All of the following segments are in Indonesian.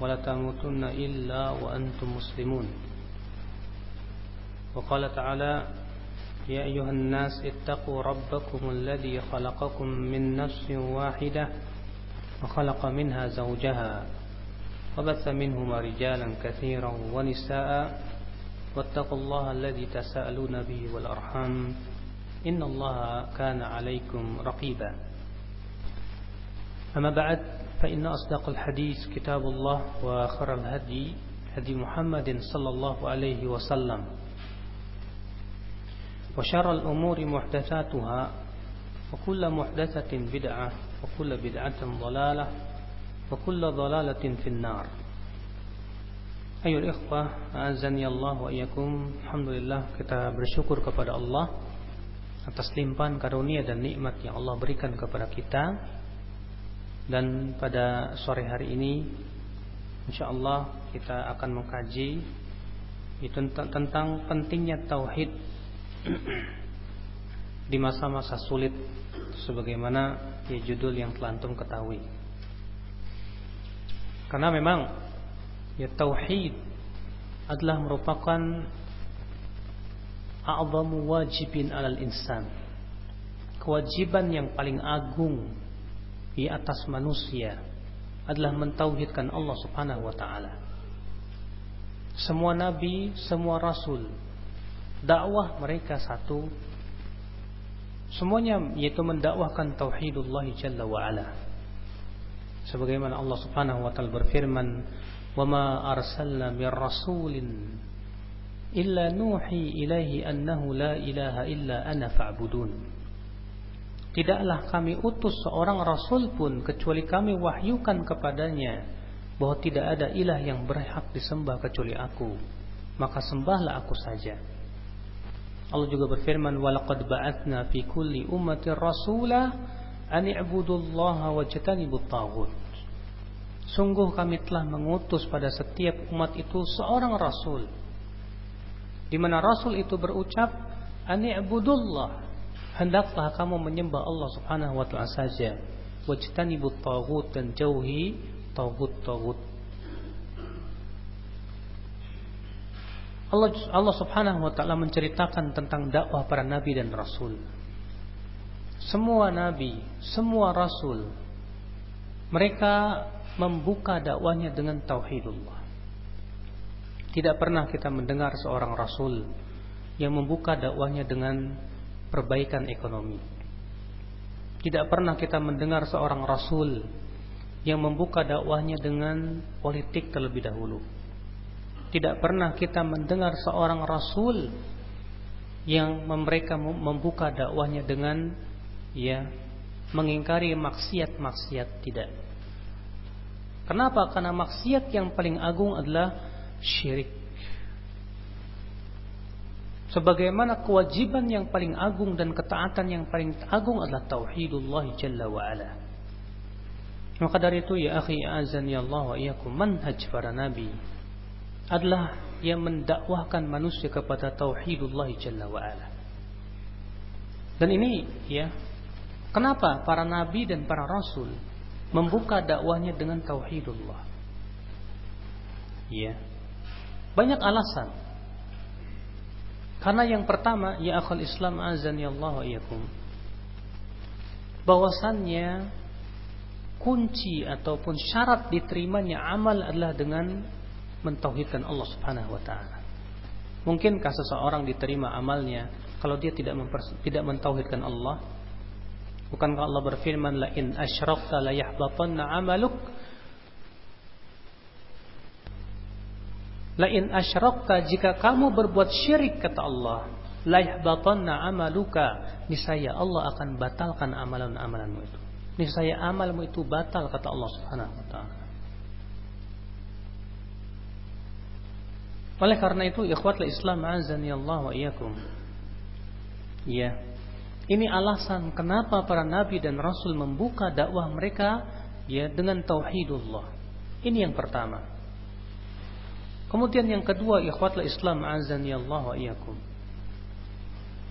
ولا تموتن إلا وأنتم مسلمون. وقال تعالى يا أيها الناس اتقوا ربكم الذي خلقكم من نفس واحدة وخلق منها زوجها وبث منهما رجالا كثيرا ونساء واتقوا الله الذي تساءلون به والأرحام إن الله كان عليكم رقيبا. أما بعد فإن أصدق الحديث كتاب الله وآخر الهدي هدي محمد صلى الله عليه وسلم وشر الأمور محدثاتها وكل محدثة بدعة وكل بدعة ضلالة وكل ضلالة في النار أيها الإخوة أعزني الله وإياكم الحمد لله kita bersyukur kepada Allah atas limpahan karunia dan nikmat yang Allah berikan kepada kita dan pada sore hari ini insyaallah kita akan mengkaji itu tentang pentingnya tauhid di masa-masa sulit sebagaimana ya judul yang telah antum ketahui karena memang ya tauhid adalah merupakan a'zamu wajibin alal insan. Kewajiban yang paling agung di atas manusia adalah mentauhidkan Allah Subhanahu wa taala. Semua nabi, semua rasul dakwah mereka satu semuanya yaitu mendakwahkan tauhidullah jalla wa ala. Sebagaimana Allah Subhanahu wa taala berfirman, "Wa ma arsalna rasulin illa nuhi ilaihi annahu la ilaha illa ana fa'budun. Tidaklah kami utus seorang rasul pun kecuali kami wahyukan kepadanya bahwa tidak ada ilah yang berhak disembah kecuali aku. Maka sembahlah aku saja. Allah juga berfirman walaqad ba'atsna fi kulli ummatin rasula an i'budullaha wajtanibut taghut. Sungguh kami telah mengutus pada setiap umat itu seorang rasul di mana Rasul itu berucap ani'budullah hendaklah kamu menyembah Allah Subhanahu wa taala saja? Wajtanibut taghut dan jauhi taghut-taghut. Allah Allah Subhanahu wa taala menceritakan tentang dakwah para nabi dan rasul. Semua nabi semua rasul mereka membuka dakwahnya dengan tauhidullah. Tidak pernah kita mendengar seorang rasul yang membuka dakwahnya dengan perbaikan ekonomi. Tidak pernah kita mendengar seorang rasul yang membuka dakwahnya dengan politik terlebih dahulu. Tidak pernah kita mendengar seorang rasul yang mereka membuka dakwahnya dengan ya mengingkari maksiat-maksiat tidak. Kenapa? Karena maksiat yang paling agung adalah syirik. Sebagaimana kewajiban yang paling agung dan ketaatan yang paling agung adalah tauhidullah jalla wa ala. Maka dari itu ya akhi azan ya Allah wa iyyakum manhaj para nabi adalah yang mendakwahkan manusia kepada tauhidullah jalla wa ala. Dan ini ya kenapa para nabi dan para rasul membuka dakwahnya dengan tauhidullah. Ya, banyak alasan. Karena yang pertama, ya akhul Islam azan ya Allah iyakum. Bahwasannya kunci ataupun syarat diterimanya amal adalah dengan mentauhidkan Allah Subhanahu wa taala. Mungkinkah seseorang diterima amalnya kalau dia tidak tidak mentauhidkan Allah? Bukankah Allah berfirman la in asyrakta la amaluk Lain asyrakta jika kamu berbuat syirik kata Allah, la yahbatanna amaluka, niscaya Allah akan batalkan amalan-amalanmu itu. Niscaya amalmu itu batal kata Allah Subhanahu wa taala. Oleh karena itu, ikhwatul Islam azani Allah wa iyyakum. Ya. Ini alasan kenapa para nabi dan rasul membuka dakwah mereka ya dengan tauhidullah. Ini yang pertama. Kemudian yang kedua, ikhwatul Islam azani Allah wa iyyakum.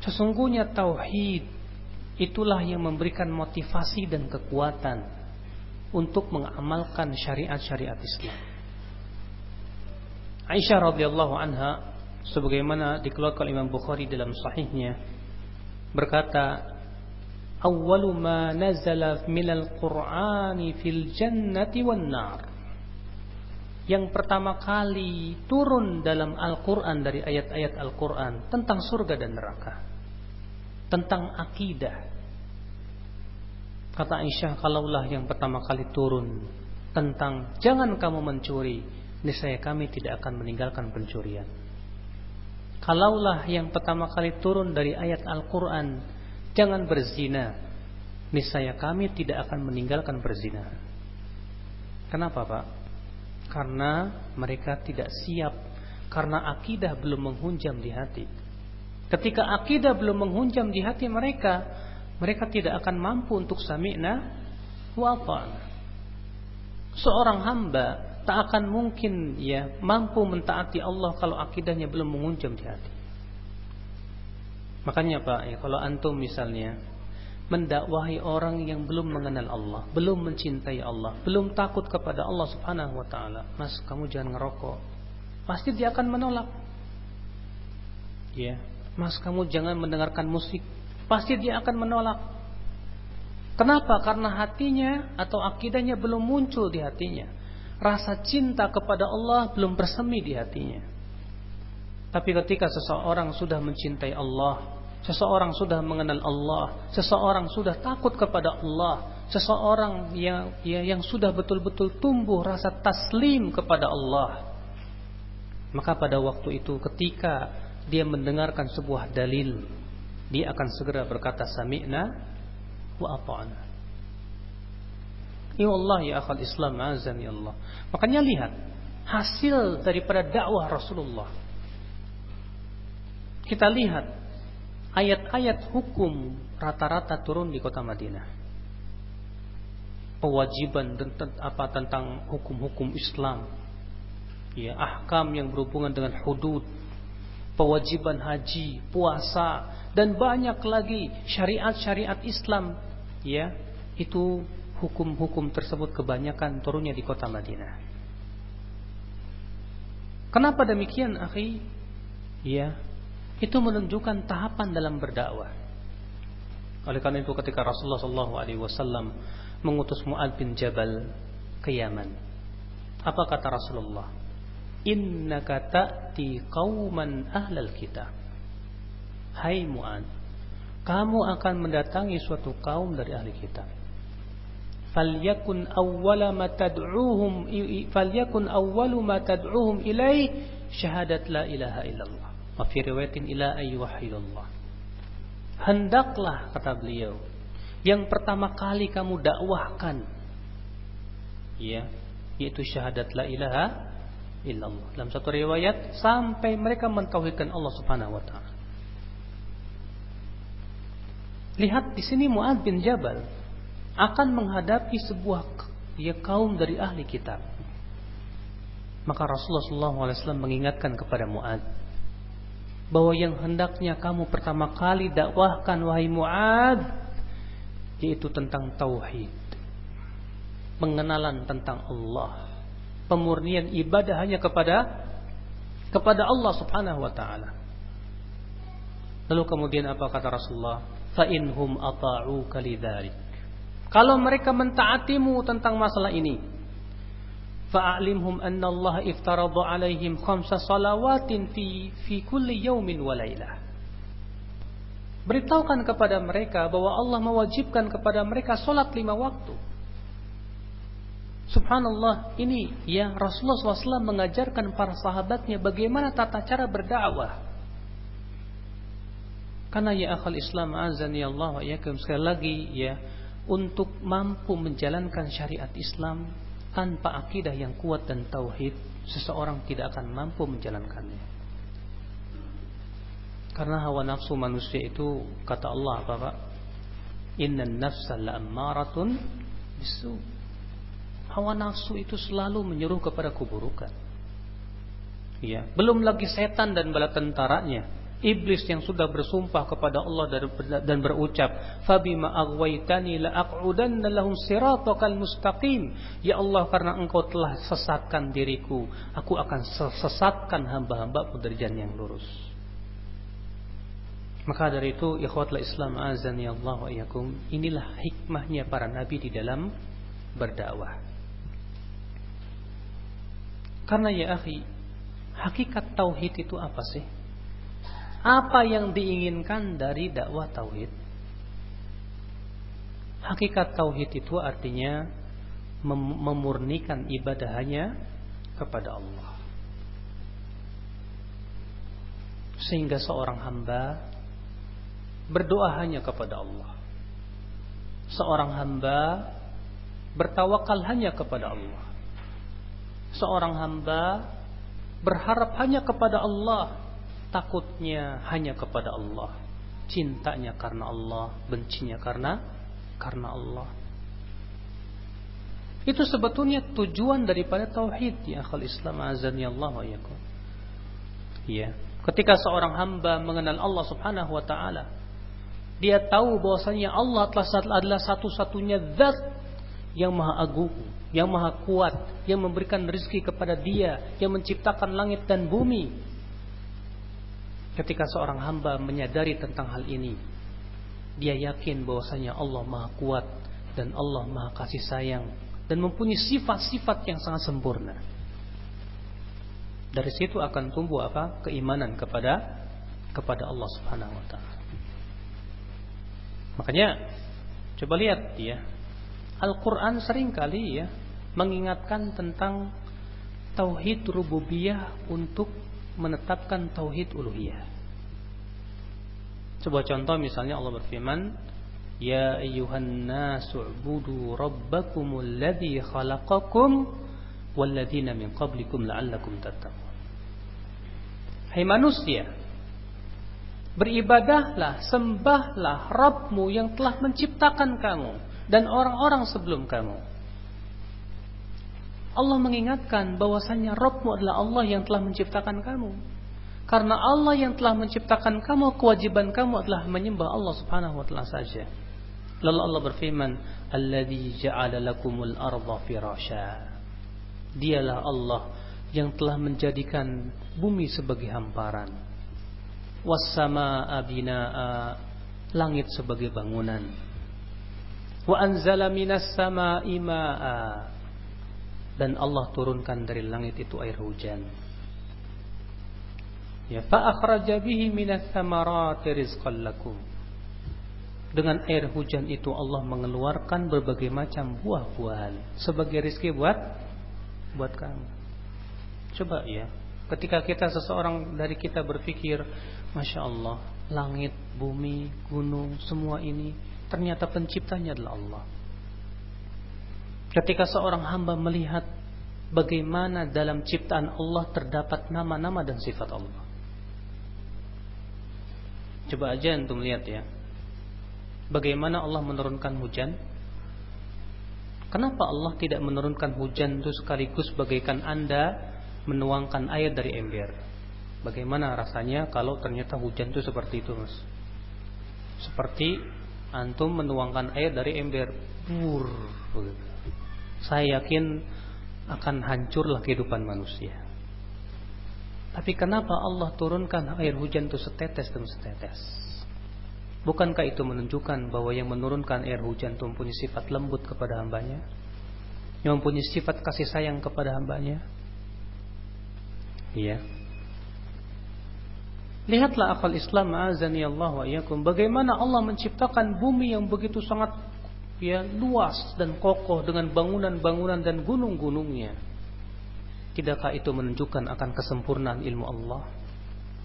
Sesungguhnya tauhid itulah yang memberikan motivasi dan kekuatan untuk mengamalkan syariat-syariat Islam. Aisyah radhiyallahu anha sebagaimana dikeluarkan Imam Bukhari dalam sahihnya berkata awwalu ma nazala minal qur'ani fil jannati wan nar yang pertama kali turun dalam Al-Quran dari ayat-ayat Al-Quran tentang surga dan neraka tentang akidah kata Aisyah kalaulah yang pertama kali turun tentang jangan kamu mencuri niscaya kami tidak akan meninggalkan pencurian. Kalaulah yang pertama kali turun dari ayat Al-Quran, jangan berzina, niscaya kami tidak akan meninggalkan berzina. Kenapa Pak? Karena mereka tidak siap, karena akidah belum menghunjam di hati. Ketika akidah belum menghunjam di hati mereka, mereka tidak akan mampu untuk sami'na wa Seorang hamba tak akan mungkin ya mampu mentaati Allah kalau akidahnya belum mengunjam di hati. Makanya Pak, ya kalau antum misalnya mendakwahi orang yang belum mengenal Allah, belum mencintai Allah, belum takut kepada Allah Subhanahu wa taala, "Mas, kamu jangan ngerokok." Pasti dia akan menolak. Ya, "Mas, kamu jangan mendengarkan musik." Pasti dia akan menolak. Kenapa? Karena hatinya atau akidahnya belum muncul di hatinya rasa cinta kepada Allah belum bersemi di hatinya. Tapi ketika seseorang sudah mencintai Allah, seseorang sudah mengenal Allah, seseorang sudah takut kepada Allah, seseorang yang ya, yang sudah betul-betul tumbuh rasa taslim kepada Allah, maka pada waktu itu ketika dia mendengarkan sebuah dalil, dia akan segera berkata sami'na wa ata'na. Ya Allah ya akal Islam azan ya Allah. Makanya lihat hasil daripada dakwah Rasulullah. Kita lihat ayat-ayat hukum rata-rata turun di kota Madinah. Pewajiban apa tentang hukum-hukum Islam. Ya, ahkam yang berhubungan dengan hudud, pewajiban haji, puasa dan banyak lagi syariat-syariat Islam ya itu hukum-hukum tersebut kebanyakan turunnya di kota Madinah. Kenapa demikian, akhi? Ya, itu menunjukkan tahapan dalam berdakwah. Oleh karena itu ketika Rasulullah SAW mengutus Muad bin Jabal ke Yaman, apa kata Rasulullah? Innaka ta'ti qauman ahlal kitab. Hai Muad, kamu akan mendatangi suatu kaum dari ahli kitab falyakun awwala ma tad'uhum falyakun awwalu ma tad'uhum ilaih syahadat la ilaha illallah wa fi riwayatin ila ayyuhillallah hendaklah kata beliau yang pertama kali kamu dakwahkan ya yaitu syahadat la ilaha illallah. Dalam satu riwayat sampai mereka mentauhidkan Allah Subhanahu wa taala. Lihat di sini Muad bin Jabal akan menghadapi sebuah ya kaum dari ahli kitab. Maka Rasulullah SAW mengingatkan kepada Muad bahwa yang hendaknya kamu pertama kali dakwahkan wahai Muad yaitu tentang tauhid. Pengenalan tentang Allah. Pemurnian ibadah hanya kepada kepada Allah Subhanahu wa taala. Lalu kemudian apa kata Rasulullah? Fa inhum lidzalik kalau mereka mentaatimu tentang masalah ini, anna Allah iftarada alaihim khamsa salawatin fi fi kulli yaumin wa lailah. Beritahukan kepada mereka bahwa Allah mewajibkan kepada mereka solat lima waktu. Subhanallah, ini ya Rasulullah SAW mengajarkan para sahabatnya bagaimana tata cara berdakwah. Karena ya akal Islam azan ya Allah ya sekali lagi ya untuk mampu menjalankan syariat Islam tanpa akidah yang kuat dan tauhid, seseorang tidak akan mampu menjalankannya. Karena hawa nafsu manusia itu kata Allah apa Pak? Inna nafsa la'ammaratun bisu. Hawa nafsu itu selalu menyuruh kepada keburukan. Ya, belum lagi setan dan bala tentaranya Iblis yang sudah bersumpah kepada Allah dan berucap, "Fabima aghwaytani la'aq'udanna lahum siratakal mustaqim." Ya Allah, karena Engkau telah sesatkan diriku, aku akan sesatkan hamba-hambamu dari jalan yang lurus. Maka dari itu, ikhwatul Islam azani Allah wa iyakum, inilah hikmahnya para nabi di dalam berdakwah. Karena ya akhi, hakikat tauhid itu apa sih? Apa yang diinginkan dari dakwah tauhid? Hakikat tauhid itu artinya mem memurnikan ibadah hanya kepada Allah. Sehingga seorang hamba berdoa hanya kepada Allah. Seorang hamba bertawakal hanya kepada Allah. Seorang hamba berharap hanya kepada Allah takutnya hanya kepada Allah, cintanya karena Allah, bencinya karena karena Allah. Itu sebetulnya tujuan daripada tauhid ya akhal Islam azani Allah wa. Ya, ketika seorang hamba mengenal Allah Subhanahu wa taala, dia tahu bahwasanya Allah adalah satu-satunya zat yang maha agung, yang maha kuat, yang memberikan rezeki kepada dia, yang menciptakan langit dan bumi, Ketika seorang hamba menyadari tentang hal ini, dia yakin bahwasanya Allah Maha Kuat dan Allah Maha Kasih Sayang dan mempunyai sifat-sifat yang sangat sempurna. Dari situ akan tumbuh apa? Keimanan kepada kepada Allah Subhanahu wa taala. Makanya coba lihat ya. Al-Qur'an sering kali ya mengingatkan tentang tauhid rububiyah untuk menetapkan tauhid uluhiyah. Sebuah contoh misalnya Allah berfirman, Ya ayyuhan nasu'budu rabbakumul ladzi khalaqakum walladzina min qablikum la'allakum tattaqun. Hai manusia, beribadahlah, sembahlah Rabbmu yang telah menciptakan kamu dan orang-orang sebelum kamu Allah mengingatkan bahwasannya Rabbmu adalah Allah yang telah menciptakan kamu. Karena Allah yang telah menciptakan kamu, kewajiban kamu adalah menyembah Allah Subhanahu wa taala saja. Lalu Allah berfirman, "Alladzi ja'ala lakumul arda firasya." Dialah Allah yang telah menjadikan bumi sebagai hamparan. Was-samaa'a binaa'a, langit sebagai bangunan. Wa anzala minas samaa'i maa'a, dan Allah turunkan dari langit itu air hujan. Ya fa akhraja bihi minas samarati rizqan lakum. Dengan air hujan itu Allah mengeluarkan berbagai macam buah-buahan sebagai rezeki buat buat kamu. Coba ya, ketika kita seseorang dari kita berpikir, masya Allah, langit, bumi, gunung, semua ini ternyata penciptanya adalah Allah. Ketika seorang hamba melihat bagaimana dalam ciptaan Allah terdapat nama-nama dan sifat Allah. Coba aja untuk melihat ya. Bagaimana Allah menurunkan hujan? Kenapa Allah tidak menurunkan hujan itu sekaligus bagaikan Anda menuangkan air dari ember? Bagaimana rasanya kalau ternyata hujan itu seperti itu, Mas? Seperti antum menuangkan air dari ember. Bur, begitu saya yakin akan hancurlah kehidupan manusia. Tapi kenapa Allah turunkan air hujan itu setetes demi setetes? Bukankah itu menunjukkan bahwa yang menurunkan air hujan itu mempunyai sifat lembut kepada hambanya? Yang mempunyai sifat kasih sayang kepada hambanya? Iya. Lihatlah akal Islam azani Allah wa. Bagaimana Allah menciptakan bumi yang begitu sangat ya luas dan kokoh dengan bangunan-bangunan dan gunung-gunungnya. Tidakkah itu menunjukkan akan kesempurnaan ilmu Allah?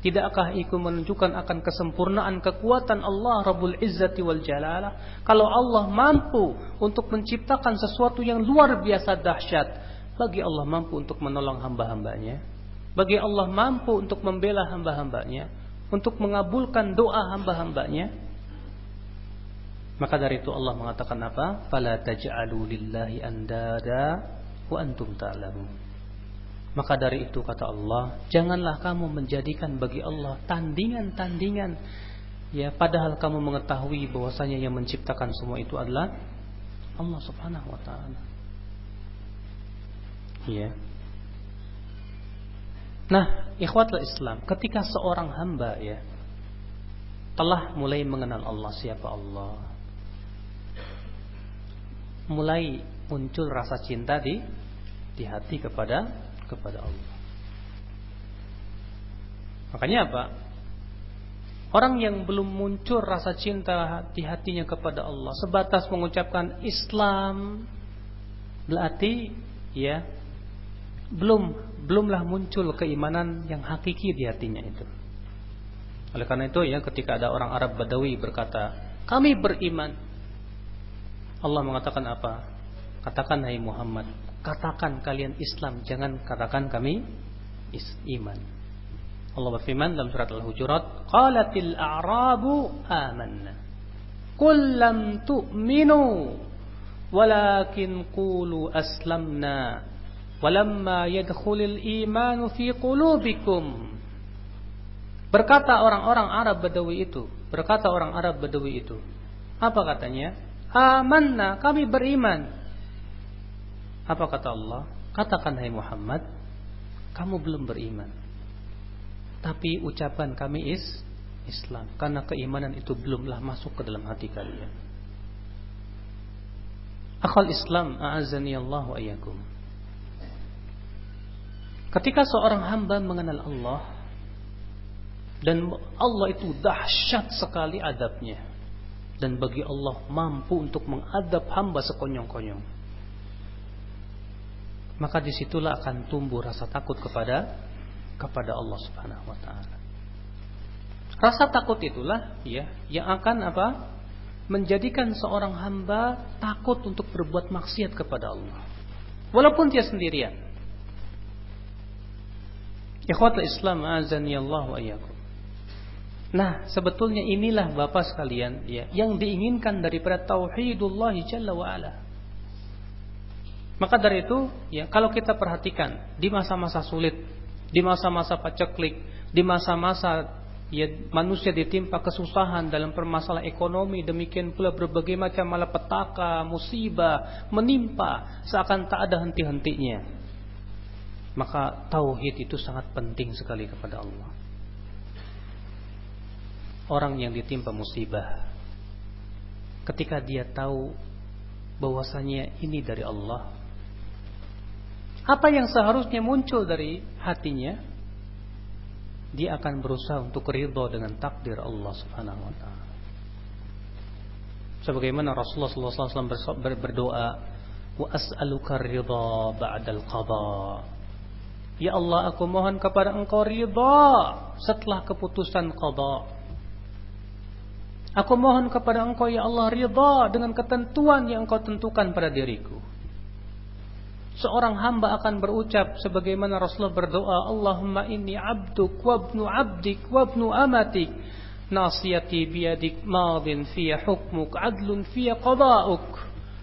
Tidakkah itu menunjukkan akan kesempurnaan kekuatan Allah Rabbul Izzati wal Jalalah? Kalau Allah mampu untuk menciptakan sesuatu yang luar biasa dahsyat, bagi Allah mampu untuk menolong hamba-hambanya. Bagi Allah mampu untuk membela hamba-hambanya, untuk mengabulkan doa hamba-hambanya. Maka dari itu Allah mengatakan apa? Fala taj'alu lillahi andada wa antum ta'lamun. Maka dari itu kata Allah, janganlah kamu menjadikan bagi Allah tandingan-tandingan ya padahal kamu mengetahui bahwasanya yang menciptakan semua itu adalah Allah Subhanahu wa taala. Ya. Nah, ikhwatul Islam, ketika seorang hamba ya telah mulai mengenal Allah siapa Allah. Mulai muncul rasa cinta di di hati kepada kepada Allah. Makanya apa? Orang yang belum muncul rasa cinta di hatinya kepada Allah sebatas mengucapkan Islam berarti ya belum belumlah muncul keimanan yang hakiki di hatinya itu. Oleh karena itu ya ketika ada orang Arab Badawi berkata, "Kami beriman." Allah mengatakan apa? Katakan hai Muhammad, katakan kalian Islam, jangan katakan kami iman. Allah berfirman dalam surat Al-Hujurat, "Qalatil a'rabu amanna." Qul lam tu'minu walakin qulu aslamna walamma yadkhulul imanu fi qulubikum. Berkata orang-orang Arab Badawi itu, berkata orang Arab Badawi itu, apa katanya? Amanna, kami beriman. Apa kata Allah? Katakan hai Muhammad, kamu belum beriman. Tapi ucapan kami is Islam karena keimanan itu belumlah masuk ke dalam hati kalian. Akal Islam a'azani Allah wa iyyakum. Ketika seorang hamba mengenal Allah dan Allah itu dahsyat sekali adabnya dan bagi Allah mampu untuk mengadab hamba sekonyong-konyong maka di situlah akan tumbuh rasa takut kepada kepada Allah Subhanahu wa taala. Rasa takut itulah ya yang akan apa? menjadikan seorang hamba takut untuk berbuat maksiat kepada Allah. Walaupun dia sendirian. Ikhwatul Islam azani Allah wa. Nah, sebetulnya inilah Bapak sekalian ya yang diinginkan daripada tauhidullah jalla wa ala. Maka dari itu, ya kalau kita perhatikan di masa-masa sulit, di masa-masa paceklik, di masa-masa ya manusia ditimpa kesusahan dalam permasalahan ekonomi, demikian pula berbagai macam malapetaka, musibah menimpa seakan tak ada henti-hentinya. Maka tauhid itu sangat penting sekali kepada Allah. Orang yang ditimpa musibah ketika dia tahu bahwasanya ini dari Allah apa yang seharusnya muncul dari hatinya dia akan berusaha untuk ridho dengan takdir Allah Subhanahu wa taala. Sebagaimana Rasulullah SAW berdoa, "Wa as'aluka ridha ba'dal qada." Ya Allah, aku mohon kepada Engkau ridha setelah keputusan qada. Aku mohon kepada Engkau ya Allah ridha dengan ketentuan yang Engkau tentukan pada diriku. Seorang hamba akan berucap sebagaimana Rasulullah berdoa Allahumma inni abduk wa ibnu abdik wa ibnu amatik. Nasiyati biyadik madin fiya hukmuk adlun fiya qada'uk.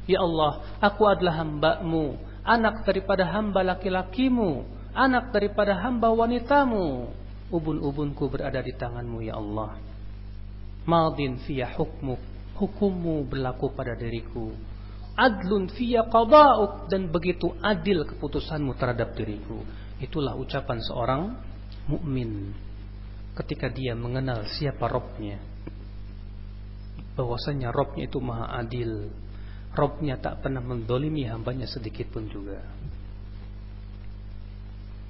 Ya Allah aku adalah hambamu anak daripada hamba laki-lakimu anak daripada hamba wanitamu. Ubun-ubunku berada di tanganmu ya Allah madin fiya hukmuk hukummu berlaku pada diriku adlun fiya qada'uk dan begitu adil keputusanmu terhadap diriku. Itulah ucapan seorang mukmin ketika dia mengenal siapa Robnya. Bahwasanya Robnya itu maha adil. Robnya tak pernah mendolimi hambanya sedikit pun juga.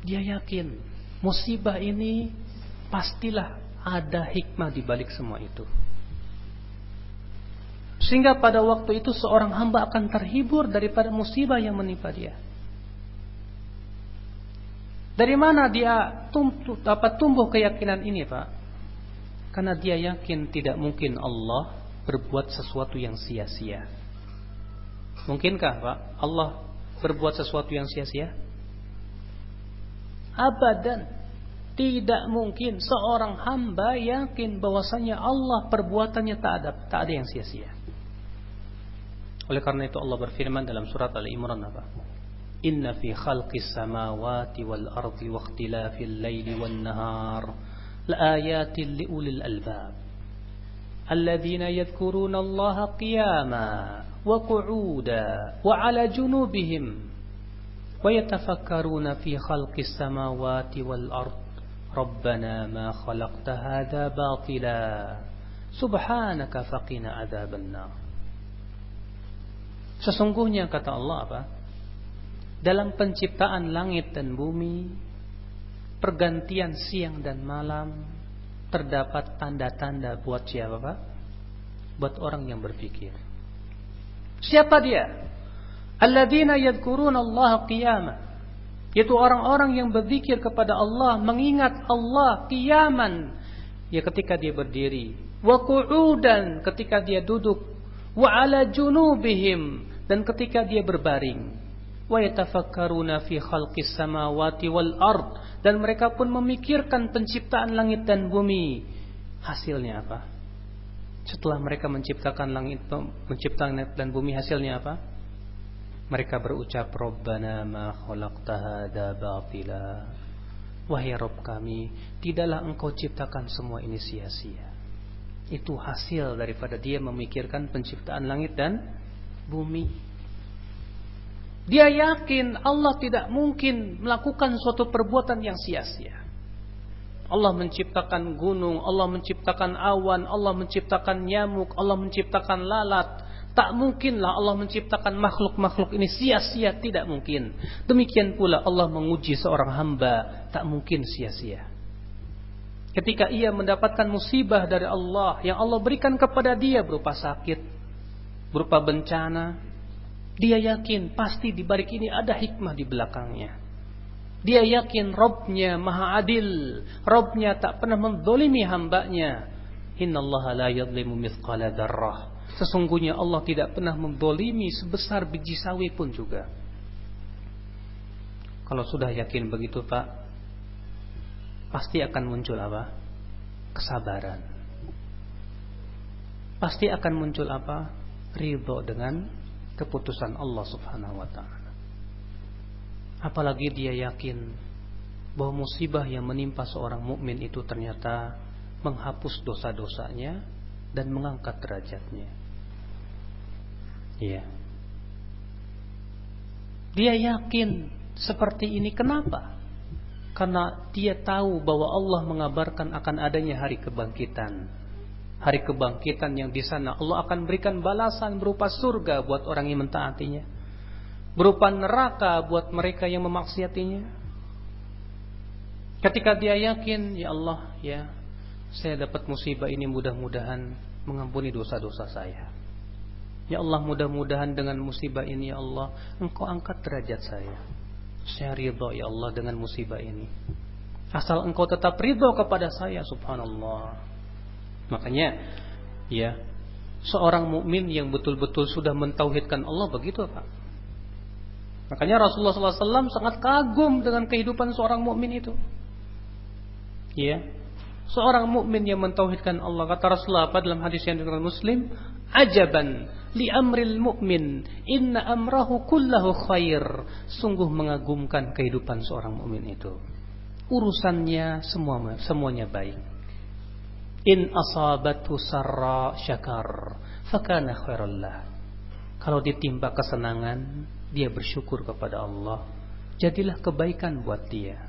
Dia yakin musibah ini pastilah ada hikmah di balik semua itu. Sehingga pada waktu itu seorang hamba akan terhibur daripada musibah yang menimpa dia. Dari mana dia tumbuh, dapat tumbuh keyakinan ini, Pak? Karena dia yakin tidak mungkin Allah berbuat sesuatu yang sia-sia. Mungkinkah, Pak, Allah berbuat sesuatu yang sia-sia? Abadan. Tidak mungkin seorang hamba yakin bahwasanya Allah perbuatannya tak ada, tak ada yang sia-sia. Oleh karena itu Allah berfirman dalam surat Al-Imran apa? Inna fi khalqis samawati wal ardi wa ikhtilafil laili wan nahar laayatin liulil albab. الذين يذكرون الله قياما وقعودا وعلى جنوبهم ويتفكرون في خلق السماوات والأرض ربنا ما خلقت هذا باطلا سبحانك فقنا عذاب النار Sesungguhnya kata Allah apa? Dalam penciptaan langit dan bumi, pergantian siang dan malam, terdapat tanda-tanda buat siapa Pak? Buat orang yang berpikir. Siapa dia? Alladzina yadhkuruna Allah qiyamah yaitu orang-orang yang berzikir kepada Allah, mengingat Allah kiaman. Ya ketika dia berdiri. Wa qu'udan ketika dia duduk. Wa ala junubihim. Dan ketika dia berbaring. Wa yatafakkaruna fi khalqis samawati wal ard. Dan mereka pun memikirkan penciptaan langit dan bumi. Hasilnya apa? Setelah mereka menciptakan langit, menciptakan langit dan bumi, hasilnya apa? Mereka berucap Rabbana ma khalaqta hadza batila. Wahai Rabb kami, tidaklah engkau ciptakan semua ini sia-sia. Itu hasil daripada dia memikirkan penciptaan langit dan bumi. Dia yakin Allah tidak mungkin melakukan suatu perbuatan yang sia-sia. Allah menciptakan gunung, Allah menciptakan awan, Allah menciptakan nyamuk, Allah menciptakan lalat, Tak mungkinlah Allah menciptakan makhluk-makhluk ini sia-sia, tidak mungkin. Demikian pula Allah menguji seorang hamba, tak mungkin sia-sia. Ketika ia mendapatkan musibah dari Allah yang Allah berikan kepada dia berupa sakit, berupa bencana, dia yakin pasti di balik ini ada hikmah di belakangnya. Dia yakin Robnya maha adil. Robnya tak pernah mendolimi hambanya. Inna Allah la yadlimu mithqala darrah. Sesungguhnya Allah tidak pernah mendolimi sebesar biji sawi pun juga. Kalau sudah yakin begitu Pak, pasti akan muncul apa? Kesabaran. Pasti akan muncul apa? Ridho dengan keputusan Allah Subhanahu wa taala. Apalagi dia yakin bahwa musibah yang menimpa seorang mukmin itu ternyata menghapus dosa-dosanya dan mengangkat derajatnya. Iya. Dia yakin seperti ini kenapa? Karena dia tahu bahwa Allah mengabarkan akan adanya hari kebangkitan. Hari kebangkitan yang di sana Allah akan berikan balasan berupa surga buat orang yang mentaatinya. Berupa neraka buat mereka yang memaksiatinya. Ketika dia yakin, ya Allah, ya, saya dapat musibah ini mudah-mudahan mengampuni dosa-dosa saya. Ya Allah mudah-mudahan dengan musibah ini ya Allah Engkau angkat derajat saya. Saya ridho ya Allah dengan musibah ini. Asal engkau tetap ridho kepada saya subhanallah. Makanya ya Seorang mukmin yang betul-betul sudah mentauhidkan Allah begitu Pak. Makanya Rasulullah SAW sangat kagum dengan kehidupan seorang mukmin itu. Ya, seorang mukmin yang mentauhidkan Allah kata Rasulullah apa dalam hadis yang dikatakan Muslim, ajaban li amril mu'min. Inna amrahu kullahu khair. Sungguh mengagumkan kehidupan seorang mukmin itu. Urusannya semua semuanya baik. In asabatu sarra syakar fakana khairallah kalau ditimpa kesenangan dia bersyukur kepada Allah. Jadilah kebaikan buat dia.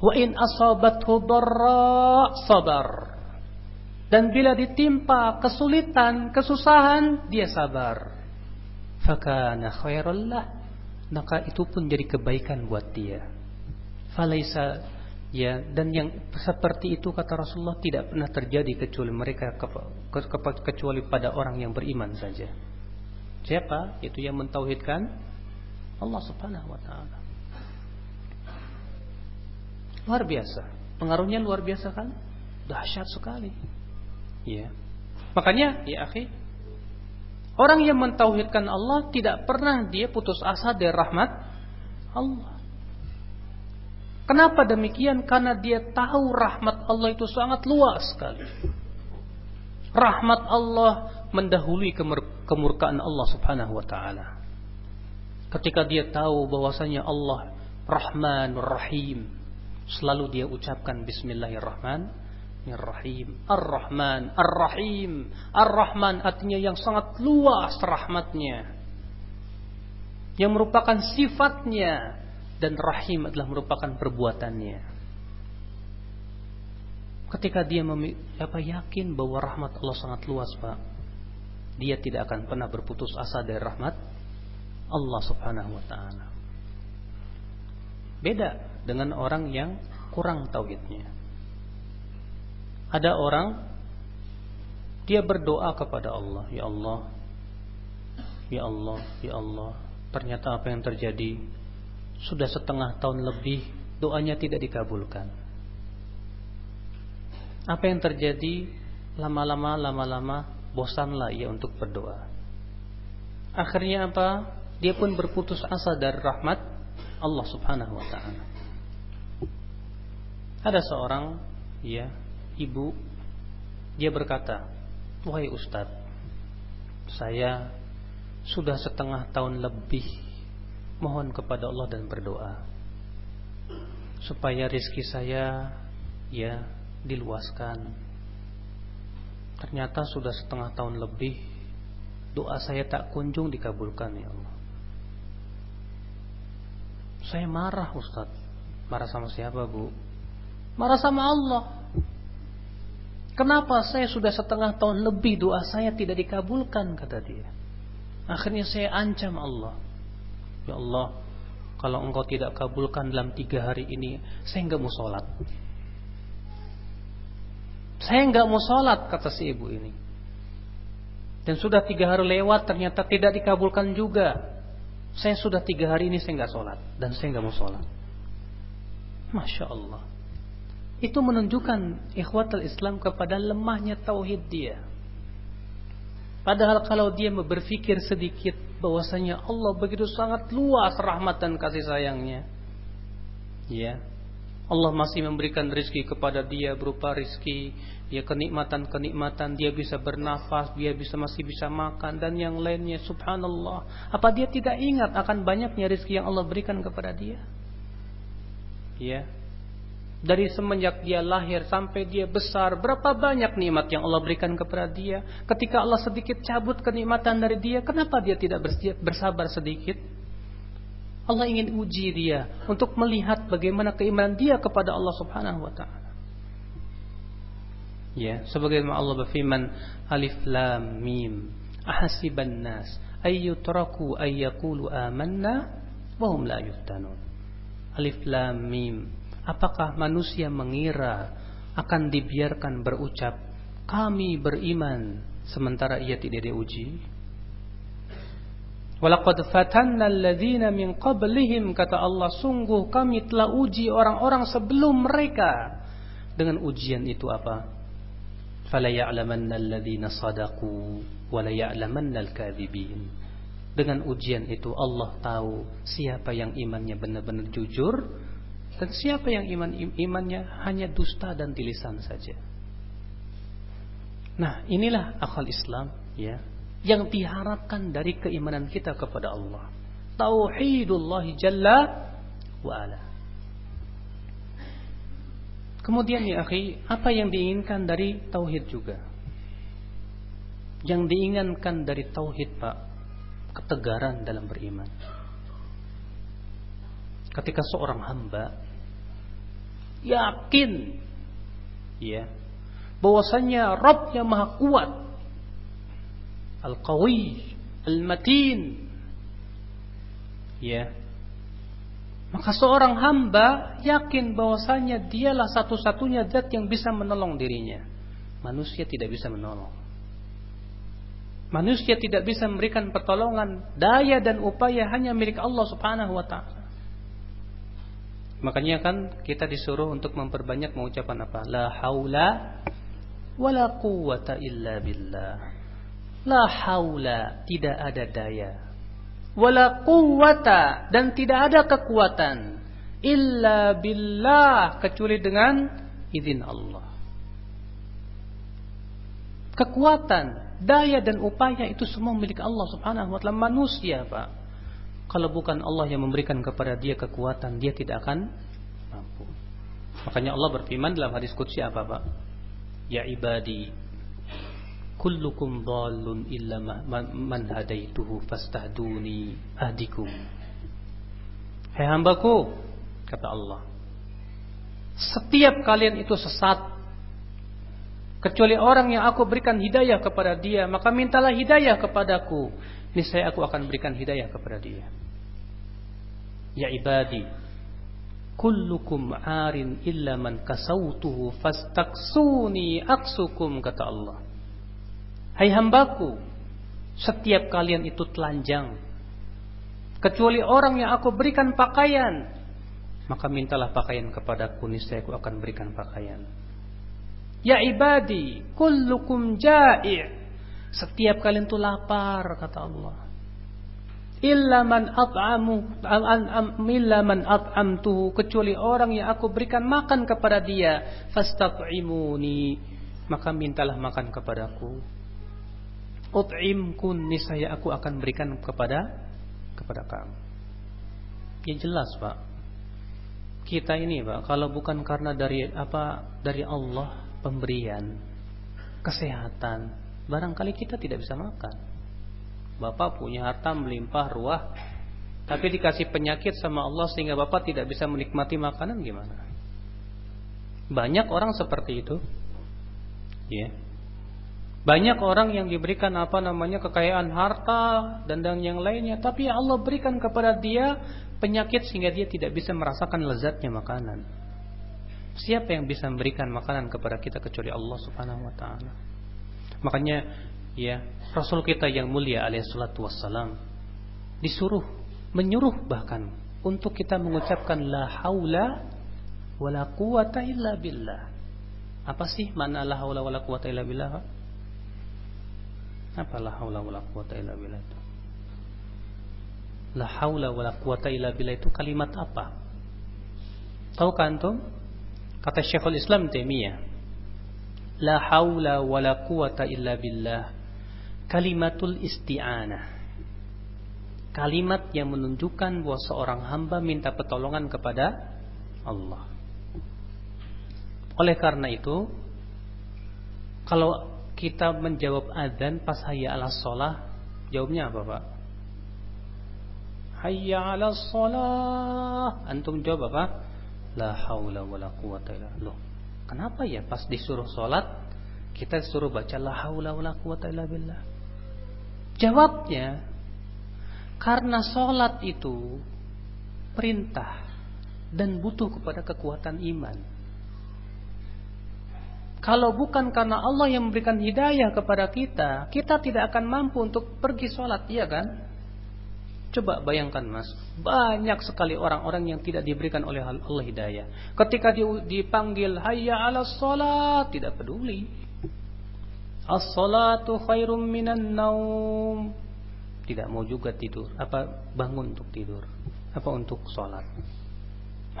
Wa in asabathu darra sabar dan bila ditimpa kesulitan, kesusahan, dia sabar. Fakana khairallah. Maka itu pun jadi kebaikan buat dia. Falaisa ya dan yang seperti itu kata Rasulullah tidak pernah terjadi kecuali mereka kecuali pada orang yang beriman saja. Siapa? Itu yang mentauhidkan Allah Subhanahu wa taala. Luar biasa. Pengaruhnya luar biasa kan? Dahsyat sekali. Ya. Makanya, ya akhi, orang yang mentauhidkan Allah tidak pernah dia putus asa dari rahmat Allah. Kenapa demikian? Karena dia tahu rahmat Allah itu sangat luas sekali. Rahmat Allah mendahului kemurkaan Allah Subhanahu wa taala. Ketika dia tahu bahwasanya Allah Rahman Rahim, selalu dia ucapkan bismillahirrahmanirrahim. Ar-Rahman, Ar-Rahim. Ar-Rahman artinya yang sangat luas rahmatnya. Yang merupakan sifatnya dan rahim adalah merupakan perbuatannya. Ketika dia apa yakin bahwa rahmat Allah sangat luas, Pak. Dia tidak akan pernah berputus asa dari rahmat Allah Subhanahu wa taala. Beda dengan orang yang kurang tauhidnya. Ada orang dia berdoa kepada Allah, ya Allah, ya Allah, ya Allah. Ternyata apa yang terjadi sudah setengah tahun lebih doanya tidak dikabulkan. Apa yang terjadi? Lama-lama, lama-lama bosanlah ia untuk berdoa. Akhirnya apa? dia pun berputus asa dari rahmat Allah Subhanahu wa taala. Ada seorang ya, ibu dia berkata, "Wahai ustaz, saya sudah setengah tahun lebih mohon kepada Allah dan berdoa supaya rezeki saya ya diluaskan. Ternyata sudah setengah tahun lebih doa saya tak kunjung dikabulkan ya Allah. Saya marah Ustaz. Marah sama siapa Bu? Marah sama Allah. Kenapa saya sudah setengah tahun lebih doa saya tidak dikabulkan kata dia. Akhirnya saya ancam Allah. Ya Allah, kalau engkau tidak kabulkan dalam tiga hari ini, saya nggak mau sholat. Saya nggak mau sholat kata si ibu ini. Dan sudah tiga hari lewat ternyata tidak dikabulkan juga. Saya sudah tiga hari ini saya nggak sholat dan saya nggak mau sholat. Masya Allah. Itu menunjukkan ikhwatul Islam kepada lemahnya tauhid dia. Padahal kalau dia berpikir sedikit bahwasanya Allah begitu sangat luas rahmat dan kasih sayangnya. Ya. Allah masih memberikan rizki kepada dia berupa rizki ya kenikmatan-kenikmatan dia bisa bernafas, dia bisa masih bisa makan dan yang lainnya subhanallah. Apa dia tidak ingat akan banyaknya rezeki yang Allah berikan kepada dia? Ya. Dari semenjak dia lahir sampai dia besar, berapa banyak nikmat yang Allah berikan kepada dia? Ketika Allah sedikit cabut kenikmatan dari dia, kenapa dia tidak bersabar sedikit? Allah ingin uji dia untuk melihat bagaimana keimanan dia kepada Allah Subhanahu wa taala. Ya, sebagaimana Allah berfirman Alif Lam Mim. Ahasiban nas ay yutraku ay yaqulu amanna wa hum la yuftanun. Alif Lam Mim. Apakah manusia mengira akan dibiarkan berucap, kami beriman, sementara ia tidak diuji? Walaqad fatanna alladziina min qablihim kata Allah sungguh kami telah uji orang-orang sebelum mereka dengan ujian itu apa? Fala ya'lamanna alladziina shadaqu wa la ya'lamanna al-kadhibin. Dengan ujian itu Allah tahu siapa yang imannya benar-benar jujur dan siapa yang iman imannya hanya dusta dan tulisan saja. Nah, inilah akal Islam ya yang diharapkan dari keimanan kita kepada Allah. Tauhidullah jalla wa ala. Kemudian ya akhi, apa yang diinginkan dari tauhid juga? Yang diinginkan dari tauhid, Pak, ketegaran dalam beriman. Ketika seorang hamba yakin ya bahwasanya Rabb yang Maha Kuat Al-Qawi Al-Matin ya maka seorang hamba yakin bahwasanya dialah satu-satunya zat yang bisa menolong dirinya. Manusia tidak bisa menolong. Manusia tidak bisa memberikan pertolongan, daya dan upaya hanya milik Allah Subhanahu wa taala. Makanya kan kita disuruh untuk memperbanyak mengucapkan apa? La haula wala quwata illa billah. La haula, tidak ada daya. Wala quwata dan tidak ada kekuatan illa billah kecuali dengan izin Allah. Kekuatan, daya dan upaya itu semua milik Allah Subhanahu wa taala manusia, Pak. Kalau bukan Allah yang memberikan kepada dia kekuatan, dia tidak akan mampu. Makanya Allah berfirman dalam hadis qudsi apa, Pak? Ya ibadi, kullukum dhallun illa man hadaituhu fastahduni ahdikum. Hai hambaku, kata Allah. Setiap kalian itu sesat kecuali orang yang aku berikan hidayah kepada dia, maka mintalah hidayah kepadaku. Niscaya aku akan berikan hidayah kepada dia. Ya ibadi Kullukum arin illa man kasautuhu fastaksuni aksukum kata Allah. Hai hambaku Setiap kalian itu telanjang. Kecuali orang yang aku berikan pakaian Maka mintalah pakaian kepadaku Niscaya aku akan berikan pakaian. Ya ibadi Kullukum ja'i' Setiap kalian itu lapar kata Allah illa man at'amu illa man at'amtuhu. Kecuali orang yang aku berikan makan kepada dia fastat'imuni maka mintalah makan kepadaku. Ut'imkun niscaya aku akan berikan kepada kepada kamu. Ya jelas Pak. Kita ini Pak kalau bukan karena dari apa dari Allah pemberian kesehatan barangkali kita tidak bisa makan Bapak punya harta melimpah ruah tapi dikasih penyakit sama Allah sehingga Bapak tidak bisa menikmati makanan gimana? Banyak orang seperti itu. Ya. Banyak orang yang diberikan apa namanya kekayaan harta dan dan yang lainnya, tapi Allah berikan kepada dia penyakit sehingga dia tidak bisa merasakan lezatnya makanan. Siapa yang bisa memberikan makanan kepada kita kecuali Allah Subhanahu wa taala? Makanya ya Rasul kita yang mulia alaihissalatu wassalam disuruh menyuruh bahkan untuk kita mengucapkan la haula wala quwata illa billah. Apa sih makna la haula wala quwata illa billah? Apa la haula wala quwata illa billah itu? La haula wala quwata illa billah itu kalimat apa? Tahu kan tuh? Kata Syekhul Islam Taimiyah, la haula wala quwata illa billah kalimatul isti'anah. Kalimat yang menunjukkan bahwa seorang hamba minta pertolongan kepada Allah. Oleh karena itu, kalau kita menjawab adzan pas hayya ala sholah, jawabnya apa Pak? Hayya ala sholah. Antum jawab apa? La haula wa la quwata illa Loh, kenapa ya pas disuruh sholat, kita disuruh baca la haula wa la quwata illa billah? Jawabnya, karena sholat itu perintah dan butuh kepada kekuatan iman. Kalau bukan karena Allah yang memberikan hidayah kepada kita, kita tidak akan mampu untuk pergi sholat, iya kan? Coba bayangkan mas, banyak sekali orang-orang yang tidak diberikan oleh Allah hidayah. Ketika dipanggil hayya ala sholat, tidak peduli. As-salatu khairum minan naum. Tidak mau juga tidur. Apa bangun untuk tidur? Apa untuk sholat?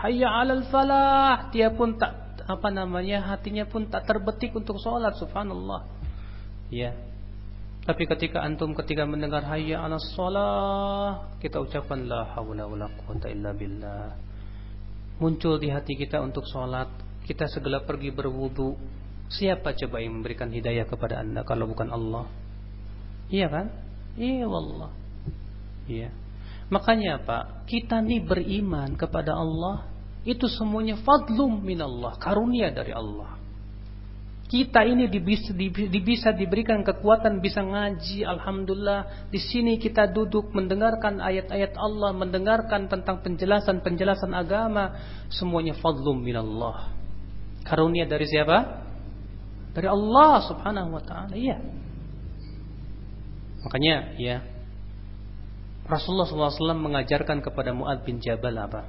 Hayya 'alal falah. Dia pun tak apa namanya hatinya pun tak terbetik untuk sholat. Subhanallah. Ya. Tapi ketika antum ketika mendengar hayya 'alas shalah, kita ucapkan la haula wala quwata illa billah. Muncul di hati kita untuk sholat, kita segera pergi berwudu, Siapa coba yang memberikan hidayah kepada anda kalau bukan Allah? Iya kan? Iya wallah. Iya. Makanya Pak, kita nih beriman kepada Allah itu semuanya fadlum minallah, karunia dari Allah. Kita ini bisa, bisa diberikan kekuatan bisa ngaji, alhamdulillah. Di sini kita duduk mendengarkan ayat-ayat Allah, mendengarkan tentang penjelasan-penjelasan agama, semuanya fadlum minallah. Karunia dari siapa? Dari Allah subhanahu wa ta'ala. Iya. Makanya ya Rasulullah SAW mengajarkan kepada Mu'ad bin Jabal apa?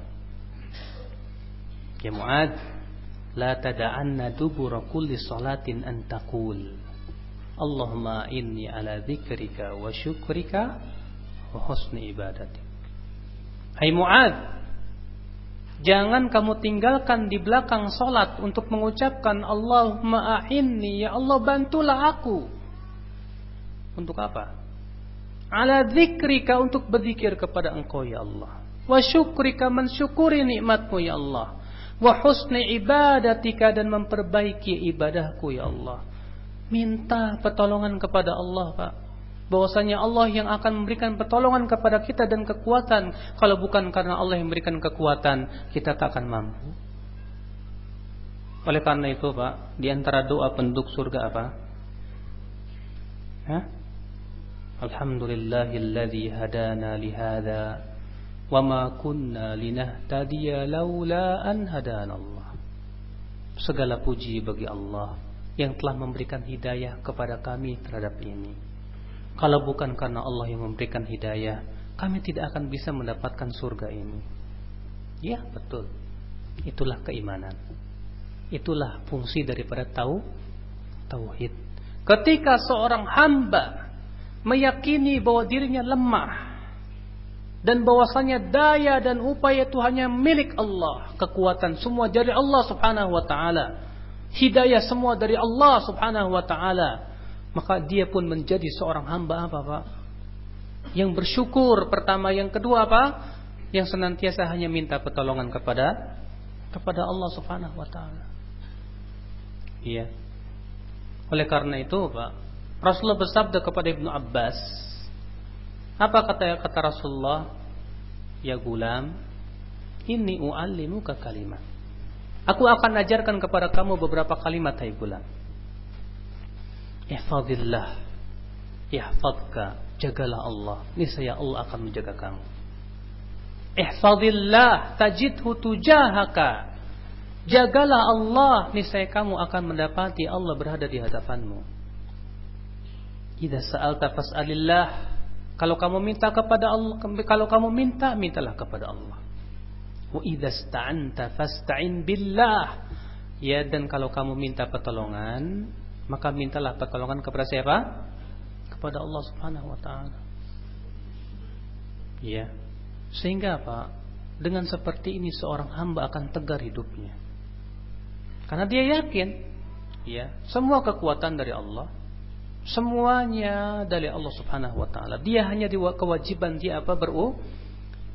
Ya Mu'ad, la tada'anna dubura kulli salatin an taqul. Allahumma inni ala dzikrika wa syukrika wa husni ibadatik. Hai Mu'ad, jangan kamu tinggalkan di belakang solat untuk mengucapkan Allahumma a'inni, ya Allah bantulah aku. Untuk apa? Ala dzikrika untuk berzikir kepada engkau ya Allah. Wa syukrika mensyukuri nikmatmu ya Allah wa husni ibadatika dan memperbaiki ibadahku ya Allah. Minta pertolongan kepada Allah, Pak bahwasanya Allah yang akan memberikan pertolongan kepada kita dan kekuatan. Kalau bukan karena Allah yang memberikan kekuatan, kita tak akan mampu. Oleh karena itu, Pak, di antara doa penduduk surga apa? Hah? Alhamdulillahilladzi hadana lihada wa ma kunna linahtadiya laula an hadanallah Segala puji bagi Allah yang telah memberikan hidayah kepada kami terhadap ini. Kalau bukan karena Allah yang memberikan hidayah, kami tidak akan bisa mendapatkan surga ini. Ya, betul. Itulah keimanan. Itulah fungsi daripada tahu tauhid. Ketika seorang hamba meyakini bahwa dirinya lemah, dan bahwasanya daya dan upaya itu hanya milik Allah. Kekuatan semua dari Allah Subhanahu wa taala. Hidayah semua dari Allah Subhanahu wa taala. Maka dia pun menjadi seorang hamba apa, Pak? Yang bersyukur pertama, yang kedua apa? Yang senantiasa hanya minta pertolongan kepada kepada Allah Subhanahu wa taala. Iya. Oleh karena itu, Pak, Rasulullah bersabda kepada Ibnu Abbas, apa kata kata Rasulullah? Ya gulam, ini u'allimuka kalimat. Aku akan ajarkan kepada kamu beberapa kalimat hai gulam. Ihfadillah. Ihfadka. Jagalah Allah. Niscaya Allah akan menjaga kamu. Ihfadillah tajidhu tujahaka. Jagalah Allah, niscaya kamu akan mendapati Allah berada di hadapanmu. Idza sa'alta fas'alillah kalau kamu minta kepada Allah, kalau kamu minta, mintalah kepada Allah. Wa idza sta'anta fasta'in billah. Ya, dan kalau kamu minta pertolongan, maka mintalah pertolongan kepada siapa? Kepada Allah Subhanahu wa taala. Ya. Sehingga apa? Dengan seperti ini seorang hamba akan tegar hidupnya. Karena dia yakin, ya, semua kekuatan dari Allah Semuanya dari Allah Subhanahu wa taala. Dia hanya di kewajiban dia apa beru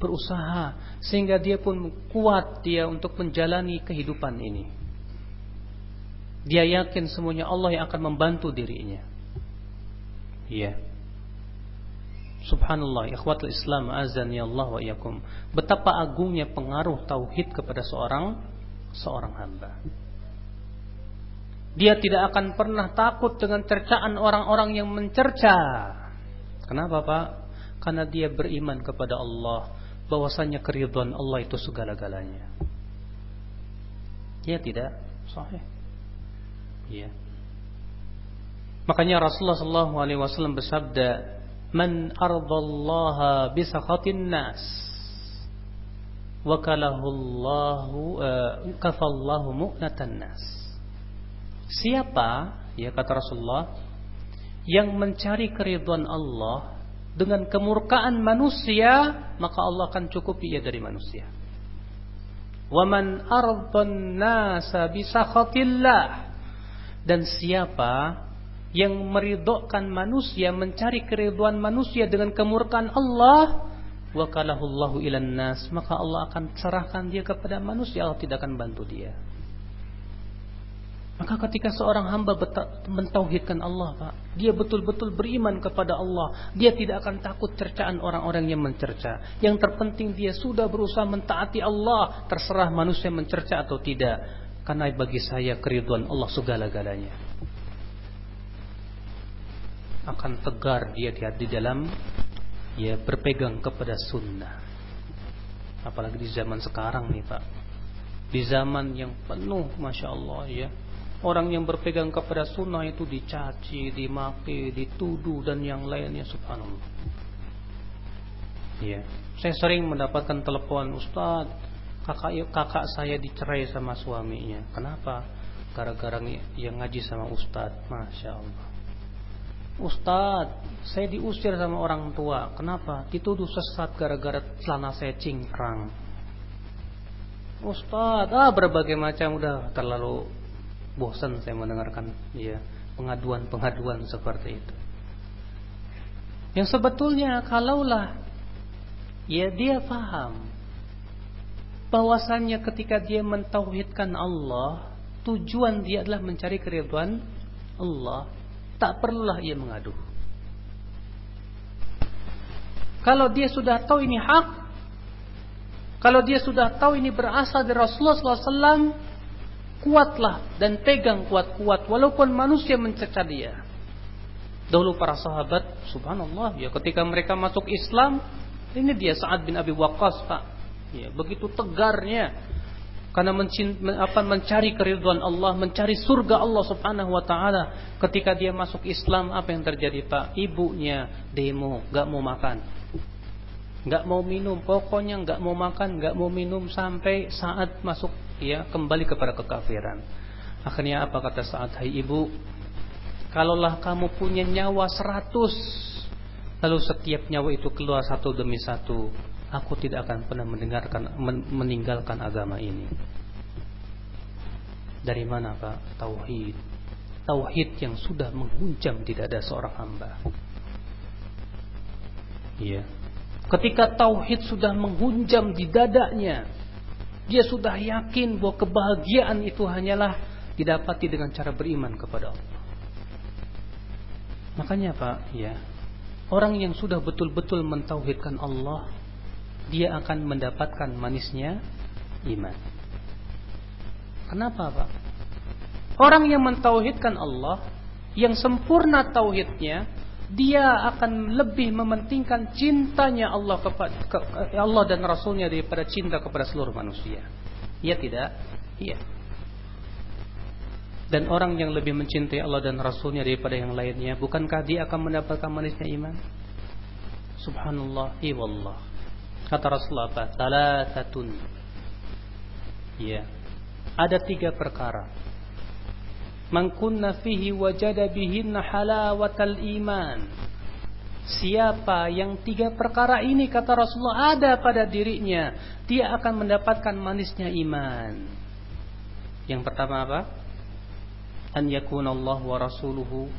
berusaha sehingga dia pun kuat dia untuk menjalani kehidupan ini. Dia yakin semuanya Allah yang akan membantu dirinya. Iya. Subhanallah, ikhwatul Islam azan ya Allah wa iyakum. Betapa agungnya pengaruh tauhid kepada seorang seorang hamba. Dia tidak akan pernah takut dengan cercaan orang-orang yang mencerca. Kenapa Pak? Karena dia beriman kepada Allah. Bahwasanya keridhaan Allah itu segala-galanya. Ya tidak? Sahih. Ya. Makanya Rasulullah sallallahu alaihi wasallam bersabda, "Man ardallaha bi sakhatin nas, wakalahu Allahu uh, kafallahu mu'natan nas." Siapa, ya kata Rasulullah, yang mencari keriduan Allah dengan kemurkaan manusia, maka Allah akan cukupi ia dari manusia. Waman ardhan nasa bisakhatillah dan siapa yang meridokkan manusia mencari keriduan manusia dengan kemurkaan Allah wakalahullahu ilan nas maka Allah akan serahkan dia kepada manusia Allah tidak akan bantu dia maka ketika seorang hamba mentauhidkan Allah, Pak, dia betul-betul beriman kepada Allah. Dia tidak akan takut cercaan orang-orang yang mencerca. Yang terpenting dia sudah berusaha mentaati Allah, terserah manusia mencerca atau tidak. Karena bagi saya keriduan Allah segala-galanya. Akan tegar dia di dalam ya berpegang kepada sunnah. Apalagi di zaman sekarang nih, Pak. Di zaman yang penuh, masya Allah ya Orang yang berpegang kepada sunnah itu dicaci, dimaki, dituduh dan yang lainnya subhanallah. Ya, saya sering mendapatkan telepon Ustaz, kakak kakak saya dicerai sama suaminya. Kenapa? Gara-gara yang ngaji sama ustadz. Masya Allah. Ustadz, saya diusir sama orang tua. Kenapa? Dituduh sesat gara-gara celana saya cingkrang. Ustadz, ah berbagai macam udah terlalu bosan saya mendengarkan ya pengaduan-pengaduan seperti itu. Yang sebetulnya kalaulah ya dia paham bahwasannya ketika dia mentauhidkan Allah, tujuan dia adalah mencari keriduan Allah tak perlulah ia mengadu. Kalau dia sudah tahu ini hak, kalau dia sudah tahu ini berasal dari Rasulullah SAW, kuatlah dan pegang kuat-kuat walaupun manusia mencerca dia. Dahulu para sahabat, subhanallah, ya ketika mereka masuk Islam, ini dia Sa'ad bin Abi Waqqas, Pak. Ya, begitu tegarnya karena apa, mencari keriduan Allah, mencari surga Allah Subhanahu wa taala. Ketika dia masuk Islam, apa yang terjadi, Pak? Ibunya demo, gak mau makan. Gak mau minum, pokoknya gak mau makan, gak mau minum sampai saat masuk ya kembali kepada kekafiran. Akhirnya apa kata saat hai ibu? Kalaulah kamu punya nyawa seratus Lalu setiap nyawa itu keluar satu demi satu aku tidak akan pernah mendengarkan meninggalkan agama ini. Dari mana Pak? Tauhid. Tauhid yang sudah menghunjam di dada seorang hamba. Iya. Ketika tauhid sudah menghunjam di dadanya, dia sudah yakin bahwa kebahagiaan itu hanyalah didapati dengan cara beriman kepada Allah. Makanya Pak, ya, orang yang sudah betul-betul mentauhidkan Allah, dia akan mendapatkan manisnya iman. Kenapa Pak? Orang yang mentauhidkan Allah, yang sempurna tauhidnya, dia akan lebih mementingkan cintanya Allah kepada ke, Allah dan Rasulnya daripada cinta kepada seluruh manusia. Iya tidak? Iya. Dan orang yang lebih mencintai Allah dan Rasulnya daripada yang lainnya, bukankah dia akan mendapatkan manisnya iman? Subhanallah, wallah. Kata Rasulullah apa? Talatatun. Ya. Ada tiga perkara. Man kunna fihi wajada bihinna halawatal iman. Siapa yang tiga perkara ini kata Rasulullah ada pada dirinya, dia akan mendapatkan manisnya iman. Yang pertama apa? An Allah wa rasuluhu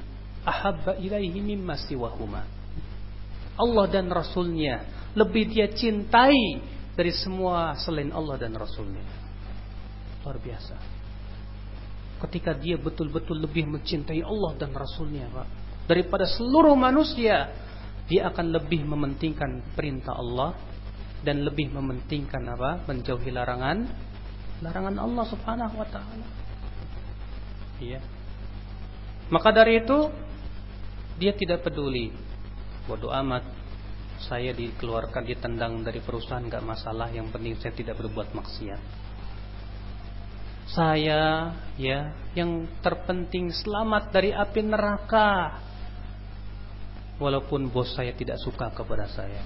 ahabba ilaihi mimma siwahuma. Allah dan Rasulnya lebih dia cintai dari semua selain Allah dan Rasulnya. Luar biasa. Ketika dia betul-betul lebih mencintai Allah dan Rasulnya, Pak, daripada seluruh manusia, dia akan lebih mementingkan perintah Allah dan lebih mementingkan apa? Menjauhi larangan larangan Allah Subhanahu wa taala. Iya. Maka dari itu dia tidak peduli bodoh amat saya dikeluarkan ditendang dari perusahaan nggak masalah. Yang penting saya tidak berbuat maksiat. Saya ya yang terpenting selamat dari api neraka. Walaupun bos saya tidak suka kepada saya.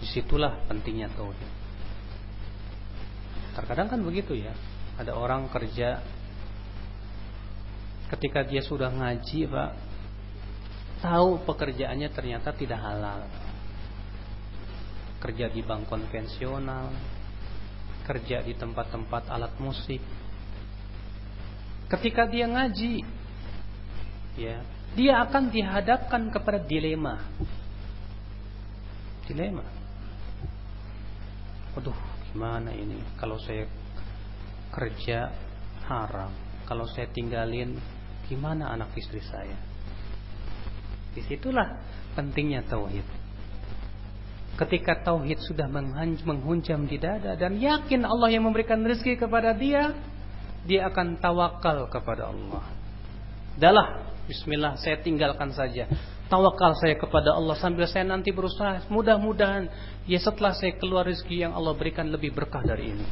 Di situlah pentingnya tauhid. Terkadang kan begitu ya. Ada orang kerja ketika dia sudah ngaji pak tahu pekerjaannya ternyata tidak halal. Kerja di bank konvensional, kerja di tempat-tempat alat musik. Ketika dia ngaji, ya, dia akan dihadapkan kepada dilema. Dilema. Waduh, gimana ini kalau saya kerja haram, kalau saya tinggalin gimana anak istri saya? Di situlah pentingnya tauhid. Ketika tauhid sudah menghunjam di dada dan yakin Allah yang memberikan rezeki kepada dia, dia akan tawakal kepada Allah. Dalah, bismillah, saya tinggalkan saja. Tawakal saya kepada Allah sambil saya nanti berusaha. Mudah-mudahan ya setelah saya keluar rezeki yang Allah berikan lebih berkah dari ini.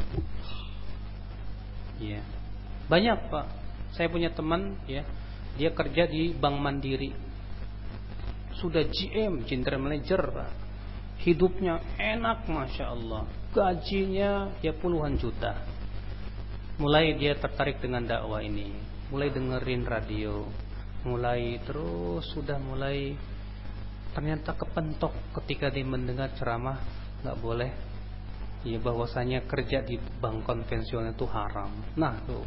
Ya. Banyak, Pak. Saya punya teman ya, dia kerja di Bank Mandiri sudah GM, General Manager, Pak. hidupnya enak masya Allah, gajinya ya puluhan juta. Mulai dia tertarik dengan dakwah ini, mulai dengerin radio, mulai terus sudah mulai ternyata kepentok ketika dia mendengar ceramah nggak boleh ya bahwasanya kerja di bank konvensional itu haram. Nah tuh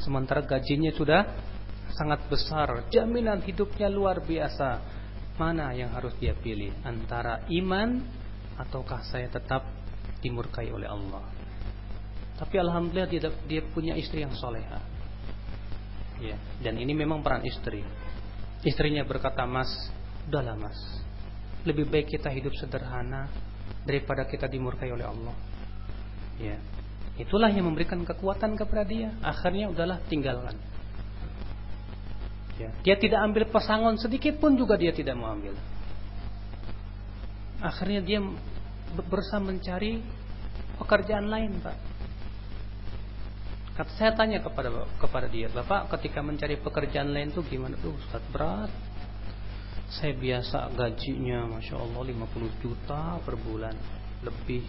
sementara gajinya sudah sangat besar, jaminan hidupnya luar biasa. Mana yang harus dia pilih antara iman ataukah saya tetap dimurkai oleh Allah? Tapi alhamdulillah dia, dia punya istri yang soleha. Ya, dan ini memang peran istri. Istrinya berkata, "Mas, udahlah Mas. Lebih baik kita hidup sederhana daripada kita dimurkai oleh Allah." Ya. Itulah yang memberikan kekuatan kepada dia. Akhirnya udahlah tinggalkan. Ya. Dia tidak ambil pesangon sedikit pun juga dia tidak mau ambil. Akhirnya dia berusaha mencari pekerjaan lain, Pak. Kata saya tanya kepada kepada dia, Bapak ketika mencari pekerjaan lain tuh gimana tuh Ustaz berat? Saya biasa gajinya Masya Allah 50 juta per bulan Lebih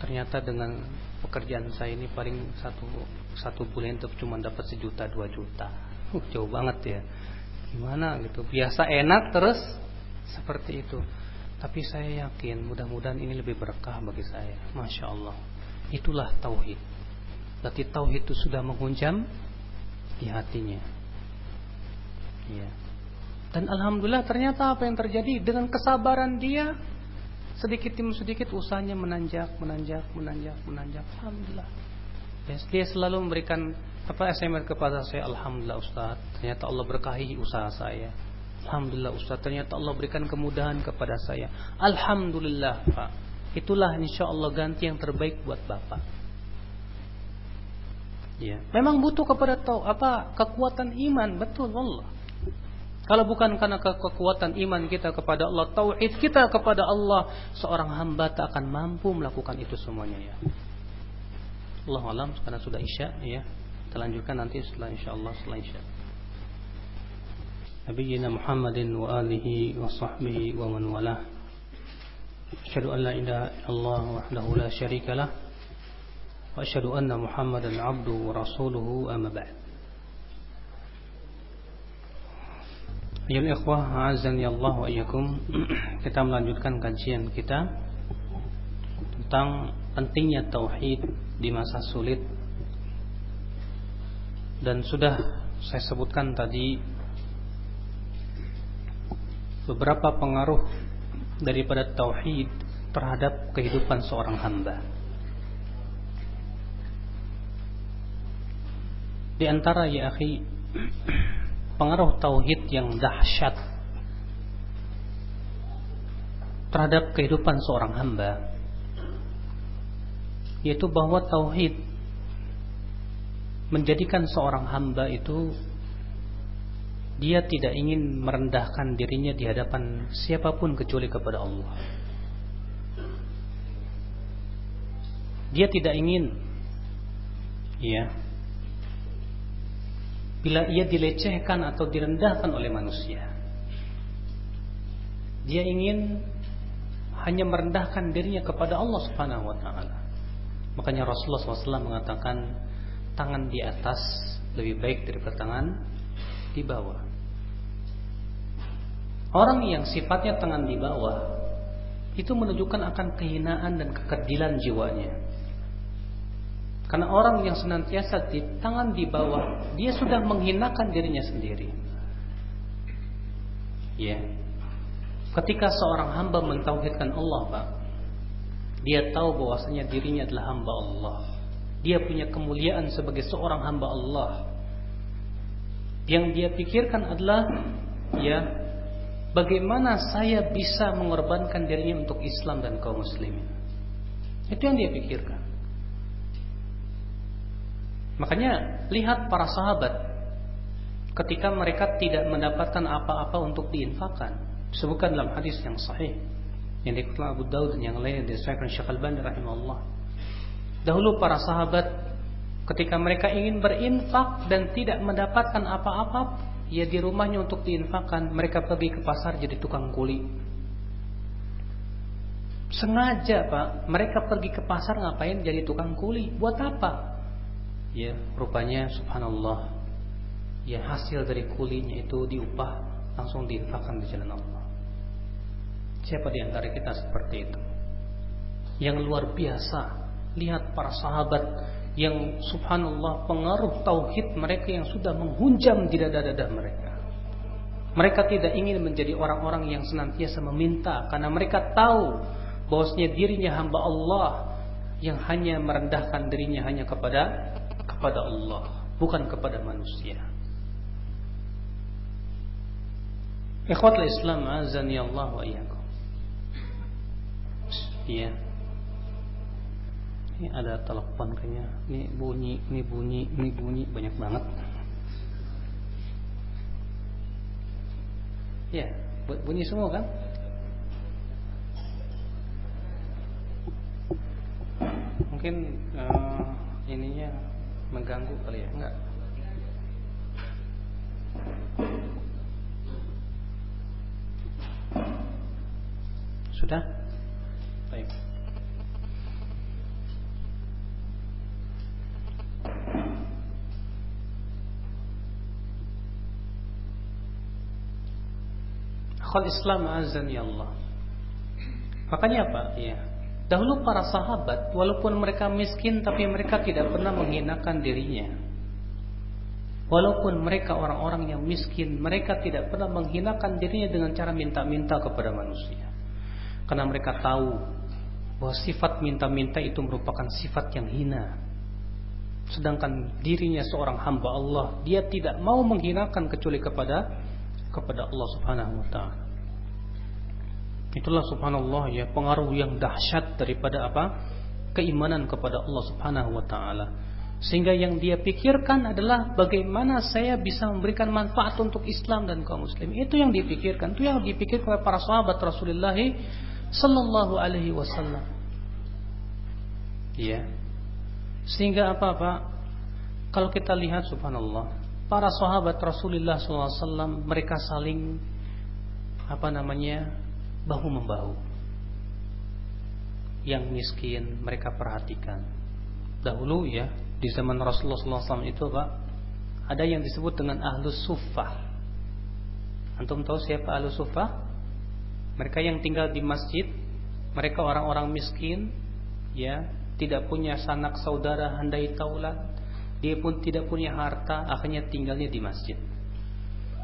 Ternyata dengan pekerjaan saya ini paling satu, satu bulan itu cuma dapat sejuta dua juta uh, jauh banget ya. Gimana gitu. Biasa enak terus seperti itu. Tapi saya yakin mudah-mudahan ini lebih berkah bagi saya. Masya Allah. Itulah tauhid. Berarti tauhid itu sudah menghunjam di hatinya. Ya dan alhamdulillah ternyata apa yang terjadi? Dengan kesabaran dia sedikit demi sedikit usahanya menanjak menanjak menanjak menanjak. Alhamdulillah. Dia selalu memberikan apa SMS kepada saya Alhamdulillah Ustaz Ternyata Allah berkahi usaha saya Alhamdulillah Ustaz Ternyata Allah berikan kemudahan kepada saya Alhamdulillah Pak Itulah insya Allah ganti yang terbaik buat Bapak Ya, memang butuh kepada tahu apa kekuatan iman betul Allah. Kalau bukan karena ke kekuatan iman kita kepada Allah, tauhid kita kepada Allah, seorang hamba tak akan mampu melakukan itu semuanya ya. Allah alam karena sudah isya ya kita lanjutkan nanti setelah insyaallah setelah isya. Nabiyina Muhammadin wa alihi wa sahbihi wa man walah. Asyhadu an la ilaha illallah wahdahu la syarika lah. Wa asyhadu anna Muhammadan abduhu wa rasuluhu amma ba'd. Ayol ikhwah azani Allah wa iyyakum. Kita melanjutkan kajian kita tentang pentingnya tauhid di masa sulit dan sudah saya sebutkan tadi beberapa pengaruh daripada tauhid terhadap kehidupan seorang hamba. Di antara ya akhi pengaruh tauhid yang dahsyat terhadap kehidupan seorang hamba yaitu bahwa tauhid menjadikan seorang hamba itu dia tidak ingin merendahkan dirinya di hadapan siapa pun kecuali kepada Allah. Dia tidak ingin ya bila ia dilecehkan atau direndahkan oleh manusia. Dia ingin hanya merendahkan dirinya kepada Allah Subhanahu wa taala. Makanya Rasulullah SAW mengatakan tangan di atas lebih baik daripada tangan di bawah. Orang yang sifatnya tangan di bawah itu menunjukkan akan kehinaan dan kekedilan jiwanya. Karena orang yang senantiasa di tangan di bawah, dia sudah menghinakan dirinya sendiri. Ya. Ketika seorang hamba mentauhidkan Allah, Pak, dia tahu bahwasanya dirinya adalah hamba Allah dia punya kemuliaan sebagai seorang hamba Allah. Yang dia pikirkan adalah ya bagaimana saya bisa mengorbankan dirinya untuk Islam dan kaum muslimin. Itu yang dia pikirkan. Makanya lihat para sahabat ketika mereka tidak mendapatkan apa-apa untuk diinfakkan. Disebutkan dalam hadis yang sahih yang dikutlah Abu Daud dan yang lain yang disahkan Syekh Al-Bani rahimahullah Dahulu para sahabat ketika mereka ingin berinfak dan tidak mendapatkan apa-apa, ya di rumahnya untuk diinfakkan, mereka pergi ke pasar jadi tukang kuli. Sengaja pak, mereka pergi ke pasar ngapain jadi tukang kuli? Buat apa? Ya, rupanya subhanallah. Ya hasil dari kulinya itu diupah langsung diinfakkan di jalan Allah. Siapa di antara kita seperti itu? Yang luar biasa. Lihat para sahabat yang subhanallah pengaruh tauhid mereka yang sudah menghunjam di dada-dada mereka. Mereka tidak ingin menjadi orang-orang yang senantiasa meminta karena mereka tahu bahwasanya dirinya hamba Allah yang hanya merendahkan dirinya hanya kepada kepada Allah, bukan kepada manusia. Ikhwatul Islam azani Allah wa iyyakum. Iya. Ini ada telepon kayaknya. Ini bunyi, ini bunyi, ini bunyi banyak banget. Ya, bunyi semua kan? mungkin uh, ininya mengganggu kali ya enggak sudah baik Akhul Islam azan ya Allah Makanya apa? Ya, Dahulu para sahabat, walaupun mereka miskin, tapi mereka tidak pernah menghinakan dirinya. Walaupun mereka orang-orang yang miskin, mereka tidak pernah menghinakan dirinya dengan cara minta-minta kepada manusia. Karena mereka tahu bahwa sifat minta-minta itu merupakan sifat yang hina. Sedangkan dirinya seorang hamba Allah, dia tidak mau menghinakan kecuali kepada kepada Allah Subhanahu wa taala. Itulah subhanallah ya pengaruh yang dahsyat daripada apa? Keimanan kepada Allah Subhanahu wa taala. Sehingga yang dia pikirkan adalah bagaimana saya bisa memberikan manfaat untuk Islam dan kaum muslim. Itu yang dipikirkan, itu yang dipikirkan oleh para sahabat Rasulullah sallallahu alaihi wasallam. Ya. Sehingga apa Pak? Kalau kita lihat subhanallah, para sahabat Rasulullah SAW mereka saling apa namanya bahu membahu. Yang miskin mereka perhatikan. Dahulu ya di zaman Rasulullah SAW itu pak ada yang disebut dengan ahlus sufah. Antum tahu siapa ahlus sufah? Mereka yang tinggal di masjid, mereka orang-orang miskin, ya tidak punya sanak saudara handai taulan, dia pun tidak punya harta, akhirnya tinggalnya di masjid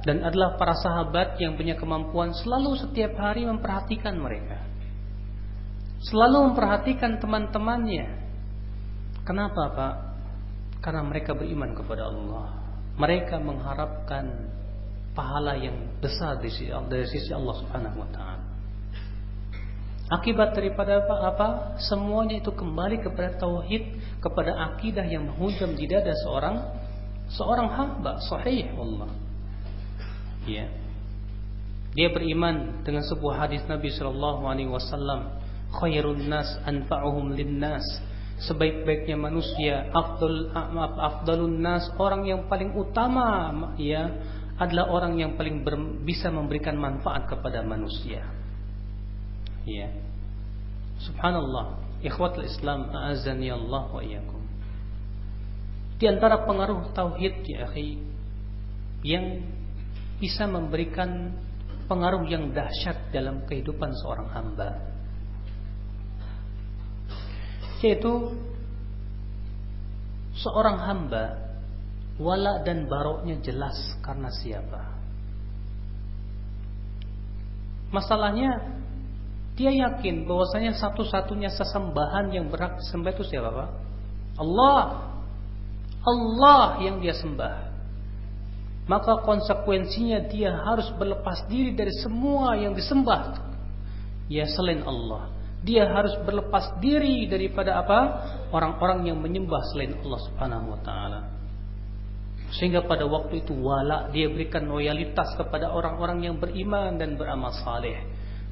dan adalah para sahabat yang punya kemampuan selalu setiap hari memperhatikan mereka. Selalu memperhatikan teman-temannya. Kenapa, Pak? Karena mereka beriman kepada Allah. Mereka mengharapkan pahala yang besar dari sisi Allah Subhanahu wa taala. Akibat daripada apa? apa? Semuanya itu kembali kepada tauhid, kepada akidah yang menghujam di dada seorang seorang hamba sahih Allah ya. Dia beriman dengan sebuah hadis Nabi Shallallahu Alaihi Wasallam. Khairun nas anfa'uhum linnas. Sebaik-baiknya manusia afdal afdalun nas orang yang paling utama ya adalah orang yang paling ber, bisa memberikan manfaat kepada manusia. Ya. Subhanallah. Ikhwatul islam azani Allah wa iyyakum. Di antara pengaruh tauhid ya akhi yang bisa memberikan pengaruh yang dahsyat dalam kehidupan seorang hamba. Yaitu seorang hamba wala dan baroknya jelas karena siapa. Masalahnya dia yakin bahwasanya satu-satunya sesembahan yang berhak disembah itu siapa Pak? Allah. Allah yang dia sembah maka konsekuensinya dia harus berlepas diri dari semua yang disembah ya selain Allah. Dia harus berlepas diri daripada apa? Orang-orang yang menyembah selain Allah Subhanahu wa taala. Sehingga pada waktu itu wala dia berikan loyalitas kepada orang-orang yang beriman dan beramal saleh.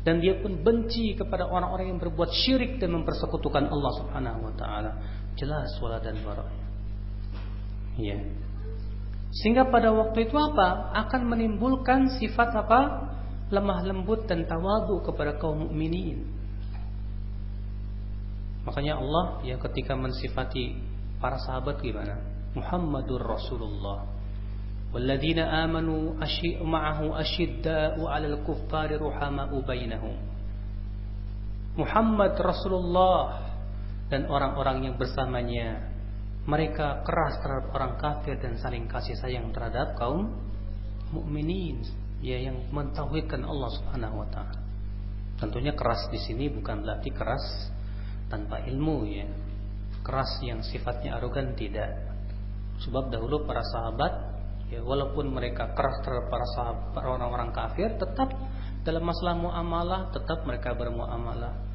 Dan dia pun benci kepada orang-orang yang berbuat syirik dan mempersekutukan Allah Subhanahu wa taala. Jelas wala dan bara. Ya. Sehingga pada waktu itu apa? Akan menimbulkan sifat apa? Lemah lembut dan tawadu kepada kaum mukminin. Makanya Allah ya ketika mensifati para sahabat gimana? Muhammadur Rasulullah. Walladzina amanu asyi ma'ahu asyidda'u 'alal kuffari ruhama'u bainahum. Muhammad Rasulullah dan orang-orang yang bersamanya mereka keras terhadap orang kafir dan saling kasih sayang terhadap kaum mukminin. Ya yang mentauhidkan Allah Subhanahu wa taala. Tentunya keras di sini bukan berarti keras tanpa ilmu ya. Keras yang sifatnya arogan tidak. Sebab dahulu para sahabat ya walaupun mereka keras terhadap para sahabat orang-orang kafir tetap dalam masalah muamalah tetap mereka bermuamalah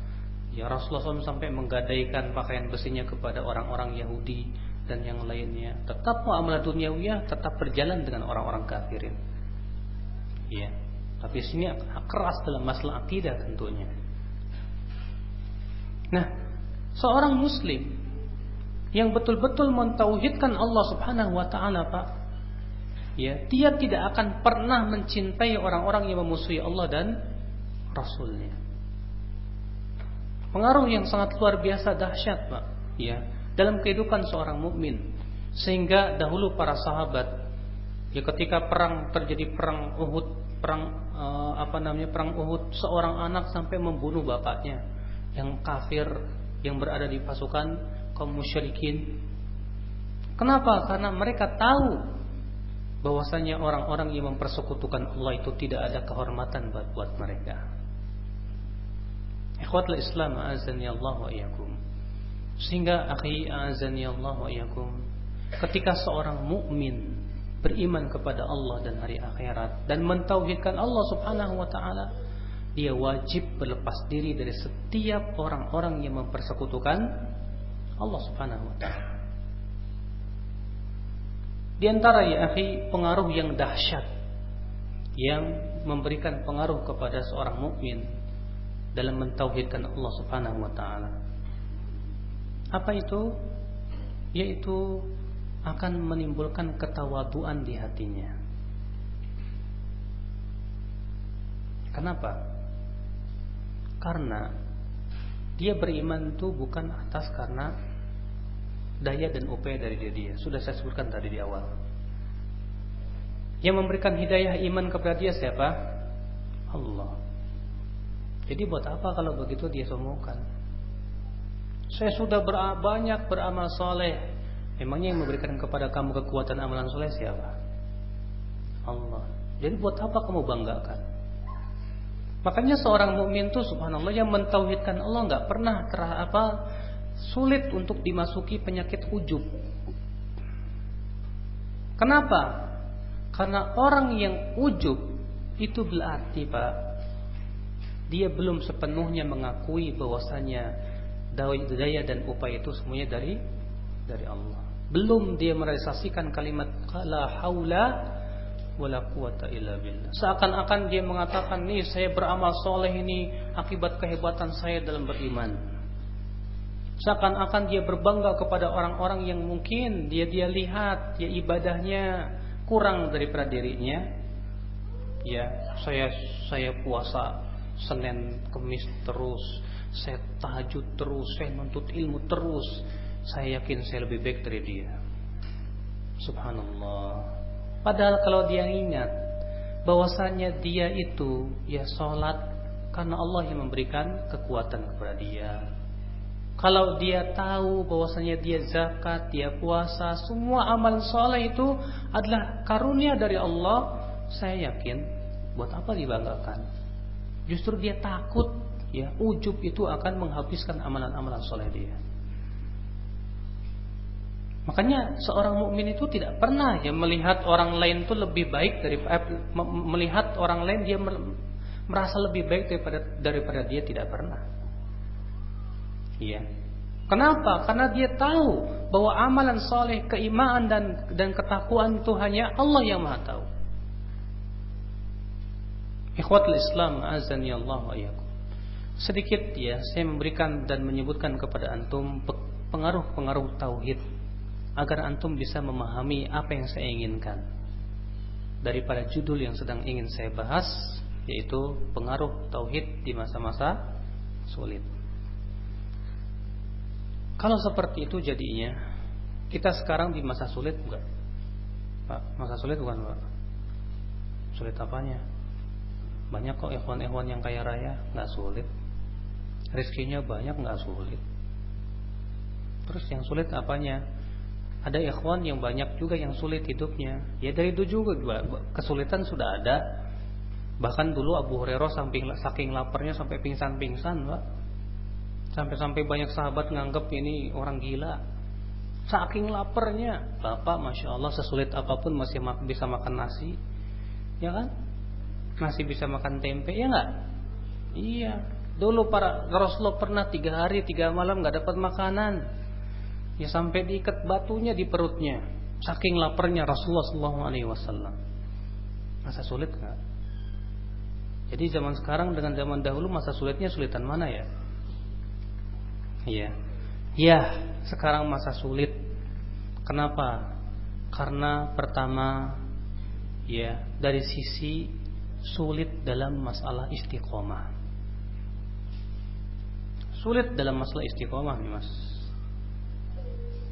ya Rasulullah SAW sampai menggadaikan pakaian besinya kepada orang-orang Yahudi dan yang lainnya tetap muamalah duniawiyah tetap berjalan dengan orang-orang kafirin ya tapi sini keras dalam masalah akidah tentunya nah seorang muslim yang betul-betul mentauhidkan Allah Subhanahu wa taala, Pak. Ya, dia tidak akan pernah mencintai orang-orang yang memusuhi Allah dan Rasulnya. Pengaruh yang sangat luar biasa dahsyat, Pak. Ya, dalam kehidupan seorang mukmin. Sehingga dahulu para sahabat ya ketika perang terjadi perang Uhud, perang uh, apa namanya perang Uhud, seorang anak sampai membunuh bapaknya yang kafir yang berada di pasukan kaum musyrikin. Kenapa? Karena mereka tahu bahwasanya orang-orang yang mempersekutukan Allah itu tidak ada kehormatan buat, buat mereka. Ikhwatul Islam azani Allah wa iyyakum. Sehingga akhi azani Allah wa iyyakum, ketika seorang mukmin beriman kepada Allah dan hari akhirat dan mentauhidkan Allah Subhanahu wa taala, dia wajib berlepas diri dari setiap orang-orang yang mempersekutukan Allah Subhanahu wa taala. Di antara ya akhi pengaruh yang dahsyat yang memberikan pengaruh kepada seorang mukmin dalam mentauhidkan Allah Subhanahu wa taala. Apa itu? Yaitu akan menimbulkan ketawaduan di hatinya. Kenapa? Karena dia beriman itu bukan atas karena daya dan upaya dari dia, dia. Sudah saya sebutkan tadi di awal. Yang memberikan hidayah iman kepada dia siapa? Allah. Jadi buat apa kalau begitu dia sombongkan? Saya sudah ber banyak beramal soleh. Emangnya yang memberikan kepada kamu kekuatan amalan soleh siapa? Allah. Jadi buat apa kamu banggakan? Makanya seorang mukmin itu subhanallah yang mentauhidkan Allah nggak pernah ter apa sulit untuk dimasuki penyakit ujub. Kenapa? Karena orang yang ujub itu berarti Pak dia belum sepenuhnya mengakui bahwasanya daya dan upaya itu semuanya dari dari Allah. Belum dia merealisasikan kalimat la haula wala quwata illa billah. Seakan-akan dia mengatakan, "Nih, saya beramal soleh ini akibat kehebatan saya dalam beriman." Seakan-akan dia berbangga kepada orang-orang yang mungkin dia dia lihat ya ibadahnya kurang daripada dirinya. Ya, saya saya puasa Senin Kemis terus, saya tahajud terus, saya menuntut ilmu terus. Saya yakin saya lebih baik dari dia. Subhanallah. Padahal kalau dia ingat bahwasanya dia itu ya sholat karena Allah yang memberikan kekuatan kepada dia. Kalau dia tahu bahwasanya dia zakat, dia puasa, semua amal soleh itu adalah karunia dari Allah, saya yakin buat apa dibanggakan? Justru dia takut ya ujub itu akan menghabiskan amalan-amalan soleh dia. Makanya seorang mukmin itu tidak pernah ya melihat orang lain itu lebih baik dari eh, melihat orang lain dia merasa lebih baik daripada daripada dia tidak pernah. Iya. Kenapa? Karena dia tahu bahwa amalan soleh, keimanan dan dan ketakwaan itu hanya Allah yang Maha tahu. Ikhwatul Islam azani Allah wa Sedikit ya saya memberikan dan menyebutkan kepada antum pengaruh-pengaruh tauhid agar antum bisa memahami apa yang saya inginkan daripada judul yang sedang ingin saya bahas yaitu pengaruh tauhid di masa-masa sulit. Kalau seperti itu jadinya kita sekarang di masa sulit enggak? Pak, masa sulit bukan Pak? Sulit apanya? Banyak kok ikhwan-ikhwan yang kaya raya, nggak sulit. Rizkinya banyak, nggak sulit. Terus yang sulit apanya? Ada ikhwan yang banyak juga yang sulit hidupnya. Ya dari itu juga kesulitan sudah ada. Bahkan dulu Abu Hurairah saking, saking laparnya sampai pingsan-pingsan. Sampai-sampai banyak sahabat nganggap ini orang gila. Saking laparnya, Bapak Masya Allah sesulit apa pun masih bisa makan nasi. Ya kan? Masih bisa makan tempe, ya enggak? Iya. Dulu para Rasulullah pernah tiga hari tiga malam nggak dapat makanan. Ya sampai diikat batunya di perutnya. Saking laparnya Rasulullah SAW. Masa sulit nggak? Jadi zaman sekarang dengan zaman dahulu masa sulitnya sulitan mana ya? Iya. Ya, sekarang masa sulit. Kenapa? Karena pertama ya, dari sisi sulit dalam masalah istiqomah. Sulit dalam masalah istiqomah nih Mas.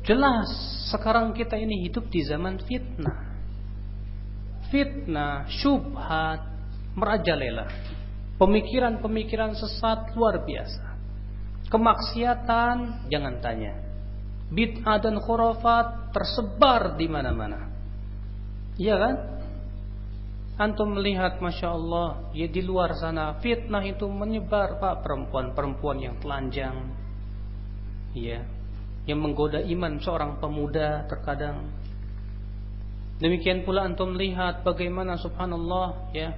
Jelas sekarang kita ini hidup di zaman fitnah. Fitnah, syubhat, merajalela. Pemikiran-pemikiran sesat luar biasa. Kemaksiatan jangan tanya. Bid'ah dan khurafat tersebar di mana-mana. Iya kan? Antum melihat Masya Allah Ya di luar sana fitnah itu menyebar Pak perempuan-perempuan yang telanjang Ya yang menggoda iman seorang pemuda terkadang. Demikian pula antum lihat bagaimana subhanallah ya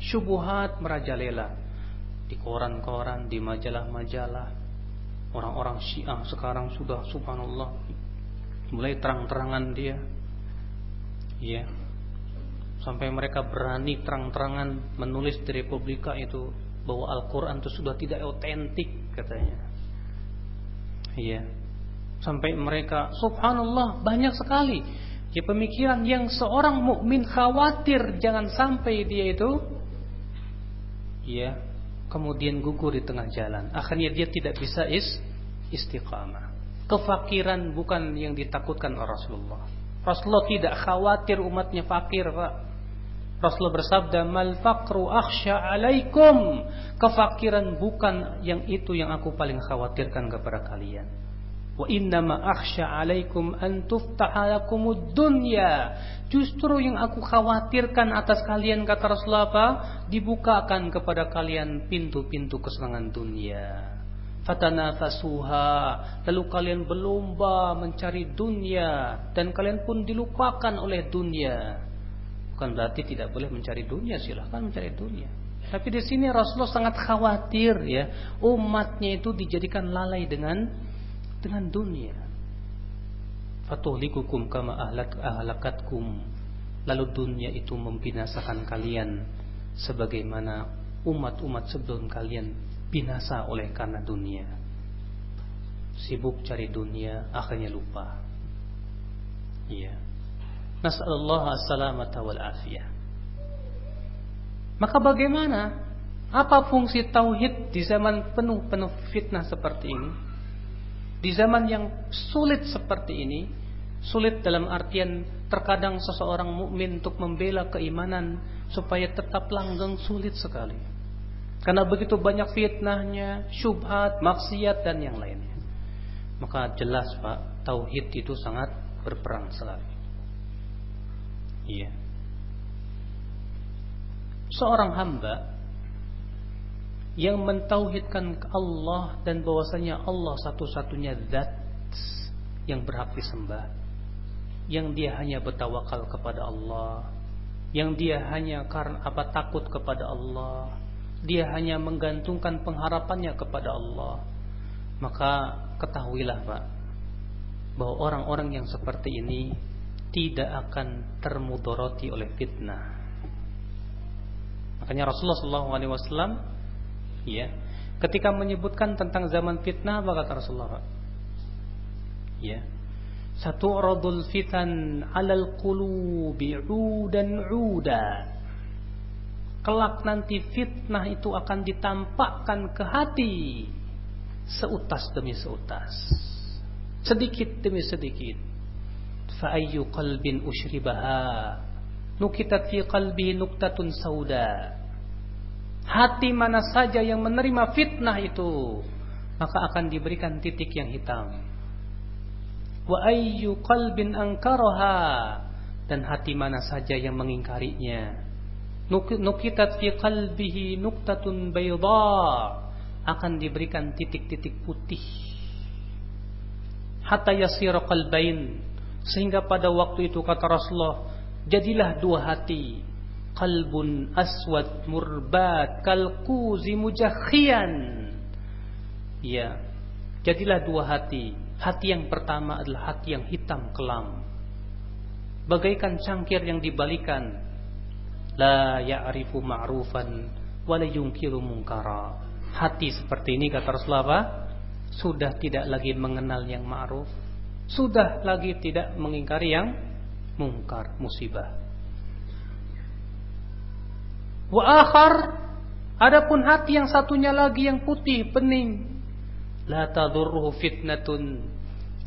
syubuhat merajalela di koran-koran, di majalah-majalah. Orang-orang Syiah sekarang sudah subhanallah mulai terang-terangan dia. Ya. Sampai mereka berani terang-terangan menulis di Republika itu bahwa Al-Qur'an itu sudah tidak otentik katanya. Iya. Sampai mereka subhanallah banyak sekali ya pemikiran yang seorang mukmin khawatir jangan sampai dia itu ya kemudian gugur di tengah jalan. Akhirnya dia tidak bisa is istiqamah. Kefakiran bukan yang ditakutkan Rasulullah. Rasulullah tidak khawatir umatnya fakir, Pak. Rasulullah bersabda, "Mal faqru akhsha 'alaikum." Kefakiran bukan yang itu yang aku paling khawatirkan kepada kalian. Wa innama akhsha 'alaikum an tuftaha dunya. Justru yang aku khawatirkan atas kalian kata Rasulullah apa? Dibukakan kepada kalian pintu-pintu kesenangan dunia. Fatanafasuha Lalu kalian berlomba mencari dunia Dan kalian pun dilupakan oleh dunia Bukan berarti tidak boleh mencari dunia, silahkan mencari dunia. Tapi di sini Rasulullah sangat khawatir ya, umatnya itu dijadikan lalai dengan dengan dunia. Fatuhlikukum kama ahlak ahlakatkum. Lalu dunia itu membinasakan kalian sebagaimana umat-umat sebelum kalian binasa oleh karena dunia. Sibuk cari dunia, akhirnya lupa. Iya. Nas'alullah as-salamata wal. Maka bagaimana? Apa fungsi tauhid di zaman penuh-penuh fitnah seperti ini? Di zaman yang sulit seperti ini, sulit dalam artian terkadang seseorang mukmin untuk membela keimanan supaya tetap langgeng sulit sekali. Karena begitu banyak fitnahnya, syubhat, maksiat dan yang lainnya. Maka jelas Pak, tauhid itu sangat berperang sekali. Iya. Seorang hamba yang mentauhidkan Allah dan bahwasanya Allah satu-satunya zat yang berhak disembah, yang dia hanya bertawakal kepada Allah, yang dia hanya karena apa takut kepada Allah, dia hanya menggantungkan pengharapannya kepada Allah. Maka ketahuilah Pak bahwa orang-orang yang seperti ini tidak akan termudoroti oleh fitnah. Makanya Rasulullah SAW, ya, ketika menyebutkan tentang zaman fitnah, apa kata Rasulullah? Ya, satu radul fitan alal qulubi udan uda. Kelak nanti fitnah itu akan ditampakkan ke hati seutas demi seutas sedikit demi sedikit fa ayyu qalbin ushribaha nukitat fi qalbi nuktatun sauda hati mana saja yang menerima fitnah itu maka akan diberikan titik yang hitam. wa ayyu qalbin ankaraha dan hati mana saja yang mengingkarinya. Nukitat fi qalbihi nuktatun bayda akan diberikan titik-titik putih. hatta yasira qalbain sehingga pada waktu itu kata Rasulullah jadilah dua hati qalbun aswad murbat kalkuzi mujakhian ya jadilah dua hati. Hati yang pertama adalah hati yang hitam kelam. Bagaikan cangkir yang dibalikan. La ya'rifu ma'rufan wa la yunkiru munkara. Hati seperti ini kata Rasulullah apa? sudah tidak lagi mengenal yang ma'ruf sudah lagi tidak mengingkari yang mungkar musibah. Wa akhar adapun hati yang satunya lagi yang putih bening la tadurruhu fitnatun.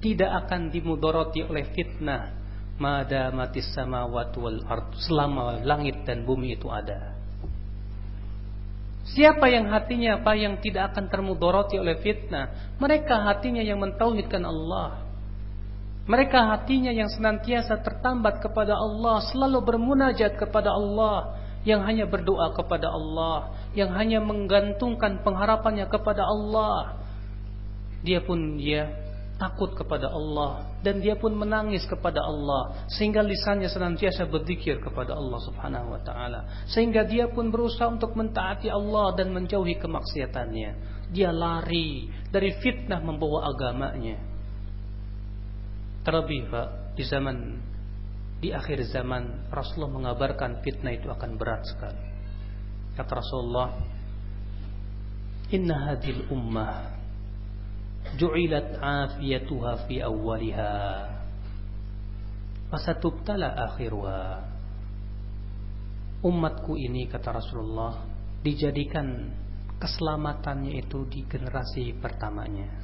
Tidak akan dimudoroti oleh fitnah. Madamatis samawati wal ard. Selama langit dan bumi itu ada. Siapa yang hatinya apa yang tidak akan termudoroti oleh fitnah? Mereka hatinya yang mentauhidkan Allah. Mereka hatinya yang senantiasa tertambat kepada Allah, selalu bermunajat kepada Allah, yang hanya berdoa kepada Allah, yang hanya menggantungkan pengharapannya kepada Allah. Dia pun dia takut kepada Allah dan dia pun menangis kepada Allah sehingga lisannya senantiasa berzikir kepada Allah Subhanahu wa taala. Sehingga dia pun berusaha untuk mentaati Allah dan menjauhi kemaksiatannya. Dia lari dari fitnah membawa agamanya Terlebih Pak, di zaman di akhir zaman Rasulullah mengabarkan fitnah itu akan berat sekali. Kata Rasulullah, "Inna hadil ummah ju'ilat afiyatuha fi awwaliha fasatubtala akhiruha." Umatku ini kata Rasulullah dijadikan keselamatannya itu di generasi pertamanya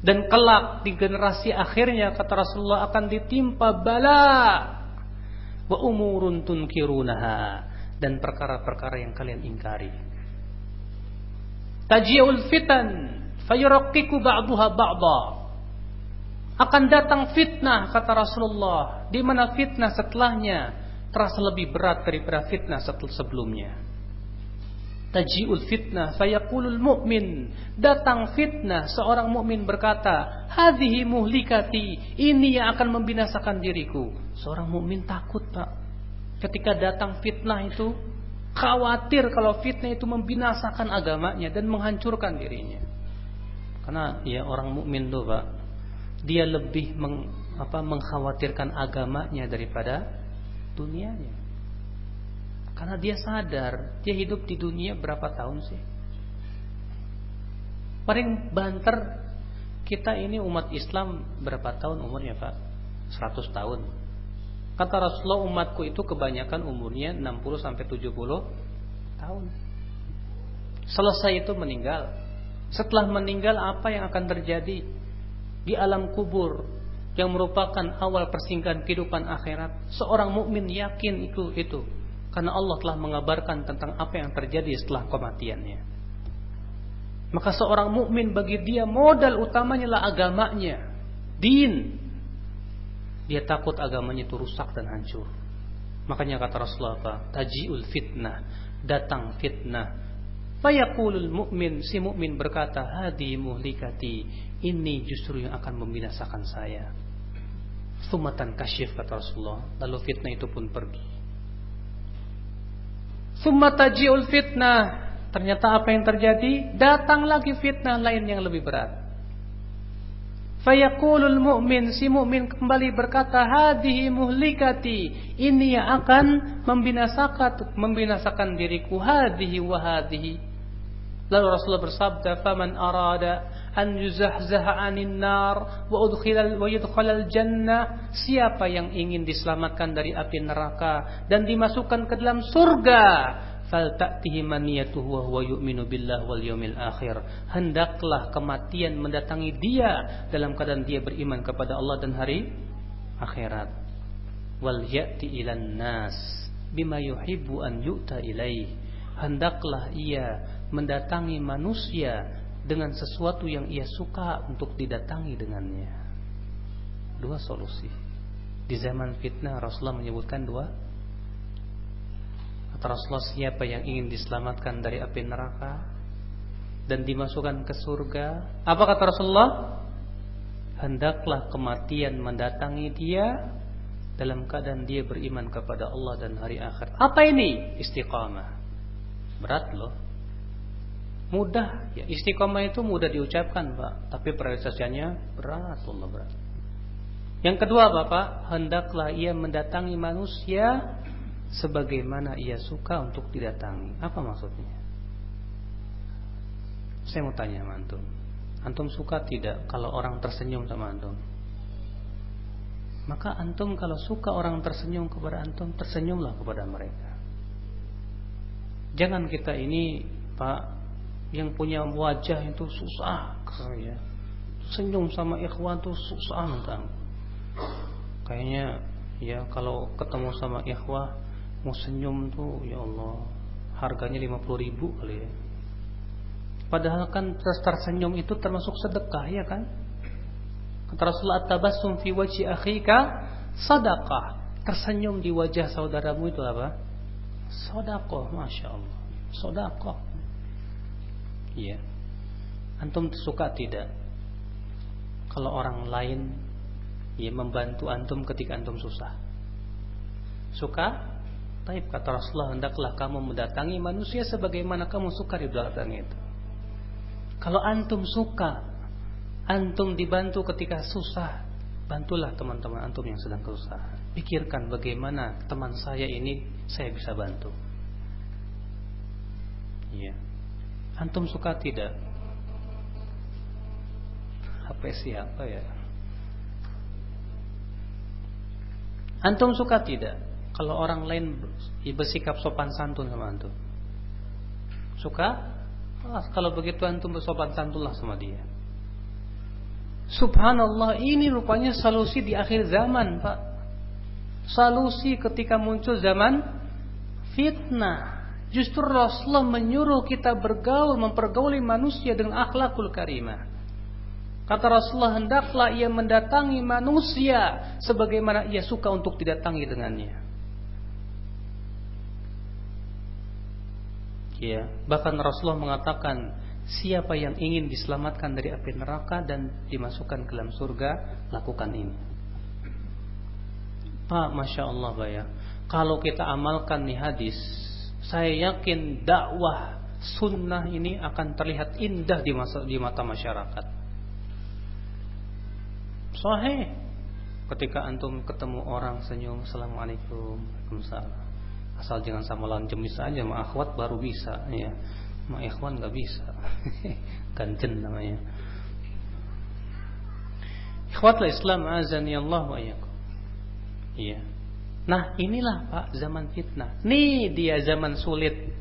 dan kelak di generasi akhirnya kata Rasulullah akan ditimpa bala. Wa umurun tunkirunaha. Dan perkara-perkara yang kalian ingkari. Taji'ul fitan. Fayuraqqiku ba'daha ba'da. Akan datang fitnah kata Rasulullah. Di mana fitnah setelahnya terasa lebih berat daripada fitnah sebelumnya taji'ul fitnah fayaqulul mu'min. Datang fitnah seorang mukmin berkata hadhihi muhlikati ini yang akan membinasakan diriku. Seorang mukmin takut Pak. Ketika datang fitnah itu khawatir kalau fitnah itu membinasakan agamanya dan menghancurkan dirinya. Karena ya orang mukmin tuh Pak dia lebih meng, apa mengkhawatirkan agamanya daripada dunianya karena dia sadar, dia hidup di dunia berapa tahun sih? Paling banter kita ini umat Islam berapa tahun umurnya Pak? 100 tahun. Kata Rasulullah umatku itu kebanyakan umurnya 60 sampai 70 tahun. Selesai itu meninggal. Setelah meninggal apa yang akan terjadi di alam kubur yang merupakan awal persinggahan kehidupan akhirat? Seorang mukmin yakin itu itu karena Allah telah mengabarkan tentang apa yang terjadi setelah kematiannya. Maka seorang mukmin bagi dia modal utamanya lah agamanya, din. Dia takut agamanya itu rusak dan hancur. Makanya kata Rasulullah apa? Tajiul fitnah, datang fitnah. Fayaqulul mu'min, si mukmin berkata, "Hadi muhlikati." Ini justru yang akan membinasakan saya. Sumatan kasyif kata Rasulullah. Lalu fitnah itu pun pergi. Summa taji'ul fitnah. Ternyata apa yang terjadi? Datang lagi fitnah lain yang lebih berat. Fayaqulul mu'min si mu'min kembali berkata hadhihi muhlikati ini yang akan membinasakan membinasakan diriku hadhihi wa hadhihi lalu Rasulullah bersabda faman arada an yuzahzaha 'anil nar wa udkhilal wa yudkhalal jannah siapa yang ingin diselamatkan dari api neraka dan dimasukkan ke dalam surga falta'tihi maniyatuhu wa huwa yu'minu billah wal yawmil akhir. Hendaklah kematian mendatangi dia dalam keadaan dia beriman kepada Allah dan hari akhirat. Wal ya'ti ilan nas bima yuhibbu an yu'ta ilaih. Hendaklah ia mendatangi manusia dengan sesuatu yang ia suka untuk didatangi dengannya. Dua solusi. Di zaman fitnah Rasulullah menyebutkan dua Kata Rasulullah siapa yang ingin diselamatkan dari api neraka dan dimasukkan ke surga? Apa kata Rasulullah? Hendaklah kematian mendatangi dia dalam keadaan dia beriman kepada Allah dan hari akhir. Apa ini? Istiqamah. Berat loh. Mudah ya istiqomah itu mudah diucapkan Pak, tapi realisasinya berat Allah berat. Yang kedua Bapak, hendaklah ia mendatangi manusia sebagaimana ia suka untuk didatangi. Apa maksudnya? Saya mau tanya sama antum. Antum suka tidak kalau orang tersenyum sama antum? Maka antum kalau suka orang tersenyum kepada antum, tersenyumlah kepada mereka. Jangan kita ini, Pak, yang punya wajah itu susah, ya. Senyum sama ikhwan itu susah tentang. Kayaknya ya kalau ketemu sama ikhwah mau senyum tuh ya Allah harganya 50 ribu kali ya. Padahal kan tersenyum itu termasuk sedekah ya kan? Kata Rasulullah tabassum fi wajhi akhika sadaqah. Tersenyum di wajah saudaramu itu apa? Sedekah Masya Allah. Sedekah iya antum suka tidak kalau orang lain ya membantu antum ketika antum susah suka Taib kata Rasulullah hendaklah kamu mendatangi manusia sebagaimana kamu suka di belakang itu. Kalau antum suka, antum dibantu ketika susah, bantulah teman-teman antum yang sedang kesusahan. Pikirkan bagaimana teman saya ini saya bisa bantu. Iya. Antum suka tidak? Apa siapa ya? Antum suka tidak? kalau orang lain bersikap sopan santun sama antum? Suka? Ah, kalau begitu antum bersopan santunlah sama dia. Subhanallah, ini rupanya solusi di akhir zaman, Pak. Solusi ketika muncul zaman fitnah. Justru Rasulullah menyuruh kita bergaul, mempergauli manusia dengan akhlakul karimah. Kata Rasulullah, hendaklah ia mendatangi manusia sebagaimana ia suka untuk didatangi dengannya. ya bahkan Rasulullah mengatakan siapa yang ingin diselamatkan dari api neraka dan dimasukkan ke dalam surga lakukan ini Pak Masya Allah ya kalau kita amalkan nih hadis saya yakin dakwah sunnah ini akan terlihat indah di, masa, di mata masyarakat. Sahih. Ketika antum ketemu orang senyum assalamualaikum waalaikumsalam. Asal jangan sama lawan jenis saja ma akhwat baru bisa ya. Ma ikhwan nggak bisa. Ganjen namanya. Ikhwatlah Islam azani Allah wa iya nah inilah Pak zaman fitnah nih dia zaman sulit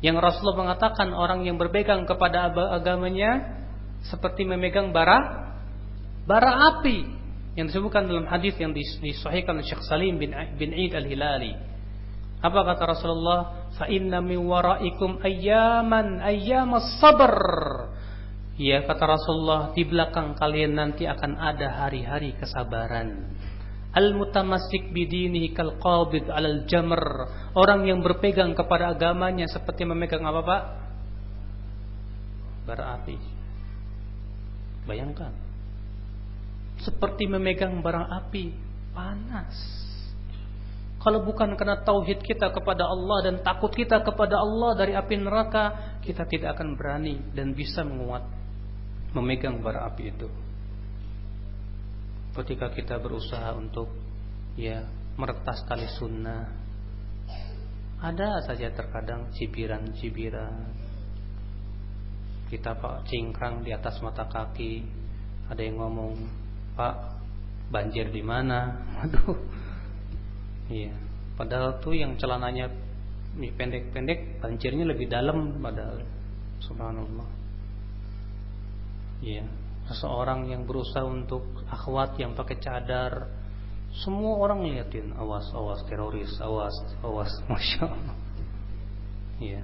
yang Rasulullah mengatakan orang yang berpegang kepada agamanya seperti memegang bara bara api yang disebutkan dalam hadis yang disahihkan Syekh Salim bin bin Eid Al-Hilali apa kata Rasulullah? Fa inna min waraikum ayyaman sabr. Ya kata Rasulullah, di belakang kalian nanti akan ada hari-hari kesabaran. Al-mutamassik bidinihi kal qabid alal jamr. Orang yang berpegang kepada agamanya seperti memegang apa, Pak? Api. Bayangkan. Seperti memegang barang api, panas. Kalau bukan karena tauhid kita kepada Allah dan takut kita kepada Allah dari api neraka, kita tidak akan berani dan bisa menguat memegang bara api itu. Ketika kita berusaha untuk ya meretas tali sunnah, ada saja terkadang cibiran-cibiran. Kita pak cingkrang di atas mata kaki, ada yang ngomong, Pak banjir di mana? Waduh, Iya. Padahal tuh yang celananya pendek-pendek banjirnya lebih dalam pada subhanallah ya seseorang yang berusaha untuk akhwat yang pakai cadar. Semua orang liatin awas awas teroris awas awas. Masya Allah. Ya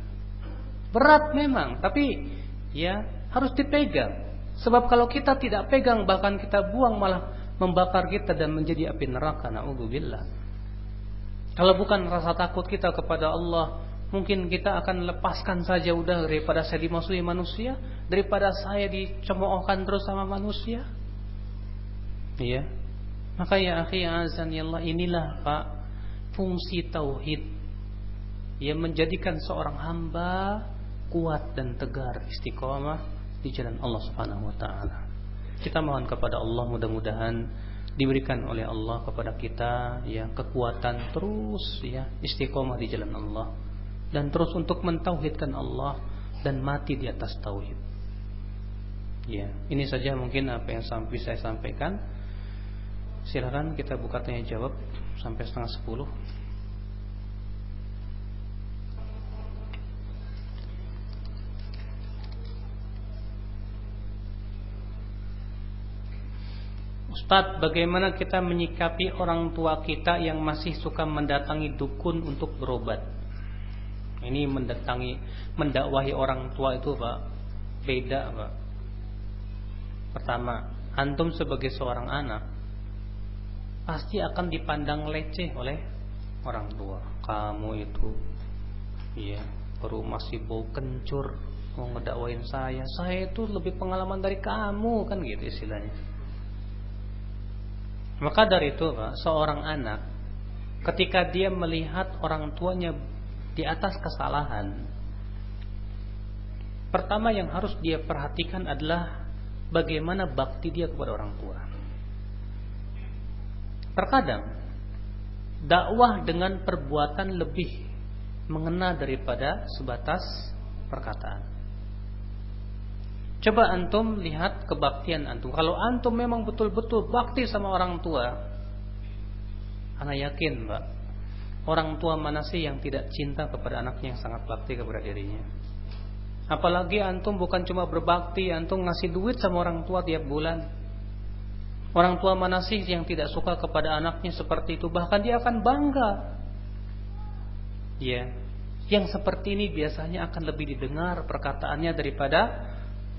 berat memang tapi ya harus dipegang. Sebab kalau kita tidak pegang bahkan kita buang malah membakar kita dan menjadi api neraka. Naudzubillah. Kalau bukan rasa takut kita kepada Allah, mungkin kita akan lepaskan saja udah daripada saya dimasuki manusia, daripada saya dicemoohkan terus sama manusia. Iya. Maka ya akhi azan ya Allah inilah Pak fungsi tauhid yang menjadikan seorang hamba kuat dan tegar istiqomah di jalan Allah Subhanahu wa taala. Kita mohon kepada Allah mudah-mudahan diberikan oleh Allah kepada kita ya kekuatan terus ya istiqomah di jalan Allah dan terus untuk mentauhidkan Allah dan mati di atas tauhid. Ya, ini saja mungkin apa yang sampai saya sampaikan. Silakan kita buka tanya jawab sampai setengah sepuluh. Ustadz, bagaimana kita menyikapi orang tua kita yang masih suka mendatangi dukun untuk berobat? Ini mendatangi, mendakwahi orang tua itu, Pak, beda, Pak. Pertama, antum sebagai seorang anak pasti akan dipandang leceh oleh orang tua. Kamu itu, iya, baru masih bau kencur mau ngedakwain saya. Saya itu lebih pengalaman dari kamu, kan gitu istilahnya. Maka dari itu Pak, seorang anak ketika dia melihat orang tuanya di atas kesalahan, pertama yang harus dia perhatikan adalah bagaimana bakti dia kepada orang tua. Terkadang dakwah dengan perbuatan lebih mengena daripada sebatas perkataan. Coba antum lihat kebaktian antum. Kalau antum memang betul-betul bakti sama orang tua, anak yakin, Mbak. Orang tua mana sih yang tidak cinta kepada anaknya yang sangat bakti kepada dirinya? Apalagi antum bukan cuma berbakti, antum ngasih duit sama orang tua tiap bulan. Orang tua mana sih yang tidak suka kepada anaknya seperti itu? Bahkan dia akan bangga. Ya, yang seperti ini biasanya akan lebih didengar perkataannya daripada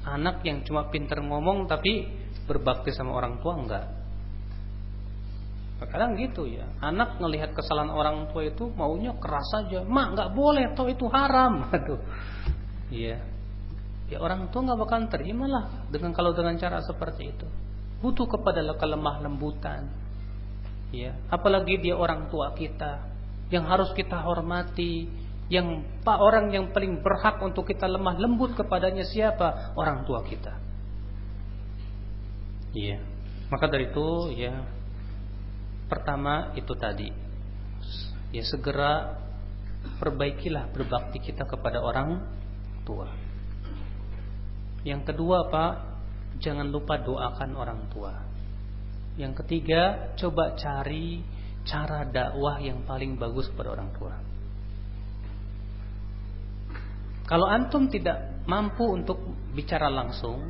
anak yang cuma pinter ngomong tapi berbakti sama orang tua enggak. Kadang gitu ya. Anak ngelihat kesalahan orang tua itu maunya keras saja. Mak nggak boleh, toh itu haram. Aduh. Iya. Ya orang tua nggak bakal terima lah dengan kalau dengan cara seperti itu. Butuh kepada kelemah lembutan. Ya, apalagi dia orang tua kita yang harus kita hormati, yang pak orang yang paling berhak untuk kita lemah lembut kepadanya siapa? Orang tua kita. Iya. Maka dari itu ya pertama itu tadi. Ya segera perbaikilah berbakti kita kepada orang tua. Yang kedua, Pak, jangan lupa doakan orang tua. Yang ketiga, coba cari cara dakwah yang paling bagus kepada orang tua. Kalau antum tidak mampu untuk bicara langsung,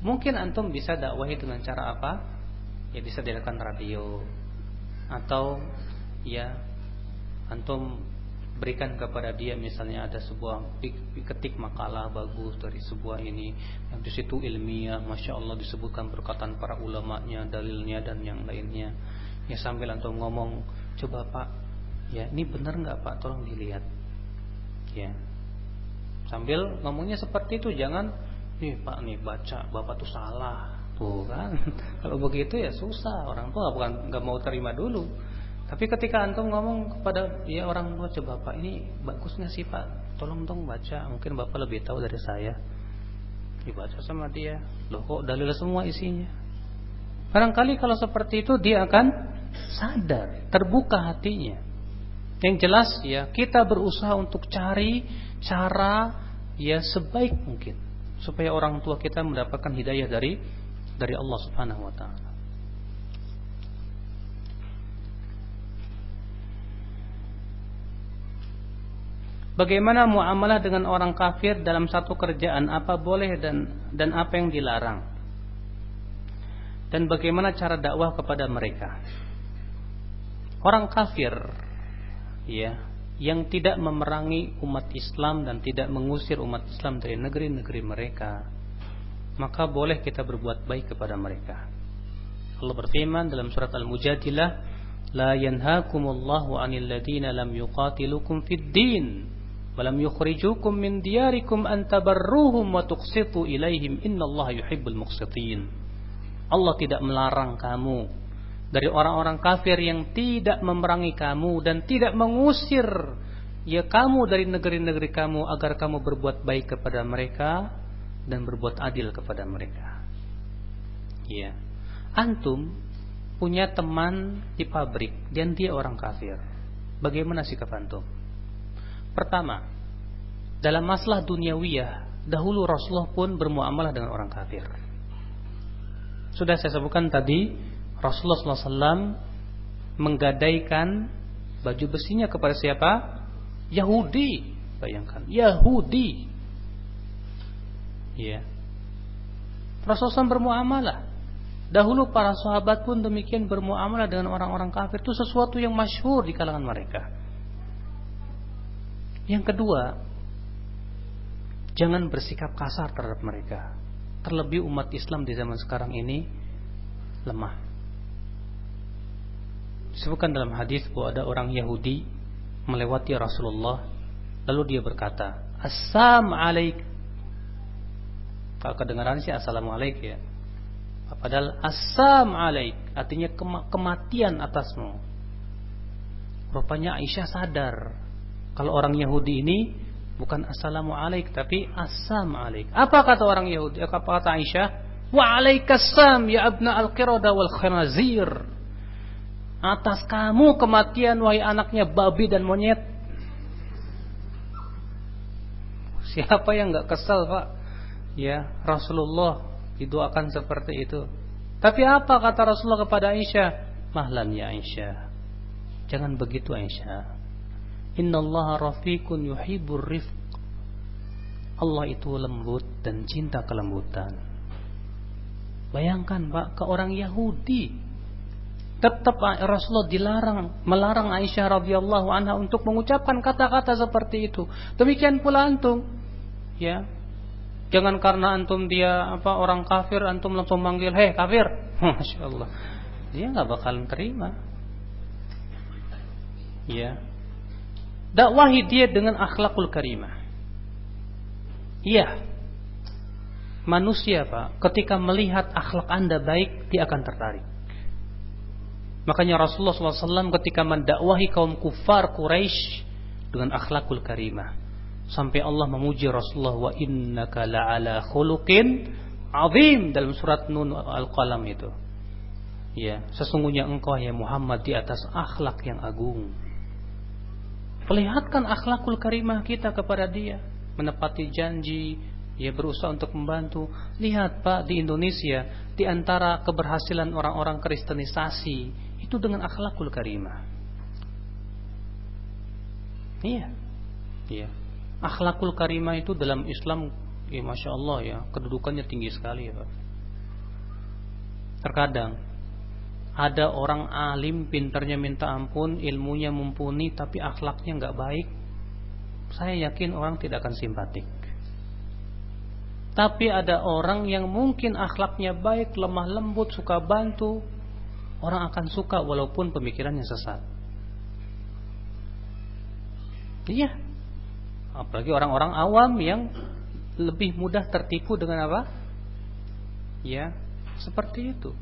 mungkin antum bisa dakwahi dengan cara apa? Ya bisa dilakukan radio. Atau ya antum berikan kepada dia misalnya ada sebuah ketik makalah bagus dari sebuah ini. Yang di situ ilmiah, masya Allah disebutkan perkataan para ulamanya, dalilnya dan yang lainnya. Ya sambil antum ngomong, coba pak, ya ini benar nggak pak? Tolong dilihat. Ya. Sambil ngomongnya seperti itu jangan nih pak nih baca bapak tuh salah tuh kan. Kalau begitu ya susah. Orang tua bukan nggak mau terima dulu. Tapi ketika antum ngomong kepada ya orang tua coba pak ini bagus nggak sih pak. Tolong dong baca. Mungkin bapak lebih tahu dari saya. Dibaca sama dia. Loh kok dalil semua isinya? Barangkali kalau seperti itu dia akan sadar terbuka hatinya. Yang jelas ya kita berusaha untuk cari cara ya sebaik mungkin. Supaya orang tua kita mendapatkan hidayah dari dari Allah Subhanahu wa taala. Bagaimana muamalah dengan orang kafir dalam satu kerjaan apa boleh dan dan apa yang dilarang? Dan bagaimana cara dakwah kepada mereka? Orang kafir ya, yang tidak memerangi umat Islam dan tidak mengusir umat Islam dari negeri-negeri mereka, maka boleh kita berbuat baik kepada mereka. Allah berfirman dalam surat Al-Mujadilah, "La yanhaakumullahu 'anil ladzina lam yuqatilukum fid din wa lam yukhrijukum min diyarikum an tabarruhum wa tuqsitu ilaihim innallaha yuhibbul muqsitin." Allah tidak melarang kamu dari orang-orang kafir yang tidak memerangi kamu dan tidak mengusir ya kamu dari negeri-negeri kamu agar kamu berbuat baik kepada mereka dan berbuat adil kepada mereka. Ya. Antum punya teman di pabrik dan dia orang kafir. Bagaimana sikap antum? Pertama, dalam masalah duniawiyah, dahulu Rasulullah pun bermuamalah dengan orang kafir. Sudah saya sebutkan tadi, Rasulullah SAW menggadaikan baju besinya kepada siapa? Yahudi. Bayangkan, Yahudi. Ya. Rasulullah bermuamalah. Dahulu para sahabat pun demikian bermuamalah dengan orang-orang kafir itu sesuatu yang masyhur di kalangan mereka. Yang kedua, jangan bersikap kasar terhadap mereka. Terlebih umat Islam di zaman sekarang ini lemah. Disebutkan dalam hadis bahwa ada orang Yahudi melewati Rasulullah lalu dia berkata, "Assam alaik." Kalau kedengaran sih assalamualaikum ya. Padahal assam alaik artinya kematian atasmu. Rupanya Aisyah sadar kalau orang Yahudi ini bukan assalamualaikum tapi assam alaik. Apa kata orang Yahudi? Apa kata Aisyah? Wa alaikassam ya abna al-qirada wal khanazir. Atas kamu kematian wahai anaknya babi dan monyet. Siapa yang nggak kesal pak? Ya Rasulullah didoakan seperti itu. Tapi apa kata Rasulullah kepada Aisyah? Mahlan ya Aisyah. Jangan begitu Aisyah. Inna Allah rafiqun yuhibur rifq. Allah itu lembut dan cinta kelembutan. Bayangkan Pak, ke orang Yahudi tetap Rasulullah dilarang melarang Aisyah radhiyallahu anha untuk mengucapkan kata-kata seperti itu. Demikian pula antum. Ya. Jangan karena antum dia apa orang kafir antum langsung manggil, "Hei kafir." Masya Allah. Dia nggak bakalan terima. Ya. Dakwahi dia dengan akhlakul karimah. Iya. Manusia, Pak, ketika melihat akhlak Anda baik, dia akan tertarik. Makanya Rasulullah SAW ketika mendakwahi kaum kufar Quraisy dengan akhlakul karimah. Sampai Allah memuji Rasulullah wa innaka la'ala khuluqin azim dalam surat Nun Al-Qalam itu. Ya, sesungguhnya engkau ya Muhammad di atas akhlak yang agung. Perlihatkan akhlakul karimah kita kepada dia, menepati janji, ya berusaha untuk membantu. Lihat Pak di Indonesia, di antara keberhasilan orang-orang kristenisasi itu dengan akhlakul karimah. Iya. Iya. Akhlakul karimah itu dalam Islam ya Masya Allah ya kedudukannya tinggi sekali ya Pak. Terkadang ada orang alim pinternya minta ampun ilmunya mumpuni tapi akhlaknya nggak baik saya yakin orang tidak akan simpatik tapi ada orang yang mungkin akhlaknya baik lemah lembut suka bantu orang akan suka walaupun pemikirannya sesat. Iya. Apalagi orang-orang awam yang lebih mudah tertipu dengan apa? Ya, seperti itu.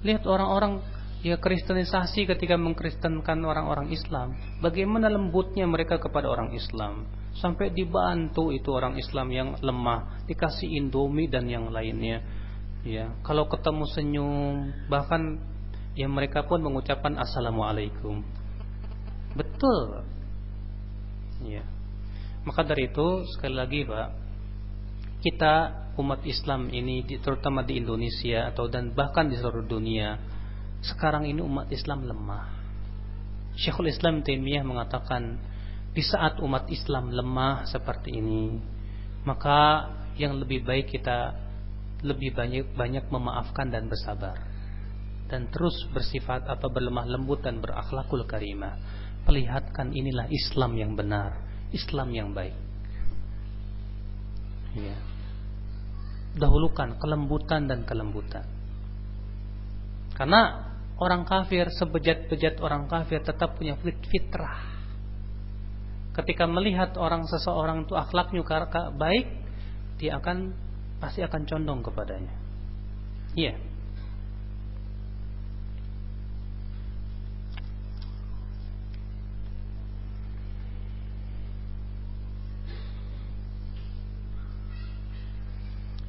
Lihat orang-orang ya kristenisasi ketika mengkristenkan orang-orang Islam. Bagaimana lembutnya mereka kepada orang Islam. Sampai dibantu itu orang Islam yang lemah, dikasih indomie dan yang lainnya. Ya, kalau ketemu senyum, bahkan yang mereka pun mengucapkan assalamualaikum. Betul. Ya. Maka dari itu sekali lagi Pak, kita umat Islam ini terutama di Indonesia atau dan bahkan di seluruh dunia sekarang ini umat Islam lemah. Syekhul Islam Taimiyah mengatakan di saat umat Islam lemah seperti ini, maka yang lebih baik kita lebih banyak banyak memaafkan dan bersabar dan terus bersifat apa berlemah lembut dan berakhlakul karimah. Perlihatkan inilah Islam yang benar, Islam yang baik. Ya. Dahulukan kelembutan dan kelembutan. Karena orang kafir sebejat-bejat orang kafir tetap punya fitrah. Ketika melihat orang seseorang itu akhlaknya baik, dia akan pasti akan condong kepadanya. Iya.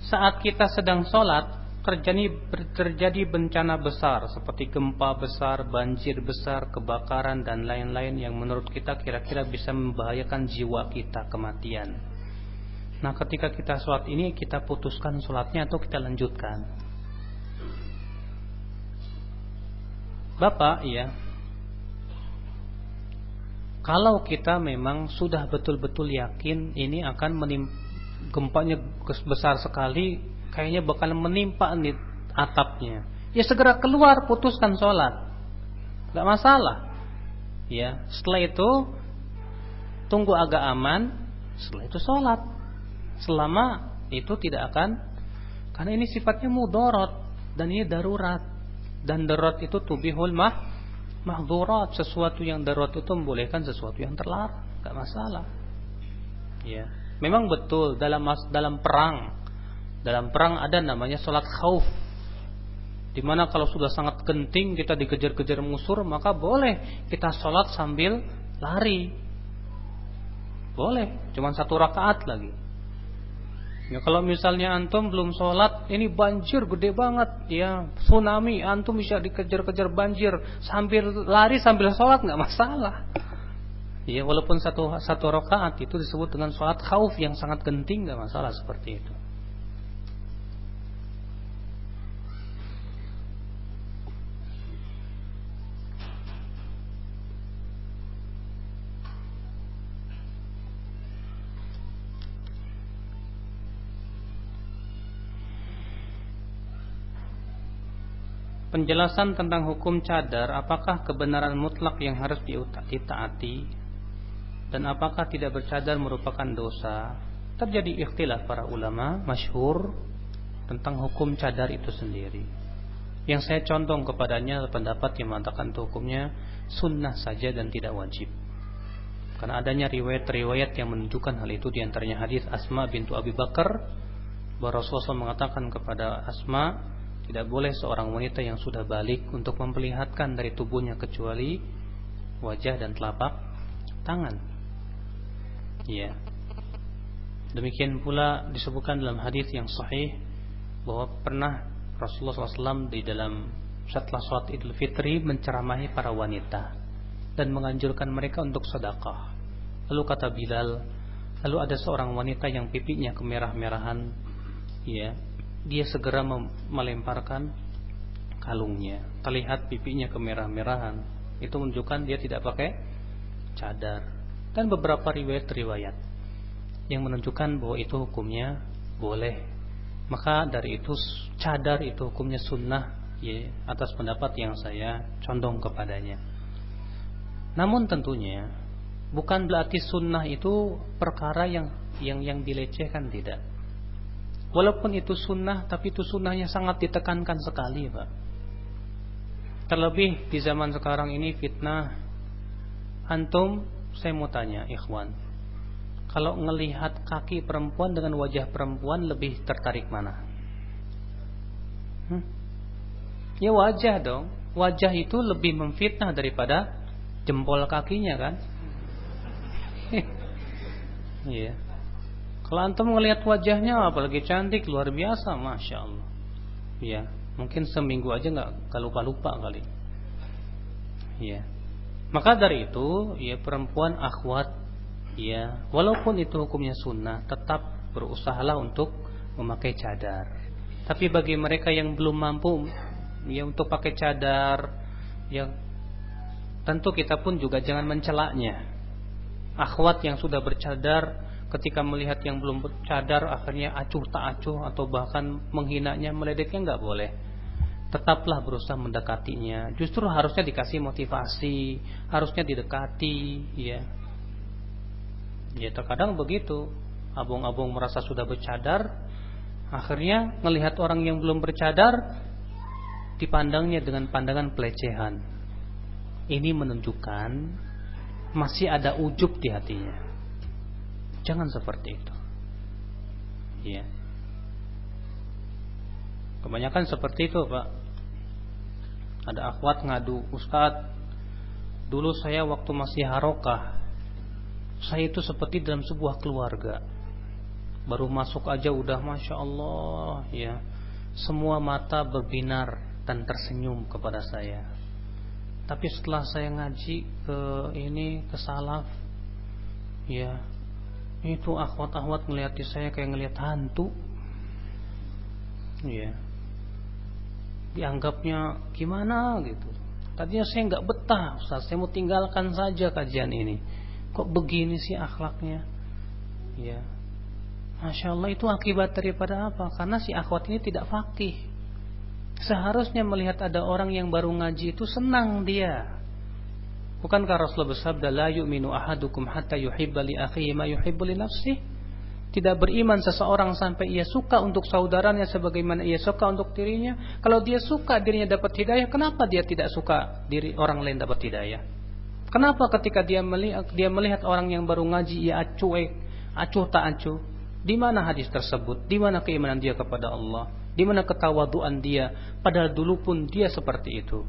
Saat kita sedang sholat terjadi terjadi bencana besar seperti gempa besar, banjir besar, kebakaran dan lain-lain yang menurut kita kira-kira bisa membahayakan jiwa kita kematian. Nah, ketika kita sholat ini kita putuskan sholatnya atau kita lanjutkan. Bapak, ya. Kalau kita memang sudah betul-betul yakin ini akan menimpa gempanya besar sekali, kayaknya bakal menimpa nih atapnya. Ya segera keluar, putuskan sholat, nggak masalah. Ya, setelah itu tunggu agak aman, setelah itu sholat. Selama itu tidak akan, karena ini sifatnya mudorot dan ini darurat. Dan darurat itu tubihul mah mahdurat sesuatu yang darurat itu membolehkan sesuatu yang terlarang, nggak masalah. Ya. Memang betul dalam dalam perang dalam perang ada namanya sholat khauf. Di mana kalau sudah sangat genting kita dikejar-kejar musuh maka boleh kita sholat sambil lari. Boleh cuma satu rakaat lagi. Ya kalau misalnya antum belum sholat ini banjir gede banget. Ya tsunami antum bisa dikejar-kejar banjir. Sambil lari sambil sholat nggak masalah Ya, walaupun satu satu rakaat itu disebut dengan sholat khauf yang sangat genting, nggak masalah seperti itu. Penjelasan tentang hukum cadar, apakah kebenaran mutlak yang harus ditaati dan apakah tidak bercadar merupakan dosa? Terjadi ikhtilaf para ulama masyhur tentang hukum cadar itu sendiri. Yang saya condong kepadanya pendapat yang mengatakan itu hukumnya sunnah saja dan tidak wajib. Karena adanya riwayat-riwayat yang menunjukkan hal itu di antaranya hadis Asma bintu Abi Bakar bahwa Rasulullah mengatakan kepada Asma tidak boleh seorang wanita yang sudah balik untuk memperlihatkan dari tubuhnya kecuali wajah dan telapak tangan Ya. Demikian pula disebutkan dalam hadis yang sahih bahwa pernah Rasulullah SAW di dalam setelah sholat Idul Fitri menceramahi para wanita dan menganjurkan mereka untuk sedekah. Lalu kata Bilal, lalu ada seorang wanita yang pipinya kemerah-merahan, ya, dia segera melemparkan kalungnya. Terlihat pipinya kemerah-merahan. Itu menunjukkan dia tidak pakai cadar dan beberapa riwayat-riwayat yang menunjukkan bahwa itu hukumnya boleh. Maka dari itu cadar itu hukumnya sunnah ya atas pendapat yang saya condong kepadanya. Namun tentunya bukan berarti sunnah itu perkara yang yang yang dilecehkan tidak. Walaupun itu sunnah tapi itu sunnahnya sangat ditekankan sekali, Pak. Terlebih di zaman sekarang ini fitnah antum saya mau tanya, ikhwan. Kalau ngelihat kaki perempuan dengan wajah perempuan lebih tertarik mana? Hmm? Ya wajah dong. Wajah itu lebih memfitnah daripada jempol kakinya kan? Iya. Kalau antum ngelihat wajahnya apalagi cantik luar biasa, masya Allah. Iya. Mungkin seminggu aja nggak lupa lupa kali. Iya. Maka dari itu, ya perempuan akhwat, ya walaupun itu hukumnya sunnah, tetap berusahalah untuk memakai cadar. Tapi bagi mereka yang belum mampu, ya untuk pakai cadar, ya tentu kita pun juga jangan mencelaknya. akhwat yang sudah bercadar ketika melihat yang belum bercadar akhirnya acuh tak acuh atau bahkan menghinanya meledeknya nggak boleh tetaplah berusaha mendekatinya. Justru harusnya dikasih motivasi harusnya didekati ya. Ya terkadang begitu. Abung-abung merasa sudah bercadar akhirnya melihat orang yang belum bercadar dipandangnya dengan pandangan pelecehan. Ini menunjukkan masih ada ujub di hatinya. Jangan seperti itu. Ya kebanyakan seperti itu pak ada akhwat ngadu, Ustadz, dulu saya waktu masih harokah, saya itu seperti dalam sebuah keluarga. Baru masuk aja udah Masya Allah ya. Semua mata berbinar dan tersenyum kepada saya. Tapi setelah saya ngaji ke ini ke salaf, ya itu akhwat-akhwat ngeliati saya kayak ngeliat hantu. Ya, dianggapnya gimana gitu. Tadinya saya nggak betah, Ustaz. Saya mau tinggalkan saja kajian ini. Kok begini sih akhlaknya? Ya. Masya Allah itu akibat daripada apa? Karena si akhwat ini tidak fakih. Seharusnya melihat ada orang yang baru ngaji itu senang dia. Bukankah Rasulullah bersabda la yu'minu ahadukum hatta yuhibba li akhihi ma yuhibbu li? Tidak beriman seseorang sampai ia suka untuk saudaranya sebagaimana ia suka untuk dirinya. Kalau dia suka dirinya dapat hidayah, kenapa dia tidak suka diri orang lain dapat hidayah? Kenapa ketika dia melihat dia melihat orang yang baru ngaji ia acuh acuh tak acuh? Di mana hadis tersebut? Di mana keimanan dia kepada Allah? Di mana ketawaduan dia? Padahal dulu pun dia seperti itu.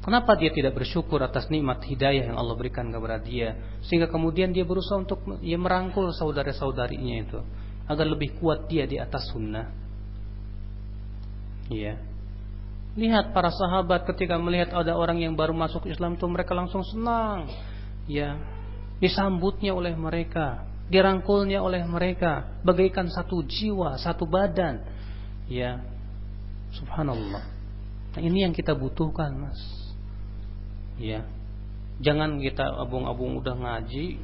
Kenapa dia tidak bersyukur atas nikmat hidayah yang Allah berikan kepada dia sehingga kemudian dia berusaha untuk ya merangkul saudara-saudarinya itu agar lebih kuat dia di atas sunnah. Iya. Lihat para sahabat ketika melihat ada orang yang baru masuk Islam itu mereka langsung senang. Ya. Disambutnya oleh mereka, dirangkulnya oleh mereka bagaikan satu jiwa, satu badan. Ya. Subhanallah. Nah, ini yang kita butuhkan, Mas ya jangan kita abung-abung udah ngaji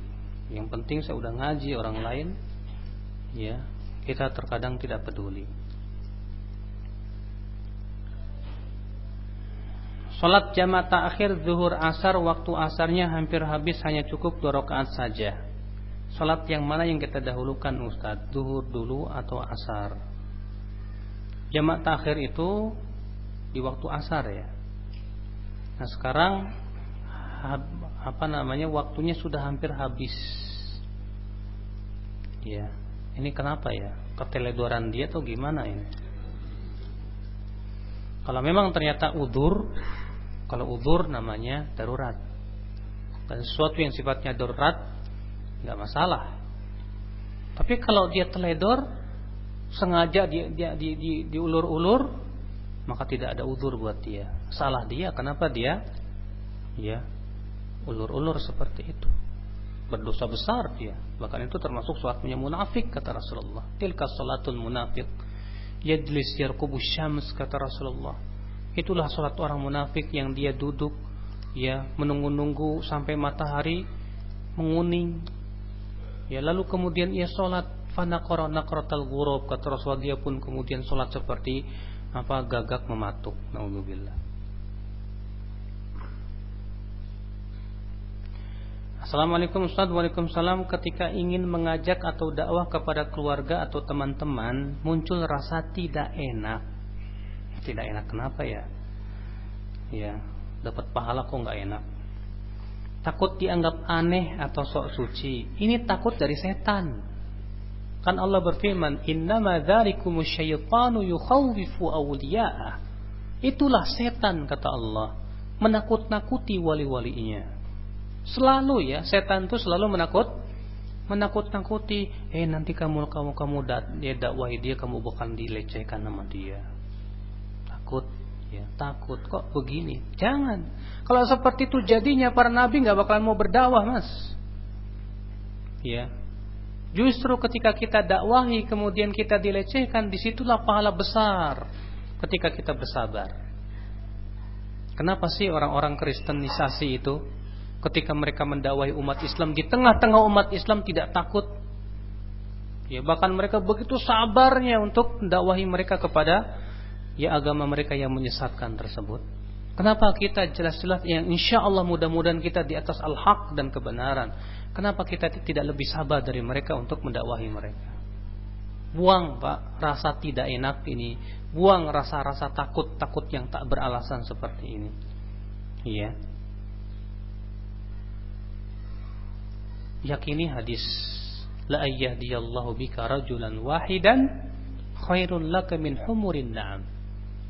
yang penting saya udah ngaji orang lain ya kita terkadang tidak peduli Salat jamaah akhir zuhur asar waktu asarnya hampir habis hanya cukup dua rakaat saja. Salat yang mana yang kita dahulukan Ustaz? Zuhur dulu atau asar? Jamaah takhir itu di waktu asar ya. Nah sekarang apa namanya waktunya sudah hampir habis. Ya, ini kenapa ya? Keteledoran dia atau gimana ini? Kalau memang ternyata udur, kalau udur namanya darurat. Dan sesuatu yang sifatnya darurat nggak masalah. Tapi kalau dia teledor, sengaja dia, dia di, di, diulur-ulur, maka tidak ada udur buat dia. Salah dia, kenapa dia? Ya, ulur-ulur seperti itu. Berdosa besar dia. Bahkan itu termasuk suatunya munafik kata Rasulullah. Tilka salatul munafik yajlis yarkubu syams kata Rasulullah. Itulah salat orang munafik yang dia duduk ya menunggu-nunggu sampai matahari menguning. Ya lalu kemudian ia salat. Fanaqara naqratal ghurab kata Rasulullah. Dia pun kemudian salat seperti apa gagak mematuk. Naudzubillah Assalamualaikum Ustaz. Waalaikumsalam. Ketika ingin mengajak atau dakwah kepada keluarga atau teman-teman Muncul rasa tidak enak. Tidak enak kenapa ya? Ya Dapat pahala kok nggak enak? Takut dianggap aneh atau sok suci. Ini takut dari setan. Kan Allah berfirman Innama dzalikumus syaitanu yukhawwifu awliya'ah. Itulah setan kata Allah Menakut-nakuti wali-walinya Selalu ya, setan itu selalu menakut menakut-nakuti, eh nanti kamu kamu kamu dat, dia dakwahi dia kamu bukan dilecehkan sama dia. Takut ya, takut kok begini. Jangan. Kalau seperti itu jadinya para nabi nggak bakalan mau berdakwah, Mas. Ya. Justru ketika kita dakwahi kemudian kita dilecehkan, di situlah pahala besar ketika kita bersabar. Kenapa sih orang-orang kristenisasi itu ketika mereka mendakwahi umat Islam di tengah-tengah umat Islam tidak takut. Ya, bahkan mereka begitu sabarnya untuk mendakwahi mereka kepada ya agama mereka yang menyesatkan tersebut. Kenapa kita jelas-jelas yang insya Allah mudah-mudahan kita di atas al-haq dan kebenaran. Kenapa kita tidak lebih sabar dari mereka untuk mendakwahi mereka? Buang pak rasa tidak enak ini, buang rasa-rasa takut-takut yang tak beralasan seperti ini. Iya. Yakini hadis la ayyahdiyallahu bika rajulan wahidan khairul laka min humurin na'am.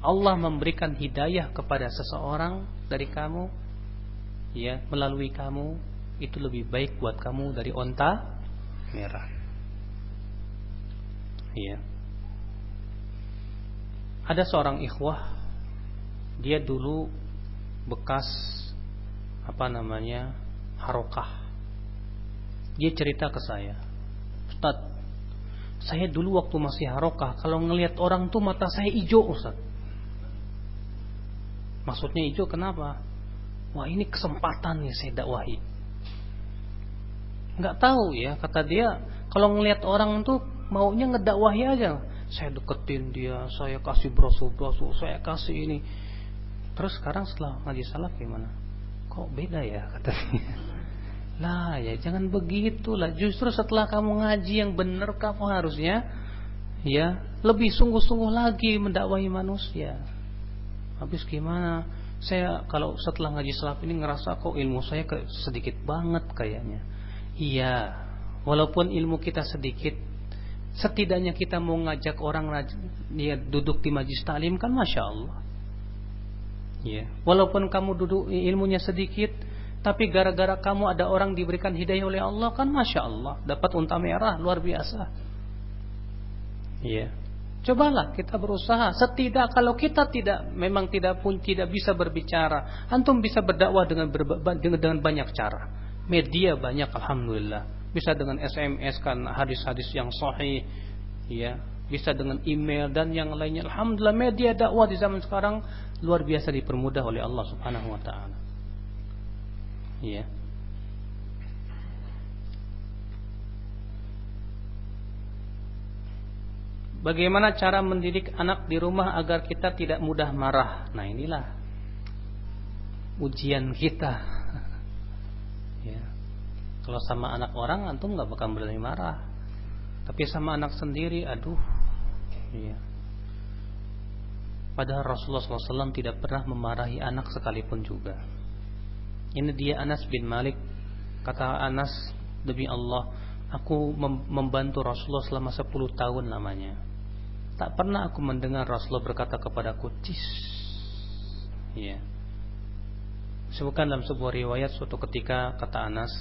Allah memberikan hidayah kepada seseorang dari kamu ya melalui kamu itu lebih baik buat kamu dari onta merah. Iya. Ada seorang ikhwah dia dulu bekas apa namanya harokah. Dia cerita ke saya, Ustaz, saya dulu waktu masih harokah, kalau ngelihat orang tuh mata saya hijau Ustaz. Maksudnya hijau kenapa? Wah ini kesempatan nih saya dakwahi. Nggak tahu ya, kata dia, kalau ngelihat orang tuh maunya ngedakwahi aja. Saya deketin dia, saya kasih brosur-brosur, saya kasih ini. Terus sekarang setelah ngaji salaf gimana? Kok beda ya katanya? Lah ya jangan begitulah. Justru setelah kamu ngaji yang benar kamu harusnya ya lebih sungguh-sungguh lagi mendakwahi manusia. Habis gimana? Saya kalau setelah ngaji salaf ini ngerasa kok ilmu saya sedikit banget kayaknya. Iya, walaupun ilmu kita sedikit, setidaknya kita mau ngajak orang ya, duduk di majlis talim kan masya Allah. Ya, walaupun kamu duduk ilmunya sedikit, tapi gara-gara kamu ada orang diberikan hidayah oleh Allah kan Masya Allah. Dapat unta merah luar biasa. Iya. Cobalah kita berusaha. Setidak kalau kita tidak memang tidak pun tidak bisa berbicara, antum bisa berdakwah dengan dengan, dengan banyak cara. Media banyak alhamdulillah. Bisa dengan SMS kan hadis-hadis yang sahih, ya. Bisa dengan email dan yang lainnya. Alhamdulillah media dakwah di zaman sekarang luar biasa dipermudah oleh Allah Subhanahu wa taala. Ya. Bagaimana cara mendidik anak di rumah agar kita tidak mudah marah? Nah inilah ujian kita. ya. Kalau sama anak orang antum nggak bakal berani marah. Tapi sama anak sendiri, aduh. Ya. Padahal Rasulullah SAW tidak pernah memarahi anak sekalipun juga. Ini dia Anas bin Malik. Kata Anas, demi Allah, aku membantu Rasulullah selama 10 tahun namanya. Tak pernah aku mendengar Rasulullah berkata kepadaku, "Cis." Ya. Sebutkan dalam sebuah riwayat suatu ketika kata Anas,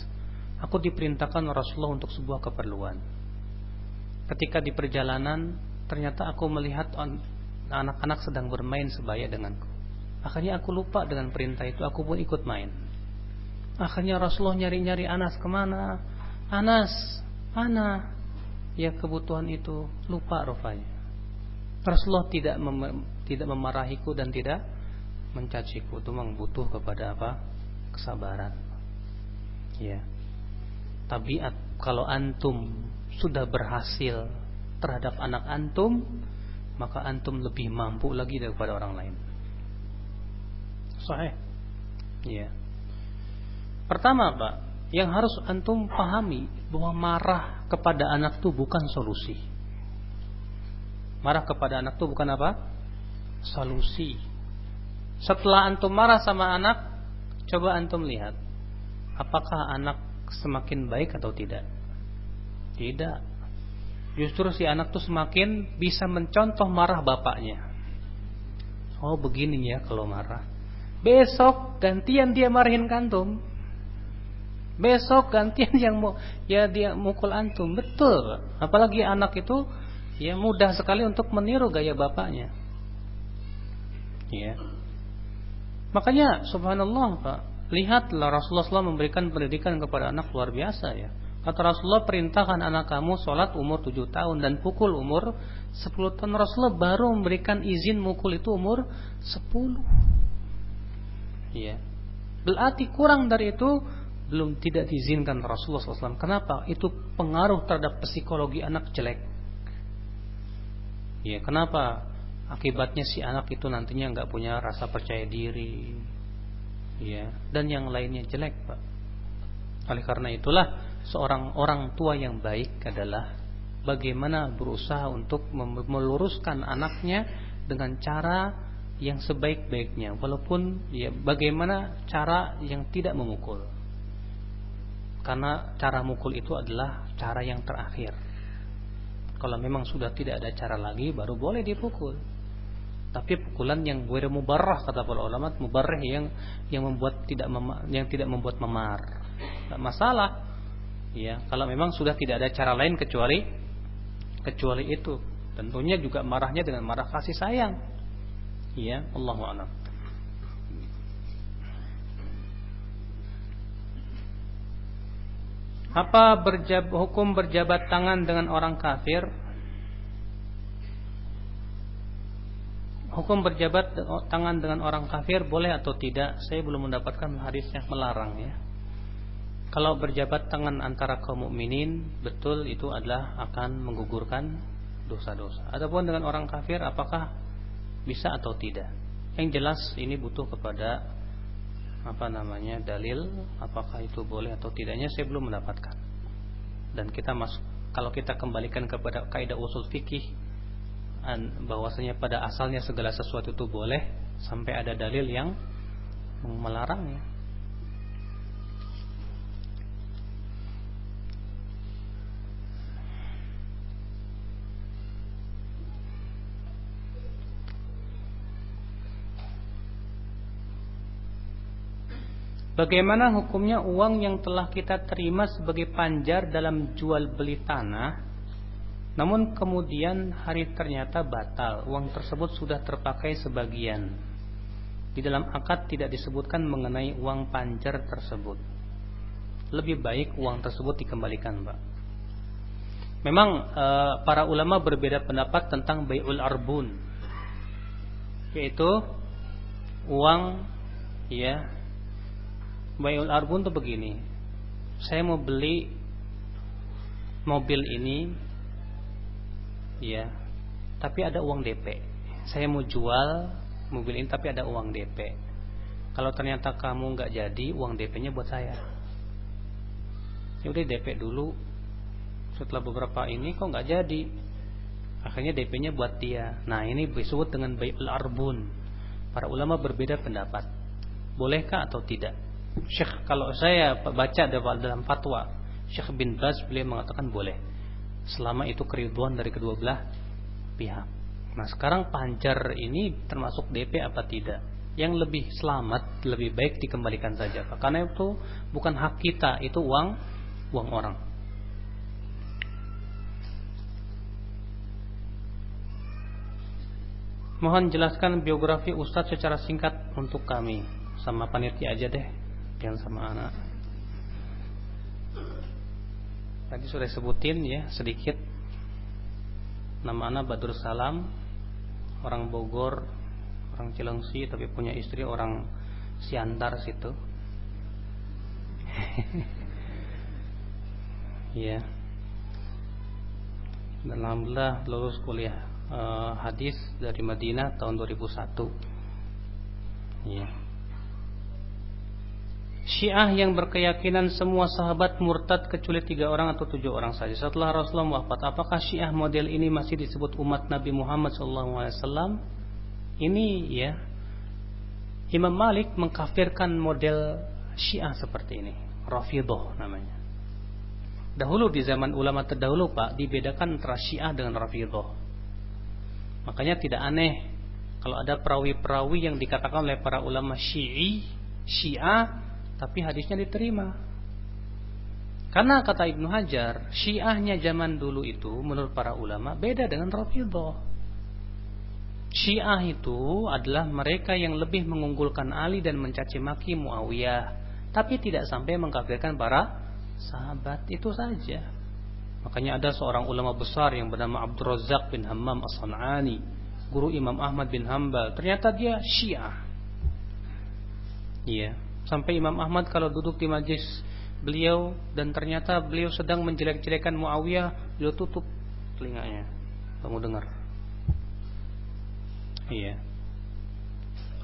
aku diperintahkan Rasulullah untuk sebuah keperluan. Ketika di perjalanan, ternyata aku melihat anak-anak sedang bermain sebaya denganku. Akhirnya aku lupa dengan perintah itu, aku pun ikut main. Akhirnya Rasulullah nyari-nyari Anas ke mana? Anas, mana? Ya kebutuhan itu lupa rupanya. Rasulullah tidak mem tidak memarahiku dan tidak mencaciku. Itu memang butuh kepada apa? Kesabaran. Ya. Tabiat kalau antum sudah berhasil terhadap anak antum, maka antum lebih mampu lagi daripada orang lain. Sahih. Ya. Pertama Pak, yang harus antum pahami bahwa marah kepada anak itu bukan solusi. Marah kepada anak itu bukan apa? Solusi. Setelah antum marah sama anak, coba antum lihat apakah anak semakin baik atau tidak. Tidak. Justru si anak tuh semakin bisa mencontoh marah bapaknya. Oh begini ya kalau marah. Besok gantian dia marahin kantum. Besok gantian yang mau ya dia mukul antum. Betul. Apalagi anak itu ya mudah sekali untuk meniru gaya bapaknya. Ya. Makanya subhanallah Pak, lihatlah Rasulullah SAW memberikan pendidikan kepada anak luar biasa ya. Kata Rasulullah perintahkan anak kamu sholat umur 7 tahun dan pukul umur 10 tahun. Rasulullah baru memberikan izin mukul itu umur 10. Ya. Berarti kurang dari itu belum tidak diizinkan Rasulullah SAW. Kenapa? Itu pengaruh terhadap psikologi anak jelek. Ya, kenapa? Akibatnya si anak itu nantinya nggak punya rasa percaya diri, ya, dan yang lainnya jelek, pak. Oleh karena itulah seorang orang tua yang baik adalah bagaimana berusaha untuk meluruskan anaknya dengan cara yang sebaik-baiknya, walaupun ya bagaimana cara yang tidak memukul karena cara mukul itu adalah cara yang terakhir. Kalau memang sudah tidak ada cara lagi, baru boleh dipukul. Tapi pukulan yang gue mubarrah kata para ulama, mubarrah yang yang membuat tidak mema, yang tidak membuat memar. Tidak masalah. Ya, kalau memang sudah tidak ada cara lain kecuali kecuali itu. Tentunya juga marahnya dengan marah kasih sayang. Ya, Allahu a'lam. Apa berjab, hukum berjabat tangan dengan orang kafir? Hukum berjabat tangan dengan orang kafir boleh atau tidak? Saya belum mendapatkan hadis yang melarang ya. Kalau berjabat tangan antara kaum mukminin, betul itu adalah akan menggugurkan dosa-dosa. Adapun dengan orang kafir apakah bisa atau tidak? Yang jelas ini butuh kepada apa namanya dalil apakah itu boleh atau tidaknya saya belum mendapatkan. Dan kita masuk kalau kita kembalikan kepada kaidah usul fikih bahwasanya pada asalnya segala sesuatu itu boleh sampai ada dalil yang melarangnya Bagaimana hukumnya uang yang telah kita terima sebagai panjar dalam jual beli tanah Namun kemudian hari ternyata batal Uang tersebut sudah terpakai sebagian. Di dalam akad tidak disebutkan mengenai uang panjar tersebut. Lebih baik uang tersebut dikembalikan Pak. Memang e, para ulama berbeda pendapat tentang bayul arbun Yaitu uang ya Bayul arbun tuh begini. Saya mau beli mobil ini ya, tapi ada uang DP. Saya mau jual mobil ini tapi ada uang DP. Kalau ternyata kamu nggak jadi, uang DP-nya buat saya. Ya udah DP dulu. Setelah beberapa ini kok nggak jadi, akhirnya DP-nya buat dia. Nah ini disebut dengan bayul arbun. Para ulama berbeda pendapat. Bolehkah atau tidak? Syekh kalau saya baca dalam fatwa Syekh bin Baz beliau mengatakan boleh selama itu keriduan dari kedua belah pihak. Nah sekarang panjar ini termasuk DP apa tidak? Yang lebih selamat, lebih baik dikembalikan saja, Pak. Karena itu bukan hak kita, itu uang uang orang. Mohon jelaskan biografi Ustadz secara singkat untuk kami sama panitia aja deh yang sama anak. Tadi sudah sebutin ya sedikit. Nama anak Badur Salam Orang Bogor Orang Cilengsi tapi punya istri orang Siantar situ. Ya Dan Alhamdulillah lulus kuliah uh, hadis dari Madinah tahun 2001 Ya Syiah yang berkeyakinan semua sahabat murtad kecuali tiga orang atau tujuh orang saja. Setelah Rasulullah wafat, apakah Syiah model ini masih disebut umat Nabi Muhammad SAW? Ini ya, Imam Malik mengkafirkan model Syiah seperti ini, Rafidah namanya. Dahulu di zaman ulama terdahulu Pak dibedakan antara Syiah dengan Rafidah. Makanya tidak aneh kalau ada perawi-perawi yang dikatakan oleh para ulama Syi'i, Syiah tapi hadisnya diterima. Karena kata Ibnu Hajar, Syiahnya zaman dulu itu menurut para ulama beda dengan Rafidhah. Syiah itu adalah mereka yang lebih mengunggulkan Ali dan mencaci maki Muawiyah, tapi tidak sampai mengkafirkan para sahabat itu saja. Makanya ada seorang ulama besar yang bernama Abdul Razak bin Hammam As-San'ani, guru Imam Ahmad bin Hambal. Ternyata dia Syiah. Iya. Sampai Imam Ahmad kalau duduk di majlis beliau dan ternyata beliau sedang menjelek-jelekan Muawiyah, beliau tutup telinganya. Kamu dengar. Iya.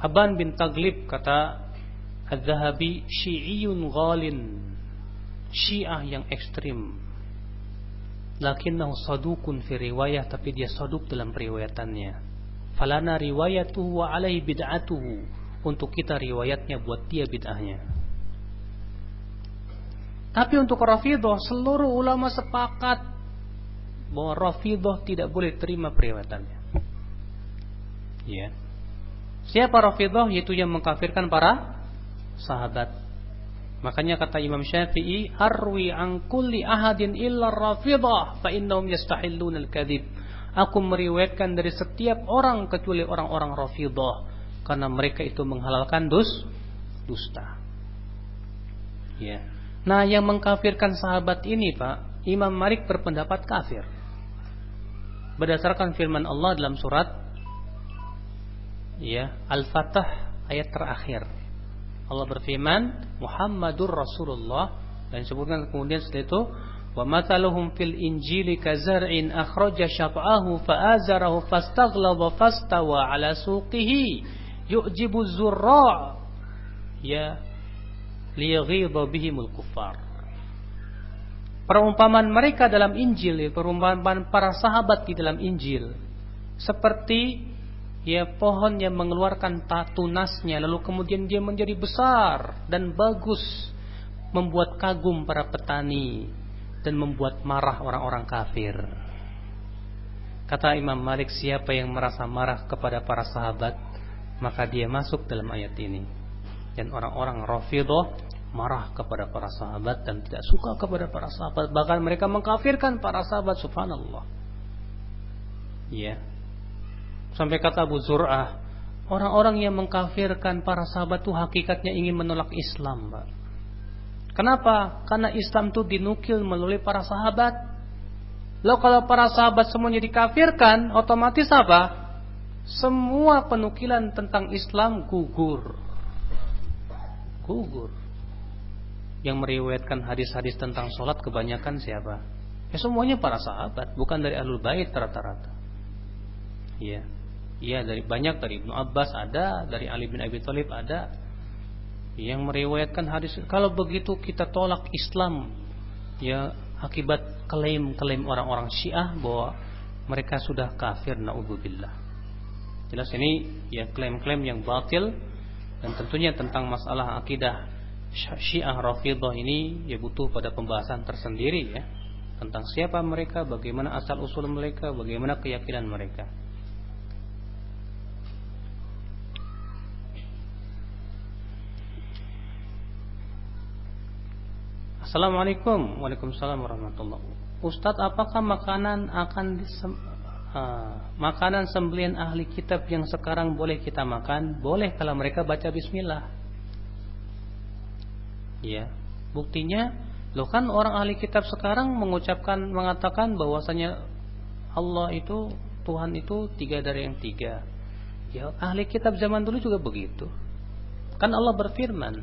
Aban bin Taglib kata Az-Zahabi Syi'iyun ghalin. Syiah yang ekstrim. Lakinnahu sadukun fi riwayah tapi dia saduk dalam periwayatannya. Falana riwayatuhu wa alaihi bid'atuhu. Untuk kita riwayatnya buat dia bid'ahnya. Tapi untuk Rafidah seluruh ulama sepakat bahwa Rafidah tidak boleh terima periwayatannya. Ya. Siapa Rafidah? Yaitu yang mengkafirkan para sahabat. Makanya kata Imam Syafi'i, "Arwi an kulli ahadin illa Rafidah fa innahum yastahilluna al-kadzib." Aku meriwayatkan dari setiap orang kecuali orang-orang Rafidah karena mereka itu menghalalkan dus dusta. Ya. Nah, yang mengkafirkan sahabat ini, Pak, Imam Malik berpendapat kafir. Berdasarkan firman Allah dalam surat ya, Al-Fatah ayat terakhir. Allah berfirman, Muhammadur Rasulullah dan sebutkan kemudian setelah itu mathaluhum fil injili kazar'in akhraja syaf'ahu fa'azarahu fastaghlaba fastawa ala suqihi yu'jibu zurra' ya liyaghidha bihimul kuffar. Perumpamaan mereka dalam Injil, perumpamaan para sahabat di dalam Injil seperti ya pohon yang mengeluarkan tunasnya lalu kemudian dia menjadi besar dan bagus membuat kagum para petani dan membuat marah orang-orang kafir. Kata Imam Malik siapa yang merasa marah kepada para sahabat maka dia masuk dalam ayat ini. Dan orang-orang Rafidah marah kepada para sahabat dan tidak suka kepada para sahabat. Bahkan mereka mengkafirkan para sahabat subhanallah. Ya. Sampai kata Abu Zur'ah orang-orang yang mengkafirkan para sahabat itu hakikatnya ingin menolak Islam Pak. Kenapa? Karena Islam itu dinukil melalui para sahabat. Lalu kalau para sahabat semuanya dikafirkan otomatis apa semua penukilan tentang Islam gugur gugur. Yang meriwayatkan hadis-hadis tentang sholat kebanyakan siapa? Ya semuanya para sahabat, bukan dari ahlul bait rata-rata. Iya. Iya dari banyak dari Ibnu Abbas ada, dari Ali bin Abi Thalib ada yang meriwayatkan hadis. Kalau begitu kita tolak Islam ya akibat klaim-klaim orang-orang Syiah bahwa mereka sudah kafir naudzubillah. Jelas ini ya klaim-klaim yang batil dan tentunya tentang masalah akidah Syiah Rafidah ini ya butuh pada pembahasan tersendiri ya tentang siapa mereka, bagaimana asal usul mereka, bagaimana keyakinan mereka. Assalamualaikum Waalaikumsalam warahmatullahi Ustadz apakah makanan akan makanan sembelian ahli kitab yang sekarang boleh kita makan, boleh kalau mereka baca bismillah. Ya, buktinya lo kan orang ahli kitab sekarang mengucapkan mengatakan bahwasanya Allah itu Tuhan itu tiga dari yang tiga. Ya, ahli kitab zaman dulu juga begitu. Kan Allah berfirman,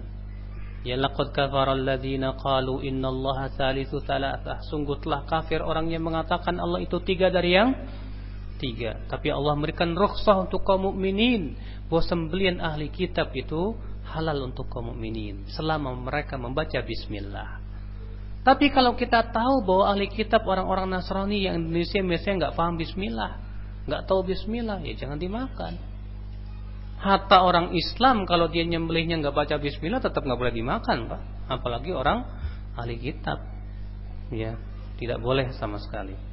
Ya laqad kafara alladziina qalu innallaha tsalitsu tsalatsah. Sungguh telah kafir orang yang mengatakan Allah itu tiga dari yang tiga. Tapi Allah memberikan rukhsah untuk kaum mukminin bahwa sembelian ahli kitab itu halal untuk kaum mukminin selama mereka membaca bismillah. Tapi kalau kita tahu bahwa ahli kitab orang-orang Nasrani yang Indonesia biasanya nggak paham bismillah, nggak tahu bismillah, ya jangan dimakan. Hatta orang Islam kalau dia nyembelihnya nggak baca bismillah tetap nggak boleh dimakan, Pak. Apalagi orang ahli kitab. Ya, tidak boleh sama sekali.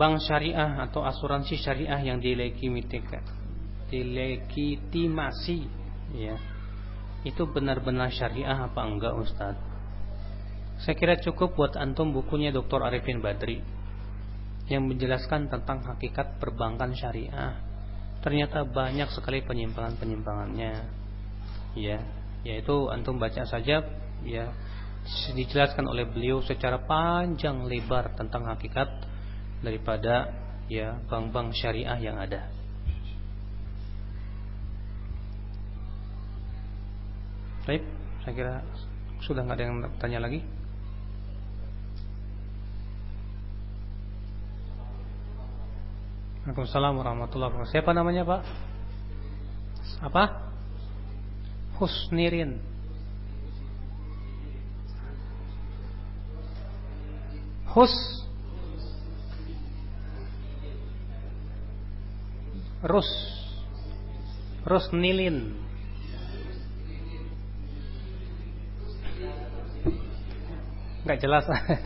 Bank syariah atau asuransi syariah yang dilegitimasi ya. Itu benar-benar syariah apa enggak Ustaz? Saya kira cukup buat antum bukunya Dr. Arifin Badri yang menjelaskan tentang hakikat perbankan syariah. Ternyata banyak sekali penyimpangan-penyimpangannya ya. Yaitu antum baca saja ya. Dijelaskan oleh beliau secara panjang lebar tentang hakikat daripada ya bank-bank syariah yang ada. Baik, saya kira sudah nggak ada yang tanya lagi. Waalaikumsalam warahmatullahi wabarakatuh. Siapa namanya Pak? Apa? Husnirin. Hus Rus. Rusnilin. Enggak jelas.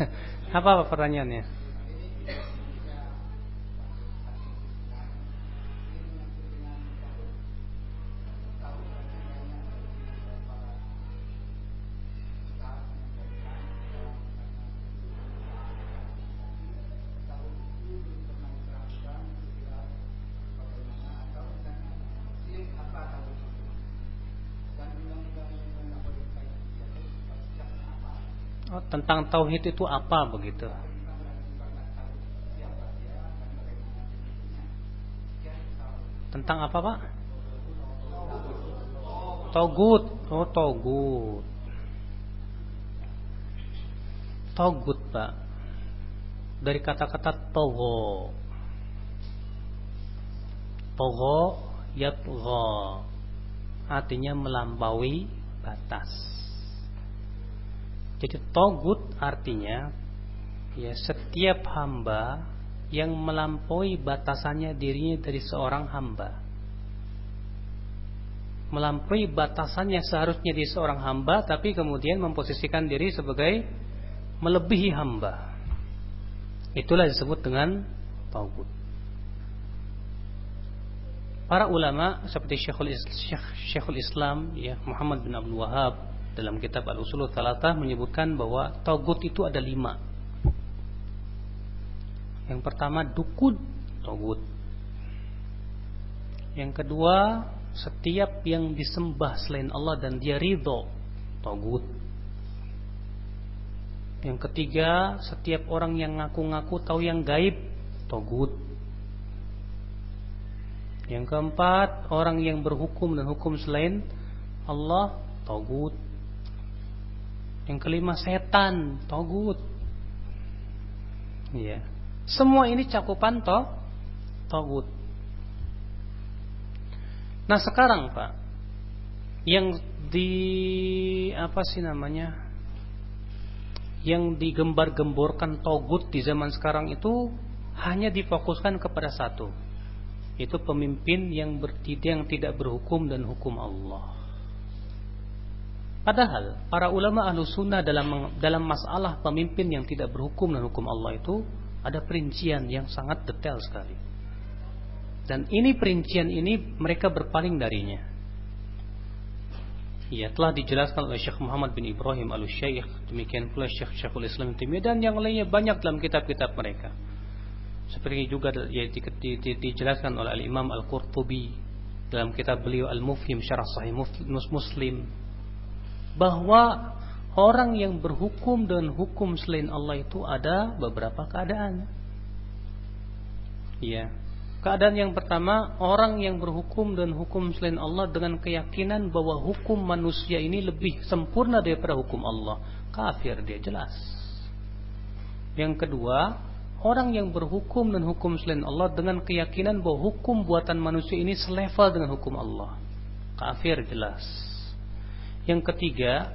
Apa pertanyaannya tentang tauhid itu apa begitu? Tentang apa pak? Togut, oh togut, togut pak. Dari kata-kata togo, togo yatgo, artinya melampaui batas. Jadi togut artinya ya setiap hamba yang melampaui batasannya dirinya dari seorang hamba. Melampaui batasannya seharusnya di seorang hamba tapi kemudian memposisikan diri sebagai melebihi hamba. Itulah disebut dengan togut. Para ulama seperti Syekhul, Syekhul Islam ya Muhammad bin Abdul Wahab dalam kitab Al-Usulul Talatah menyebutkan bahwa togut itu ada lima. Yang pertama dukun togut. Yang kedua setiap yang disembah selain Allah dan dia ridho togut. Yang ketiga setiap orang yang ngaku-ngaku tahu yang gaib togut. Yang keempat orang yang berhukum dan hukum selain Allah togut. Yang kelima setan, togut. Iya. Semua ini cakupan to, togut. Nah sekarang Pak, yang di apa sih namanya? Yang digembar-gemborkan togut di zaman sekarang itu hanya difokuskan kepada satu, itu pemimpin yang bertidak yang tidak berhukum dan hukum Allah. Padahal para ulama ahlu sunnah dalam dalam masalah pemimpin yang tidak berhukum dan hukum Allah itu ada perincian yang sangat detail sekali. Dan ini perincian ini mereka berpaling darinya. Ya telah dijelaskan oleh Syekh Muhammad bin Ibrahim al Syekh demikian pula Syekh Syekhul Islam Taimiyah dan yang lainnya banyak dalam kitab-kitab mereka. Seperti juga ya, di, di, di, dijelaskan oleh Al Imam Al Qurtubi dalam kitab beliau Al Mufhim Syarah Sahih Muslim bahwa orang yang berhukum dengan hukum selain Allah itu ada beberapa keadaan. Ya. Keadaan yang pertama, orang yang berhukum dan hukum selain Allah dengan keyakinan bahwa hukum manusia ini lebih sempurna daripada hukum Allah. Kafir dia jelas. Yang kedua, orang yang berhukum dan hukum selain Allah dengan keyakinan bahwa hukum buatan manusia ini selevel dengan hukum Allah. Kafir jelas. Yang ketiga,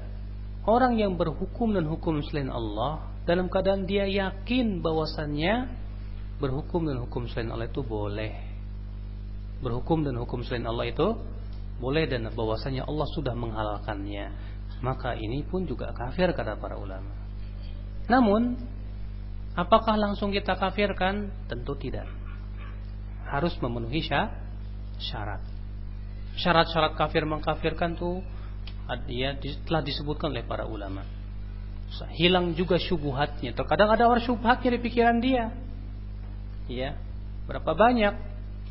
orang yang berhukum dan hukum selain Allah dalam keadaan dia yakin bahwasannya berhukum dan hukum selain Allah itu boleh. Berhukum dan hukum selain Allah itu boleh dan bahwasanya Allah sudah menghalalkannya. Maka ini pun juga kafir kata para ulama. Namun, apakah langsung kita kafirkan? Tentu tidak. Harus memenuhi syarat. Syarat-syarat kafir mengkafirkan tuh ya telah disebutkan oleh para ulama. Hilang juga syubhatnya. Terkadang ada orang syubhatnya di pikiran dia. Ya, berapa banyak?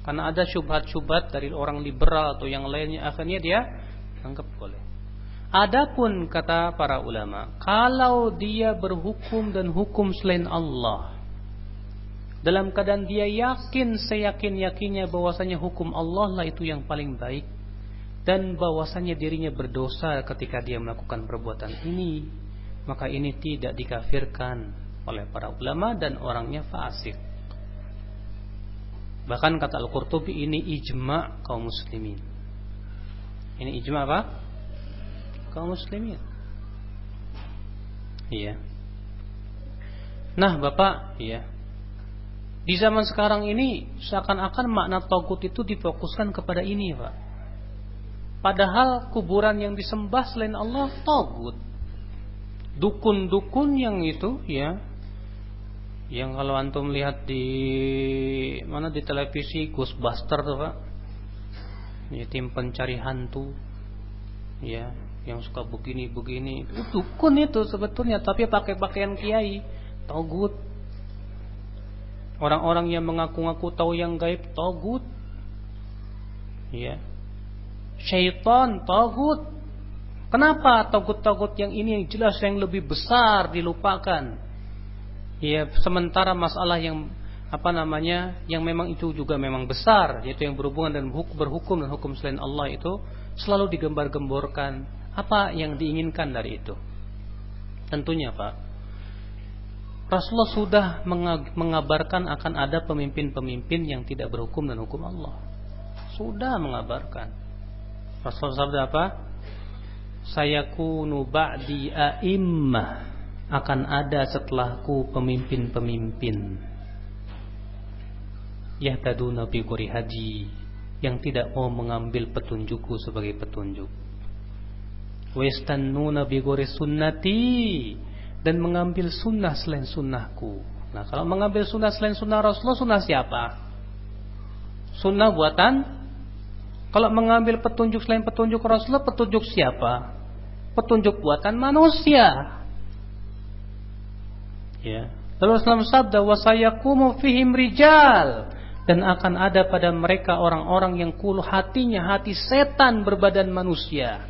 Karena ada syubhat-syubhat dari orang liberal atau yang lainnya akhirnya dia anggap boleh. Adapun kata para ulama, kalau dia berhukum dan hukum selain Allah, dalam keadaan dia yakin seyakin-yakinnya bahwasanya hukum Allah lah itu yang paling baik dan bahwasanya dirinya berdosa ketika dia melakukan perbuatan ini maka ini tidak dikafirkan oleh para ulama dan orangnya fasik. Bahkan kata Al-Qurtubi ini ijma kaum muslimin. Ini ijma apa? Kaum muslimin. Iya. Nah Bapak iya. Di zaman sekarang ini seakan-akan makna togut itu difokuskan kepada ini, Pak. Padahal kuburan yang disembah selain Allah togut. Dukun-dukun yang itu ya yang kalau antum lihat di mana di televisi Ghostbuster tuh Pak. Ya tim pencari hantu. Ya, yang suka begini-begini. Dukun itu sebetulnya tapi pakai pakaian kiai. Togut Orang-orang yang mengaku-ngaku tahu yang gaib togut. Ya. Syaitan togut. Kenapa togut-togut yang ini yang jelas yang lebih besar dilupakan? Ya, sementara masalah yang apa namanya yang memang itu juga memang besar yaitu yang berhubungan dan berhukum dan hukum selain Allah itu selalu digembar-gemborkan apa yang diinginkan dari itu tentunya Pak Rasulullah sudah mengabarkan akan ada pemimpin-pemimpin yang tidak berhukum dan hukum Allah. Sudah mengabarkan. Rasulullah sabda apa? Sayakunu ba'di a'immah. Akan ada setelahku pemimpin-pemimpin. Yahtaduna bi haji. Yang tidak mau mengambil petunjukku sebagai petunjuk. Wastannuna bi sunnati dan mengambil sunnah selain sunnahku. Nah, kalau mengambil sunnah selain sunnah Rasulullah, sunnah siapa? Sunnah buatan? Kalau mengambil petunjuk selain petunjuk Rasulullah, petunjuk siapa? Petunjuk buatan manusia. Ya. Lalu Rasulullah sabda, "Wasayakumu fihim rijal." Dan akan ada pada mereka orang-orang yang kulu hatinya hati setan berbadan manusia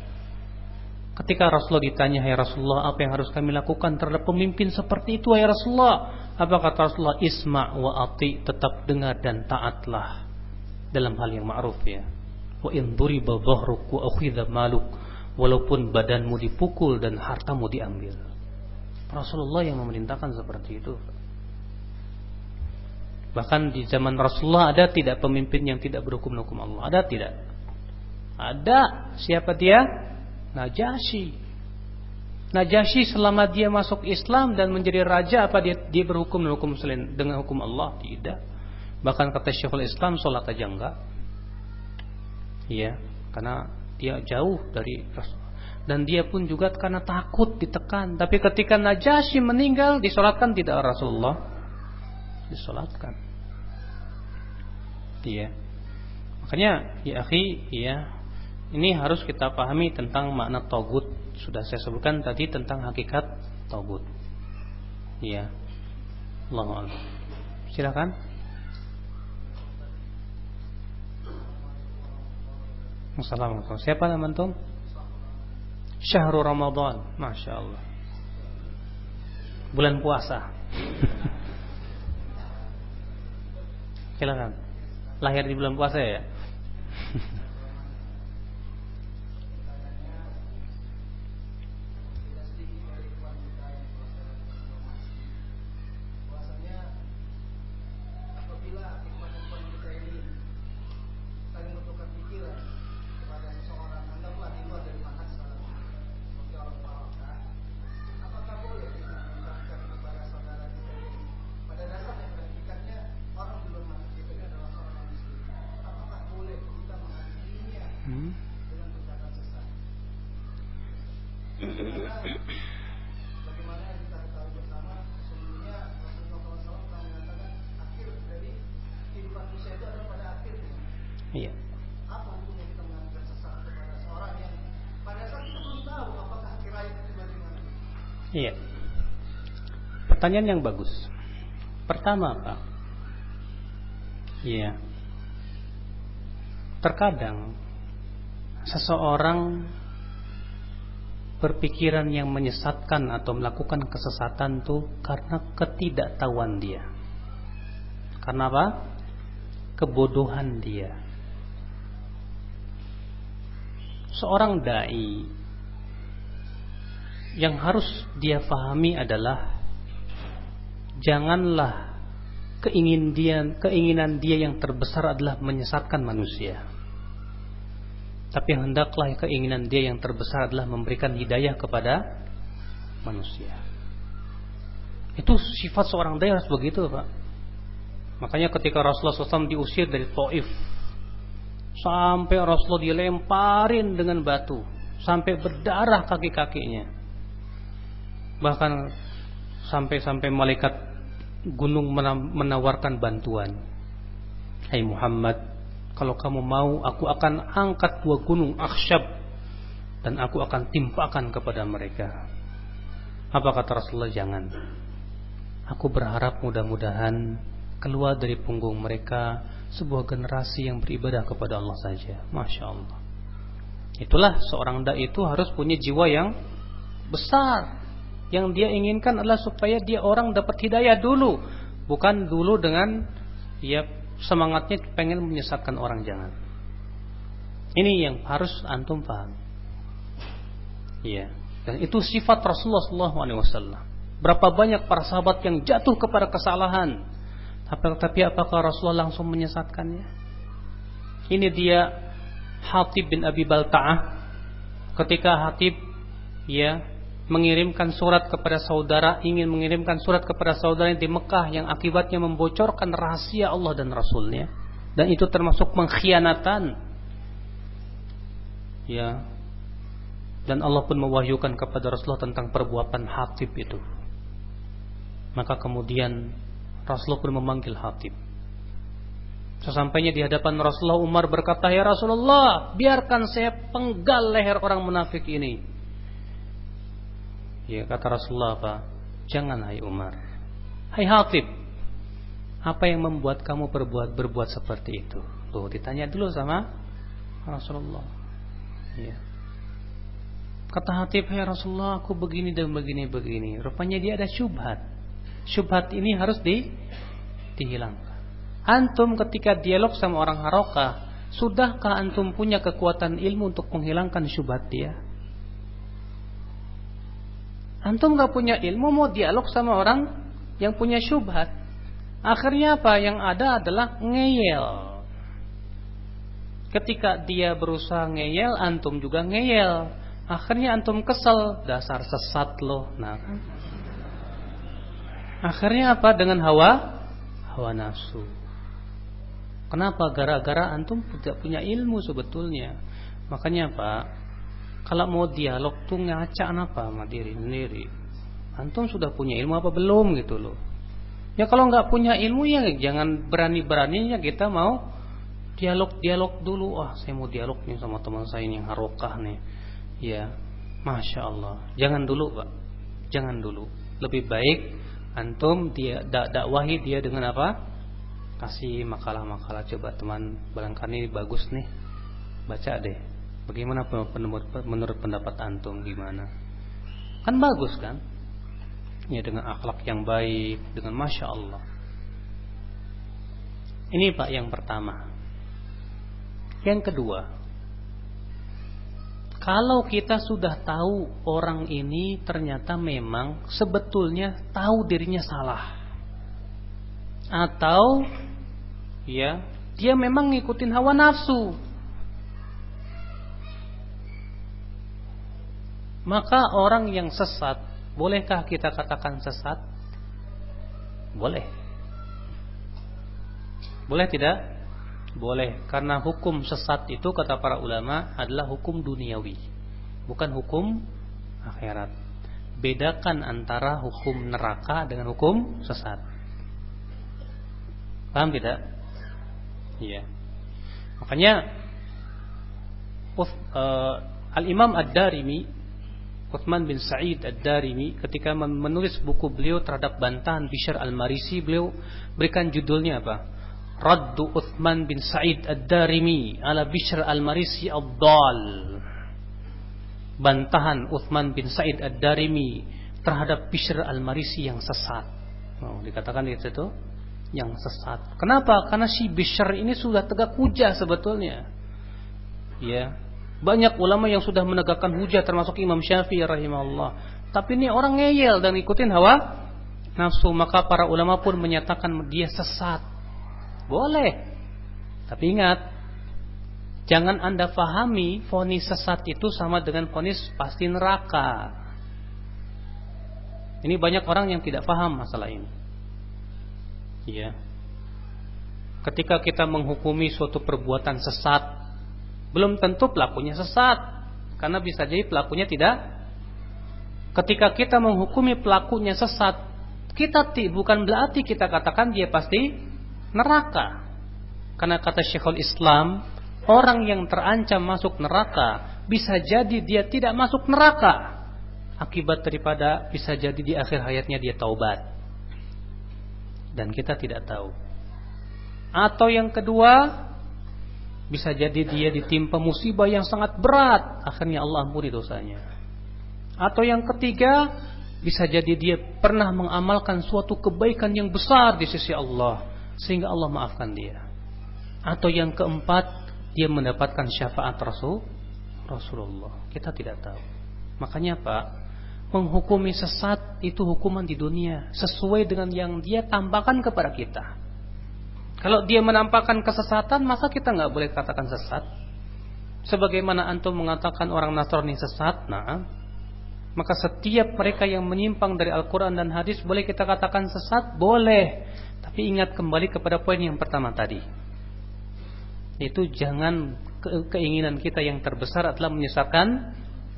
Ketika Rasulullah ditanya, "Hai Rasulullah, apa yang harus kami lakukan terhadap pemimpin seperti itu, hai Rasulullah?" Apa kata Rasulullah? "Isma' wa ati", tetap dengar dan taatlah dalam hal yang ma'ruf ya. Wa in duriba dhahruk akhidha maluk, walaupun badanmu dipukul dan hartamu diambil. Rasulullah yang memerintahkan seperti itu. Bahkan di zaman Rasulullah ada tidak pemimpin yang tidak berhukum hukum Allah? Ada tidak? Ada. Siapa dia? Najasyi. Najasyi selama dia masuk Islam dan menjadi raja apa dia dia berhukum dengan hukum selain dengan hukum Allah? Tidak. Bahkan kata Syekhul Islam sholat aja enggak. Iya, karena dia jauh dari Rasul. Dan dia pun juga karena takut ditekan. Tapi ketika Najasyi meninggal disolatkan tidak Rasulullah? Disolatkan. Iya. Makanya ya akhi, ya ini harus kita pahami tentang makna togut. Sudah saya sebutkan tadi tentang hakikat togut. Iya. Allah Silakan. Assalamualaikum. Siapa nama antum? Syahrul Ramadan. Masya Allah. Bulan puasa. Silakan. Lahir di bulan puasa ya? Pertanyaan yang bagus. Pertama apa? Iya. Terkadang seseorang berpikiran yang menyesatkan atau melakukan kesesatan tuh karena ketidaktahuan dia. Karena apa? Kebodohan dia. Seorang dai yang harus dia pahami adalah janganlah keinginan dia keinginan dia yang terbesar adalah menyesatkan manusia. Tapi hendaklah keinginan dia yang terbesar adalah memberikan hidayah kepada manusia. Itu sifat seorang dai harus begitu, Pak. Makanya ketika Rasulullah SAW diusir dari Taif sampai Rasulullah dilemparin dengan batu sampai berdarah kaki-kakinya. Bahkan sampai-sampai malaikat gunung menawarkan bantuan. Hai hey Muhammad, kalau kamu mau aku akan angkat dua gunung aksyab dan aku akan timpakan kepada mereka. Apa kata Rasulullah? Jangan. Aku berharap mudah-mudahan keluar dari punggung mereka sebuah generasi yang beribadah kepada Allah saja. Masya Allah. Itulah seorang dai itu harus punya jiwa yang besar yang dia inginkan adalah supaya dia orang dapat hidayah dulu, bukan dulu dengan ya semangatnya pengen menyesatkan orang jangan. Ini yang harus antum paham. Iya. Dan itu sifat Rasulullah SAW. Berapa banyak para sahabat yang jatuh kepada kesalahan. Tapi apakah Rasulullah langsung menyesatkannya? Ini dia Hatib bin Abi Balta'ah. Ketika Hatib ya mengirimkan surat kepada saudara, ingin mengirimkan surat kepada saudara di Mekah yang akibatnya membocorkan rahasia Allah dan Rasulnya. Dan itu termasuk pengkhianatan. Ya. Dan Allah pun mewahyukan kepada Rasulullah tentang perbuatan Hatib itu. Maka kemudian Rasulullah pun memanggil Hatib. Sesampainya di hadapan Rasulullah Umar berkata, "Ya Rasulullah, biarkan saya penggal leher orang munafik ini." Ya kata Rasulullah apa? Jangan hai Umar. Hai Hatib. Apa yang membuat kamu berbuat berbuat seperti itu? Tuh ditanya dulu sama Rasulullah. Ya. Kata Hatib, ya Rasulullah, aku begini dan begini begini. Rupanya dia ada syubhat. Syubhat ini harus di dihilangkan. Antum ketika dialog sama orang harokah, sudahkah antum punya kekuatan ilmu untuk menghilangkan syubhat dia? Antum gak punya ilmu mau dialog sama orang yang punya syubhat. Akhirnya apa? Yang ada adalah ngeyel. Ketika dia berusaha ngeyel, antum juga ngeyel. Akhirnya antum kesel, dasar sesat loh. Nah? Akhirnya apa? Dengan hawa hawa nafsu. Kenapa? Gara-gara antum tidak punya ilmu sebetulnya. Makanya Pak, kalau mau dialog tuh ngaca apa sama diri sendiri. Antum sudah punya ilmu apa belum gitu loh. Ya kalau nggak punya ilmu ya jangan berani-beraninya kita mau dialog-dialog dulu. Wah saya mau dialog nih sama teman saya yang harokah nih. Ya Masya Allah. Jangan dulu pak. Jangan dulu. Lebih baik antum dia dak dakwahi dia dengan apa? Kasih makalah-makalah coba teman barangkali bagus nih. Baca deh Bagaimana menurut pendapat antum gimana? Kan bagus kan? Ya dengan akhlak yang baik, dengan masya Allah. Ini pak yang pertama. Yang kedua, kalau kita sudah tahu orang ini ternyata memang sebetulnya tahu dirinya salah, atau ya dia memang ngikutin hawa nafsu, Maka orang yang sesat, bolehkah kita katakan sesat? Boleh. Boleh tidak? Boleh, karena hukum sesat itu kata para ulama adalah hukum duniawi, bukan hukum akhirat. Bedakan antara hukum neraka dengan hukum sesat. Paham tidak? Iya. Makanya uh, Al Imam Ad-Darimi Uthman bin Sa'id Ad-Darimi ketika menulis buku beliau terhadap bantahan Bishr Al-Marisi beliau berikan judulnya apa? Raddu Uthman bin Sa'id Ad-Darimi ala Bishr Al-Marisi Ad-Dal. Bantahan Uthman bin Sa'id Ad-Darimi terhadap Bishr Al-Marisi yang sesat. Oh, dikatakan di situ yang sesat. Kenapa? Karena si Bishr ini sudah tegak hujah sebetulnya. Ya. Banyak ulama yang sudah menegakkan hujah termasuk Imam Syafi'i rahimahullah. Tapi ini orang ngeyel dan ikutin hawa nafsu, maka para ulama pun menyatakan dia sesat. Boleh. Tapi ingat, jangan Anda fahami fonis sesat itu sama dengan fonis pasti neraka. Ini banyak orang yang tidak paham masalah ini. Ya. Ketika kita menghukumi suatu perbuatan sesat, belum tentu pelakunya sesat. Karena bisa jadi pelakunya tidak. Ketika kita menghukumi pelakunya sesat, kita bukan berarti kita katakan dia pasti neraka. Karena kata Syekhul Islam, orang yang terancam masuk neraka bisa jadi dia tidak masuk neraka. Akibat daripada bisa jadi di akhir hayatnya dia taubat dan kita tidak tahu. Atau yang kedua, bisa jadi dia ditimpa musibah yang sangat berat, akhirnya Allah ampuni dosanya. Atau yang ketiga, bisa jadi dia pernah mengamalkan suatu kebaikan yang besar di sisi Allah, sehingga Allah maafkan dia. Atau yang keempat, dia mendapatkan syafaat Rasul Rasulullah. Kita tidak tahu. Makanya Pak, menghukumi sesat itu hukuman di dunia sesuai dengan yang dia tampakkan kepada kita. Kalau dia menampakkan kesesatan, masa kita nggak boleh katakan sesat? Sebagaimana antum mengatakan orang Nasrani sesat, nah, maka setiap mereka yang menyimpang dari Al-Quran dan hadis boleh kita katakan sesat, boleh. Tapi ingat kembali kepada poin yang pertama tadi. Itu jangan keinginan kita yang terbesar adalah menyesatkan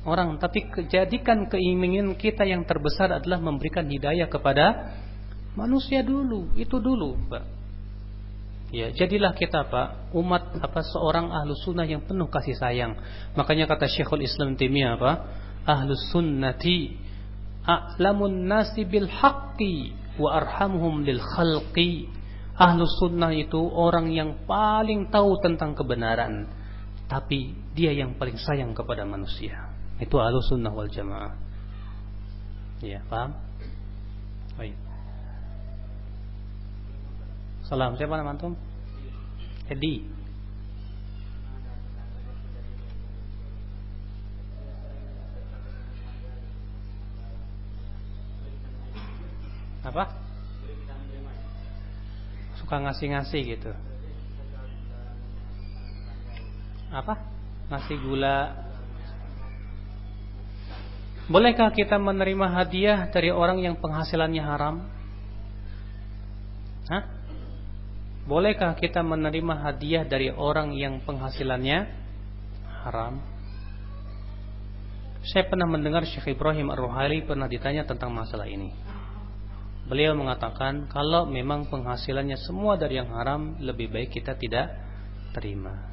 orang tapi jadikan keinginan kita yang terbesar adalah memberikan hidayah kepada manusia dulu itu dulu Pak ya jadilah kita Pak umat apa seorang ahlu sunnah yang penuh kasih sayang makanya kata Syekhul Islam Taimiyah apa ahlu sunnati a'lamun nasi bil haqqi wa arhamhum lil khalqi ahlu sunnah itu orang yang paling tahu tentang kebenaran tapi dia yang paling sayang kepada manusia itu ahlu sunnah wal jamaah. Ya, paham? Salam, siapa nama antum? Edi. Apa? Suka ngasih-ngasih gitu. Apa? Ngasih gula Bolehkah kita menerima hadiah dari orang yang penghasilannya haram? Hah? Bolehkah kita menerima hadiah dari orang yang penghasilannya haram? Saya pernah mendengar Syekh Ibrahim Ar-Ruhaili pernah ditanya tentang masalah ini. Beliau mengatakan kalau memang penghasilannya semua dari yang haram lebih baik kita tidak terima.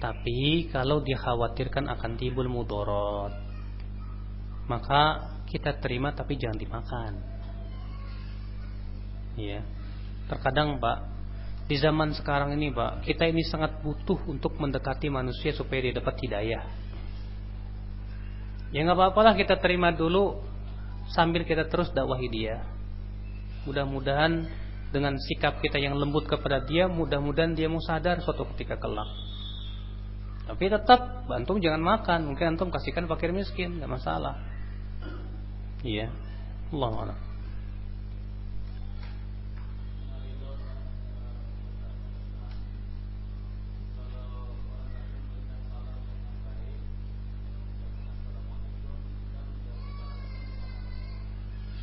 Tapi kalau dikhawatirkan akan timbul mudorot maka kita terima tapi jangan dimakan. Ya. Terkadang Pak, di zaman sekarang ini Pak, kita ini sangat butuh untuk mendekati manusia supaya dia dapat hidayah. Ya nggak apa-apalah kita terima dulu sambil kita terus dakwahi dia. Mudah-mudahan dengan sikap kita yang lembut kepada dia, mudah-mudahan dia mau sadar suatu ketika kelak. Tapi tetap antum jangan makan, mungkin antum kasihkan fakir miskin, nggak masalah. Iya. Allah a'lam.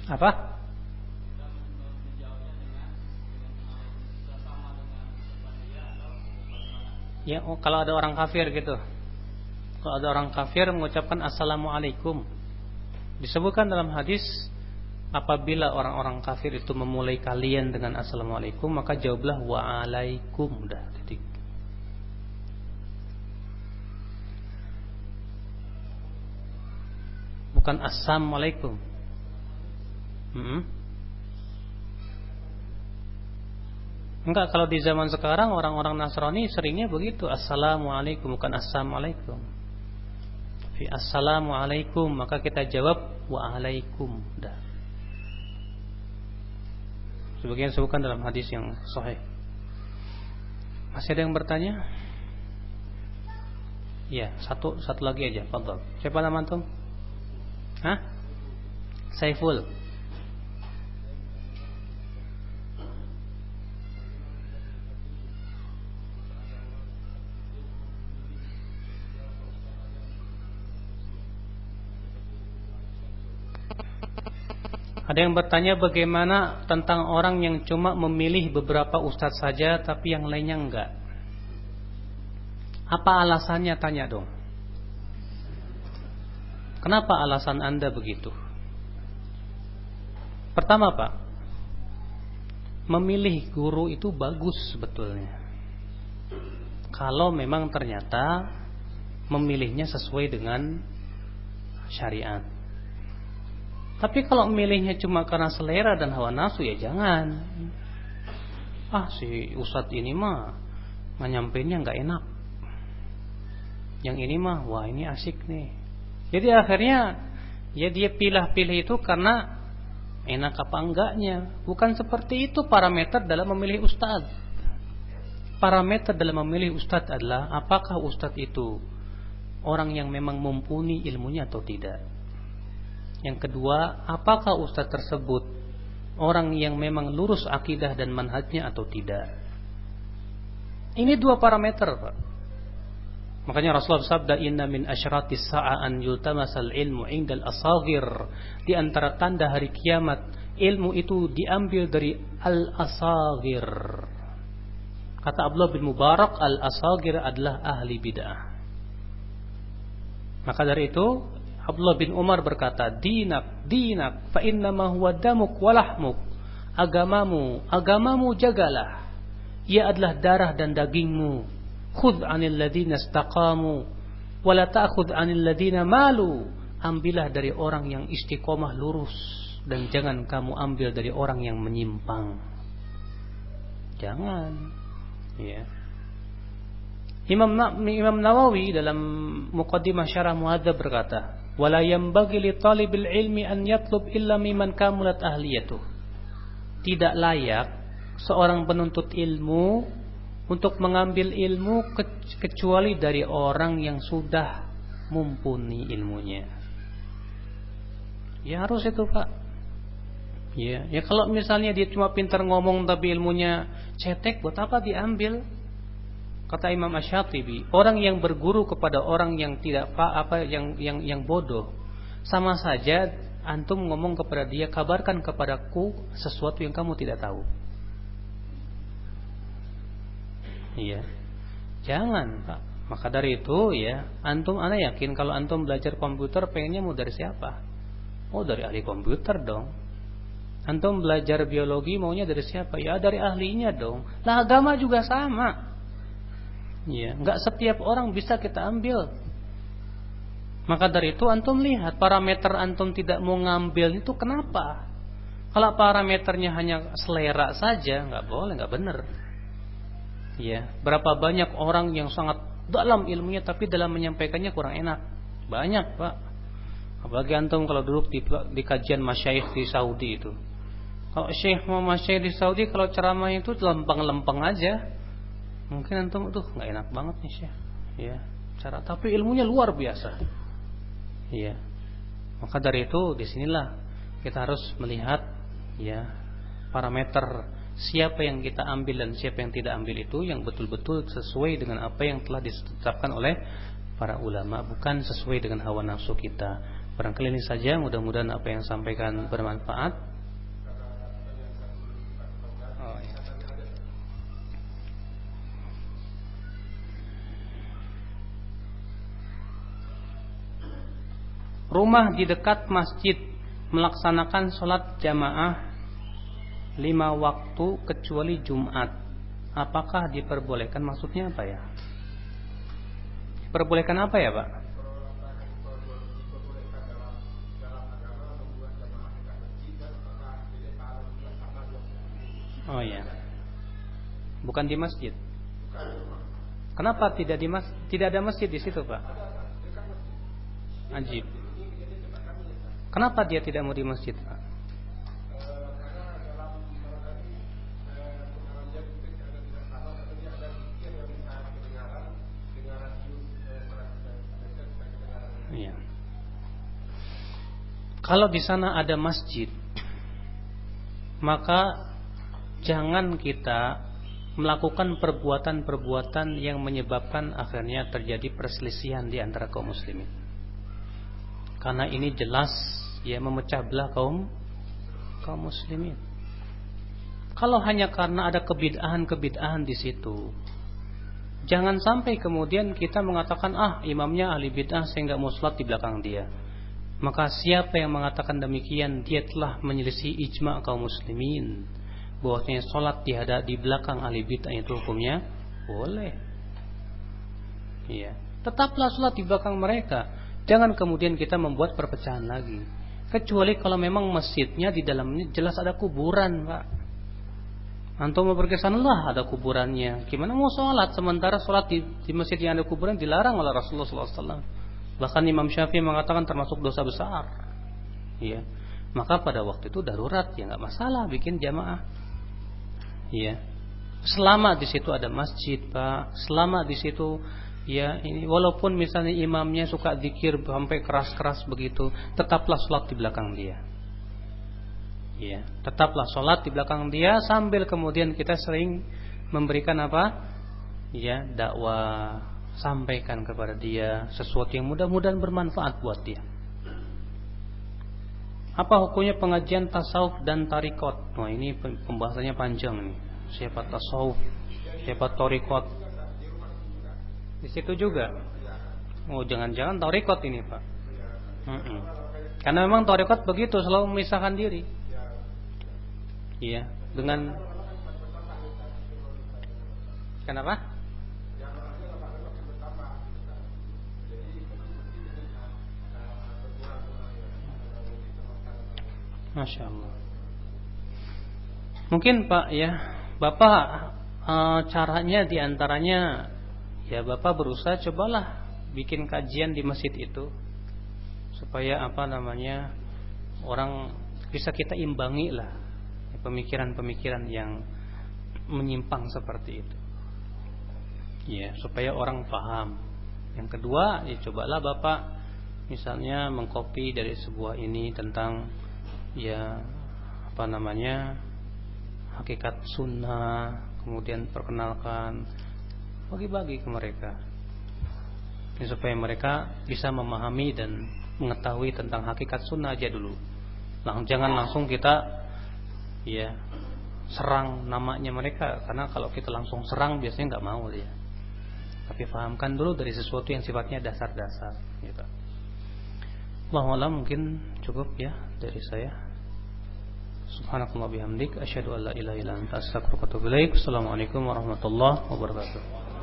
Apa? Ya, oh, kalau ada orang kafir gitu. Kalau ada orang kafir mengucapkan assalamualaikum Disebutkan dalam hadis apabila orang-orang kafir itu memulai kalian dengan assalamualaikum maka jawablah waalaikum dah titik. Bukan assalamualaikum. Hmm? Enggak kalau di zaman sekarang orang-orang Nasrani seringnya begitu assalamualaikum bukan assalamualaikum. Fi assalamualaikum maka kita jawab waalaikum dah. Sebagian disebutkan dalam hadis yang sahih. Masih ada yang bertanya? Ya, satu satu lagi aja, Fadol. Siapa nama antum? Hah? Saiful. Ada yang bertanya bagaimana tentang orang yang cuma memilih beberapa ustadz saja tapi yang lainnya enggak. Apa alasannya tanya dong. Kenapa alasan Anda begitu? Pertama Pak, memilih guru itu bagus sebetulnya. Kalau memang ternyata memilihnya sesuai dengan syariat. Tapi kalau milihnya cuma karena selera dan hawa nafsu ya jangan. Ah si ustadz ini mah menyampainya nggak enak. Yang ini mah wah ini asik nih. Jadi akhirnya ya dia pilih-pilih itu karena enak apa enggaknya. Bukan seperti itu parameter dalam memilih ustadz. Parameter dalam memilih ustadz adalah apakah ustadz itu orang yang memang mumpuni ilmunya atau tidak. Yang kedua, apakah ustadz tersebut orang yang memang lurus akidah dan manhajnya atau tidak? Ini dua parameter, Pak. Makanya Rasulullah sabda inna min asyratis sa'an yultamasal ilmu indal asagir. Di antara tanda hari kiamat, ilmu itu diambil dari al-asagir. Kata Abdullah bin Mubarak, al-asagir adalah ahli bid'ah. Maka dari itu, Abdullah bin Umar berkata, "Dinak, dinak, fa innama huwa damuk walahmuk." Agamamu, agamamu jagalah. Ia adalah darah dan dagingmu. Khudh 'anil ladzina istaqamu wa la ta'khudh 'anil ladzina malu. Ambillah dari orang yang istiqomah lurus dan jangan kamu ambil dari orang yang menyimpang. Jangan. Ya. Imam Imam Nawawi dalam Muqaddimah Syarah Muhadzab berkata, wala yanbaghi li talibil ilmi an yatlub illa kamulat ahliyatuh. Tidak layak seorang penuntut ilmu untuk mengambil ilmu kecuali dari orang yang sudah mumpuni ilmunya. Ya harus itu pak. Ya, ya kalau misalnya dia cuma pintar ngomong tapi ilmunya cetek, buat apa diambil? Kata Imam Ash-Shatibi, orang yang berguru kepada orang yang tidak apa yang yang yang bodoh, sama saja antum ngomong kepada dia, kabarkan kepadaku sesuatu yang kamu tidak tahu. Iya. Jangan, Pak. Maka dari itu ya, antum ana yakin kalau antum belajar komputer pengennya mau dari siapa? Oh, dari ahli komputer dong. Antum belajar biologi maunya dari siapa? Ya dari ahlinya dong. Lah agama juga sama. Ya, nggak setiap orang bisa kita ambil. Maka dari itu antum lihat parameter antum tidak mau ngambil itu kenapa? Kalau parameternya hanya selera saja, nggak boleh, nggak benar. Ya, berapa banyak orang yang sangat dalam ilmunya tapi dalam menyampaikannya kurang enak. Banyak, Pak. Apalagi antum kalau duduk di, di kajian masyayikh di Saudi itu. Kalau syekh mau masyayikh di Saudi kalau ceramah itu lempeng-lempeng aja Mungkin antum tuh nggak enak banget nih Syekh. Ya, cara tapi ilmunya luar biasa. Iya. Maka dari itu di sinilah kita harus melihat ya parameter siapa yang kita ambil dan siapa yang tidak ambil itu yang betul-betul sesuai dengan apa yang telah ditetapkan oleh para ulama bukan sesuai dengan hawa nafsu kita. Barangkali ini saja mudah-mudahan apa yang sampaikan bermanfaat. Rumah di dekat masjid melaksanakan sholat jamaah lima waktu kecuali Jumat. Apakah diperbolehkan? Maksudnya apa ya? Diperbolehkan apa ya Pak? Oh ya bukan di masjid? Kenapa tidak di mas tidak ada masjid di situ Pak? Ajib Kenapa dia tidak mau di masjid, Pak? Ya. Kalau di sana ada masjid, maka jangan kita melakukan perbuatan-perbuatan yang menyebabkan akhirnya terjadi perselisihan di antara kaum muslimin. Karena ini jelas ya memecah belah kaum kaum muslimin. Kalau hanya karena ada kebid'ahan-kebid'ahan di situ, jangan sampai kemudian kita mengatakan ah imamnya ahli bid'ah sehingga mau di belakang dia. Maka siapa yang mengatakan demikian dia telah menyelisih ijma kaum muslimin bahwasanya sholat di hada di belakang ahli bid'ah itu hukumnya boleh. Iya. Tetaplah sholat di belakang mereka. Jangan kemudian kita membuat perpecahan lagi. Kecuali kalau memang masjidnya di dalamnya jelas ada kuburan, Pak. Antum mau pergi sana lah ada kuburannya. Gimana mau sholat sementara sholat di, di masjid yang ada kuburan dilarang oleh Rasulullah SAW. Bahkan Imam Syafi'i mengatakan termasuk dosa besar. Iya. Maka pada waktu itu darurat ya nggak masalah bikin jamaah. Iya. Selama di situ ada masjid, Pak. Selama di situ ya ini walaupun misalnya imamnya suka zikir sampai keras-keras begitu, tetaplah sholat di belakang dia. Ya, tetaplah sholat di belakang dia sambil kemudian kita sering memberikan apa? Ya, dakwah, sampaikan kepada dia sesuatu yang mudah-mudahan bermanfaat buat dia. Apa hukumnya pengajian tasawuf dan tarikot? Wah ini pembahasannya panjang nih siapa tasawuf, siapa torikot. Di situ juga. Oh jangan-jangan torikot ini pak. Mm -mm. Karena memang torikot begitu selalu memisahkan diri. Iya, dengan Kenapa? Masya Allah. Mungkin Pak ya Bapak e, caranya di antaranya ya Bapak berusaha cobalah bikin kajian di masjid itu supaya apa namanya orang bisa kita imbangi lah pemikiran-pemikiran yang menyimpang seperti itu. Ya supaya orang paham. Yang kedua ya cobalah Bapak misalnya mengkopi dari sebuah ini tentang ya apa namanya hakikat sunnah kemudian perkenalkan bagi-bagi ke mereka ini supaya mereka bisa memahami dan mengetahui tentang hakikat sunnah aja dulu Lang, jangan langsung kita ya serang namanya mereka karena kalau kita langsung serang biasanya nggak mau dia tapi pahamkan dulu dari sesuatu yang sifatnya dasar-dasar gitu. Allah mungkin cukup ya dari saya Subhanakallah bihamdik asyhadu an la ilaha illa anta astaghfiruka wa. Assalamualaikum warahmatullahi wabarakatuh.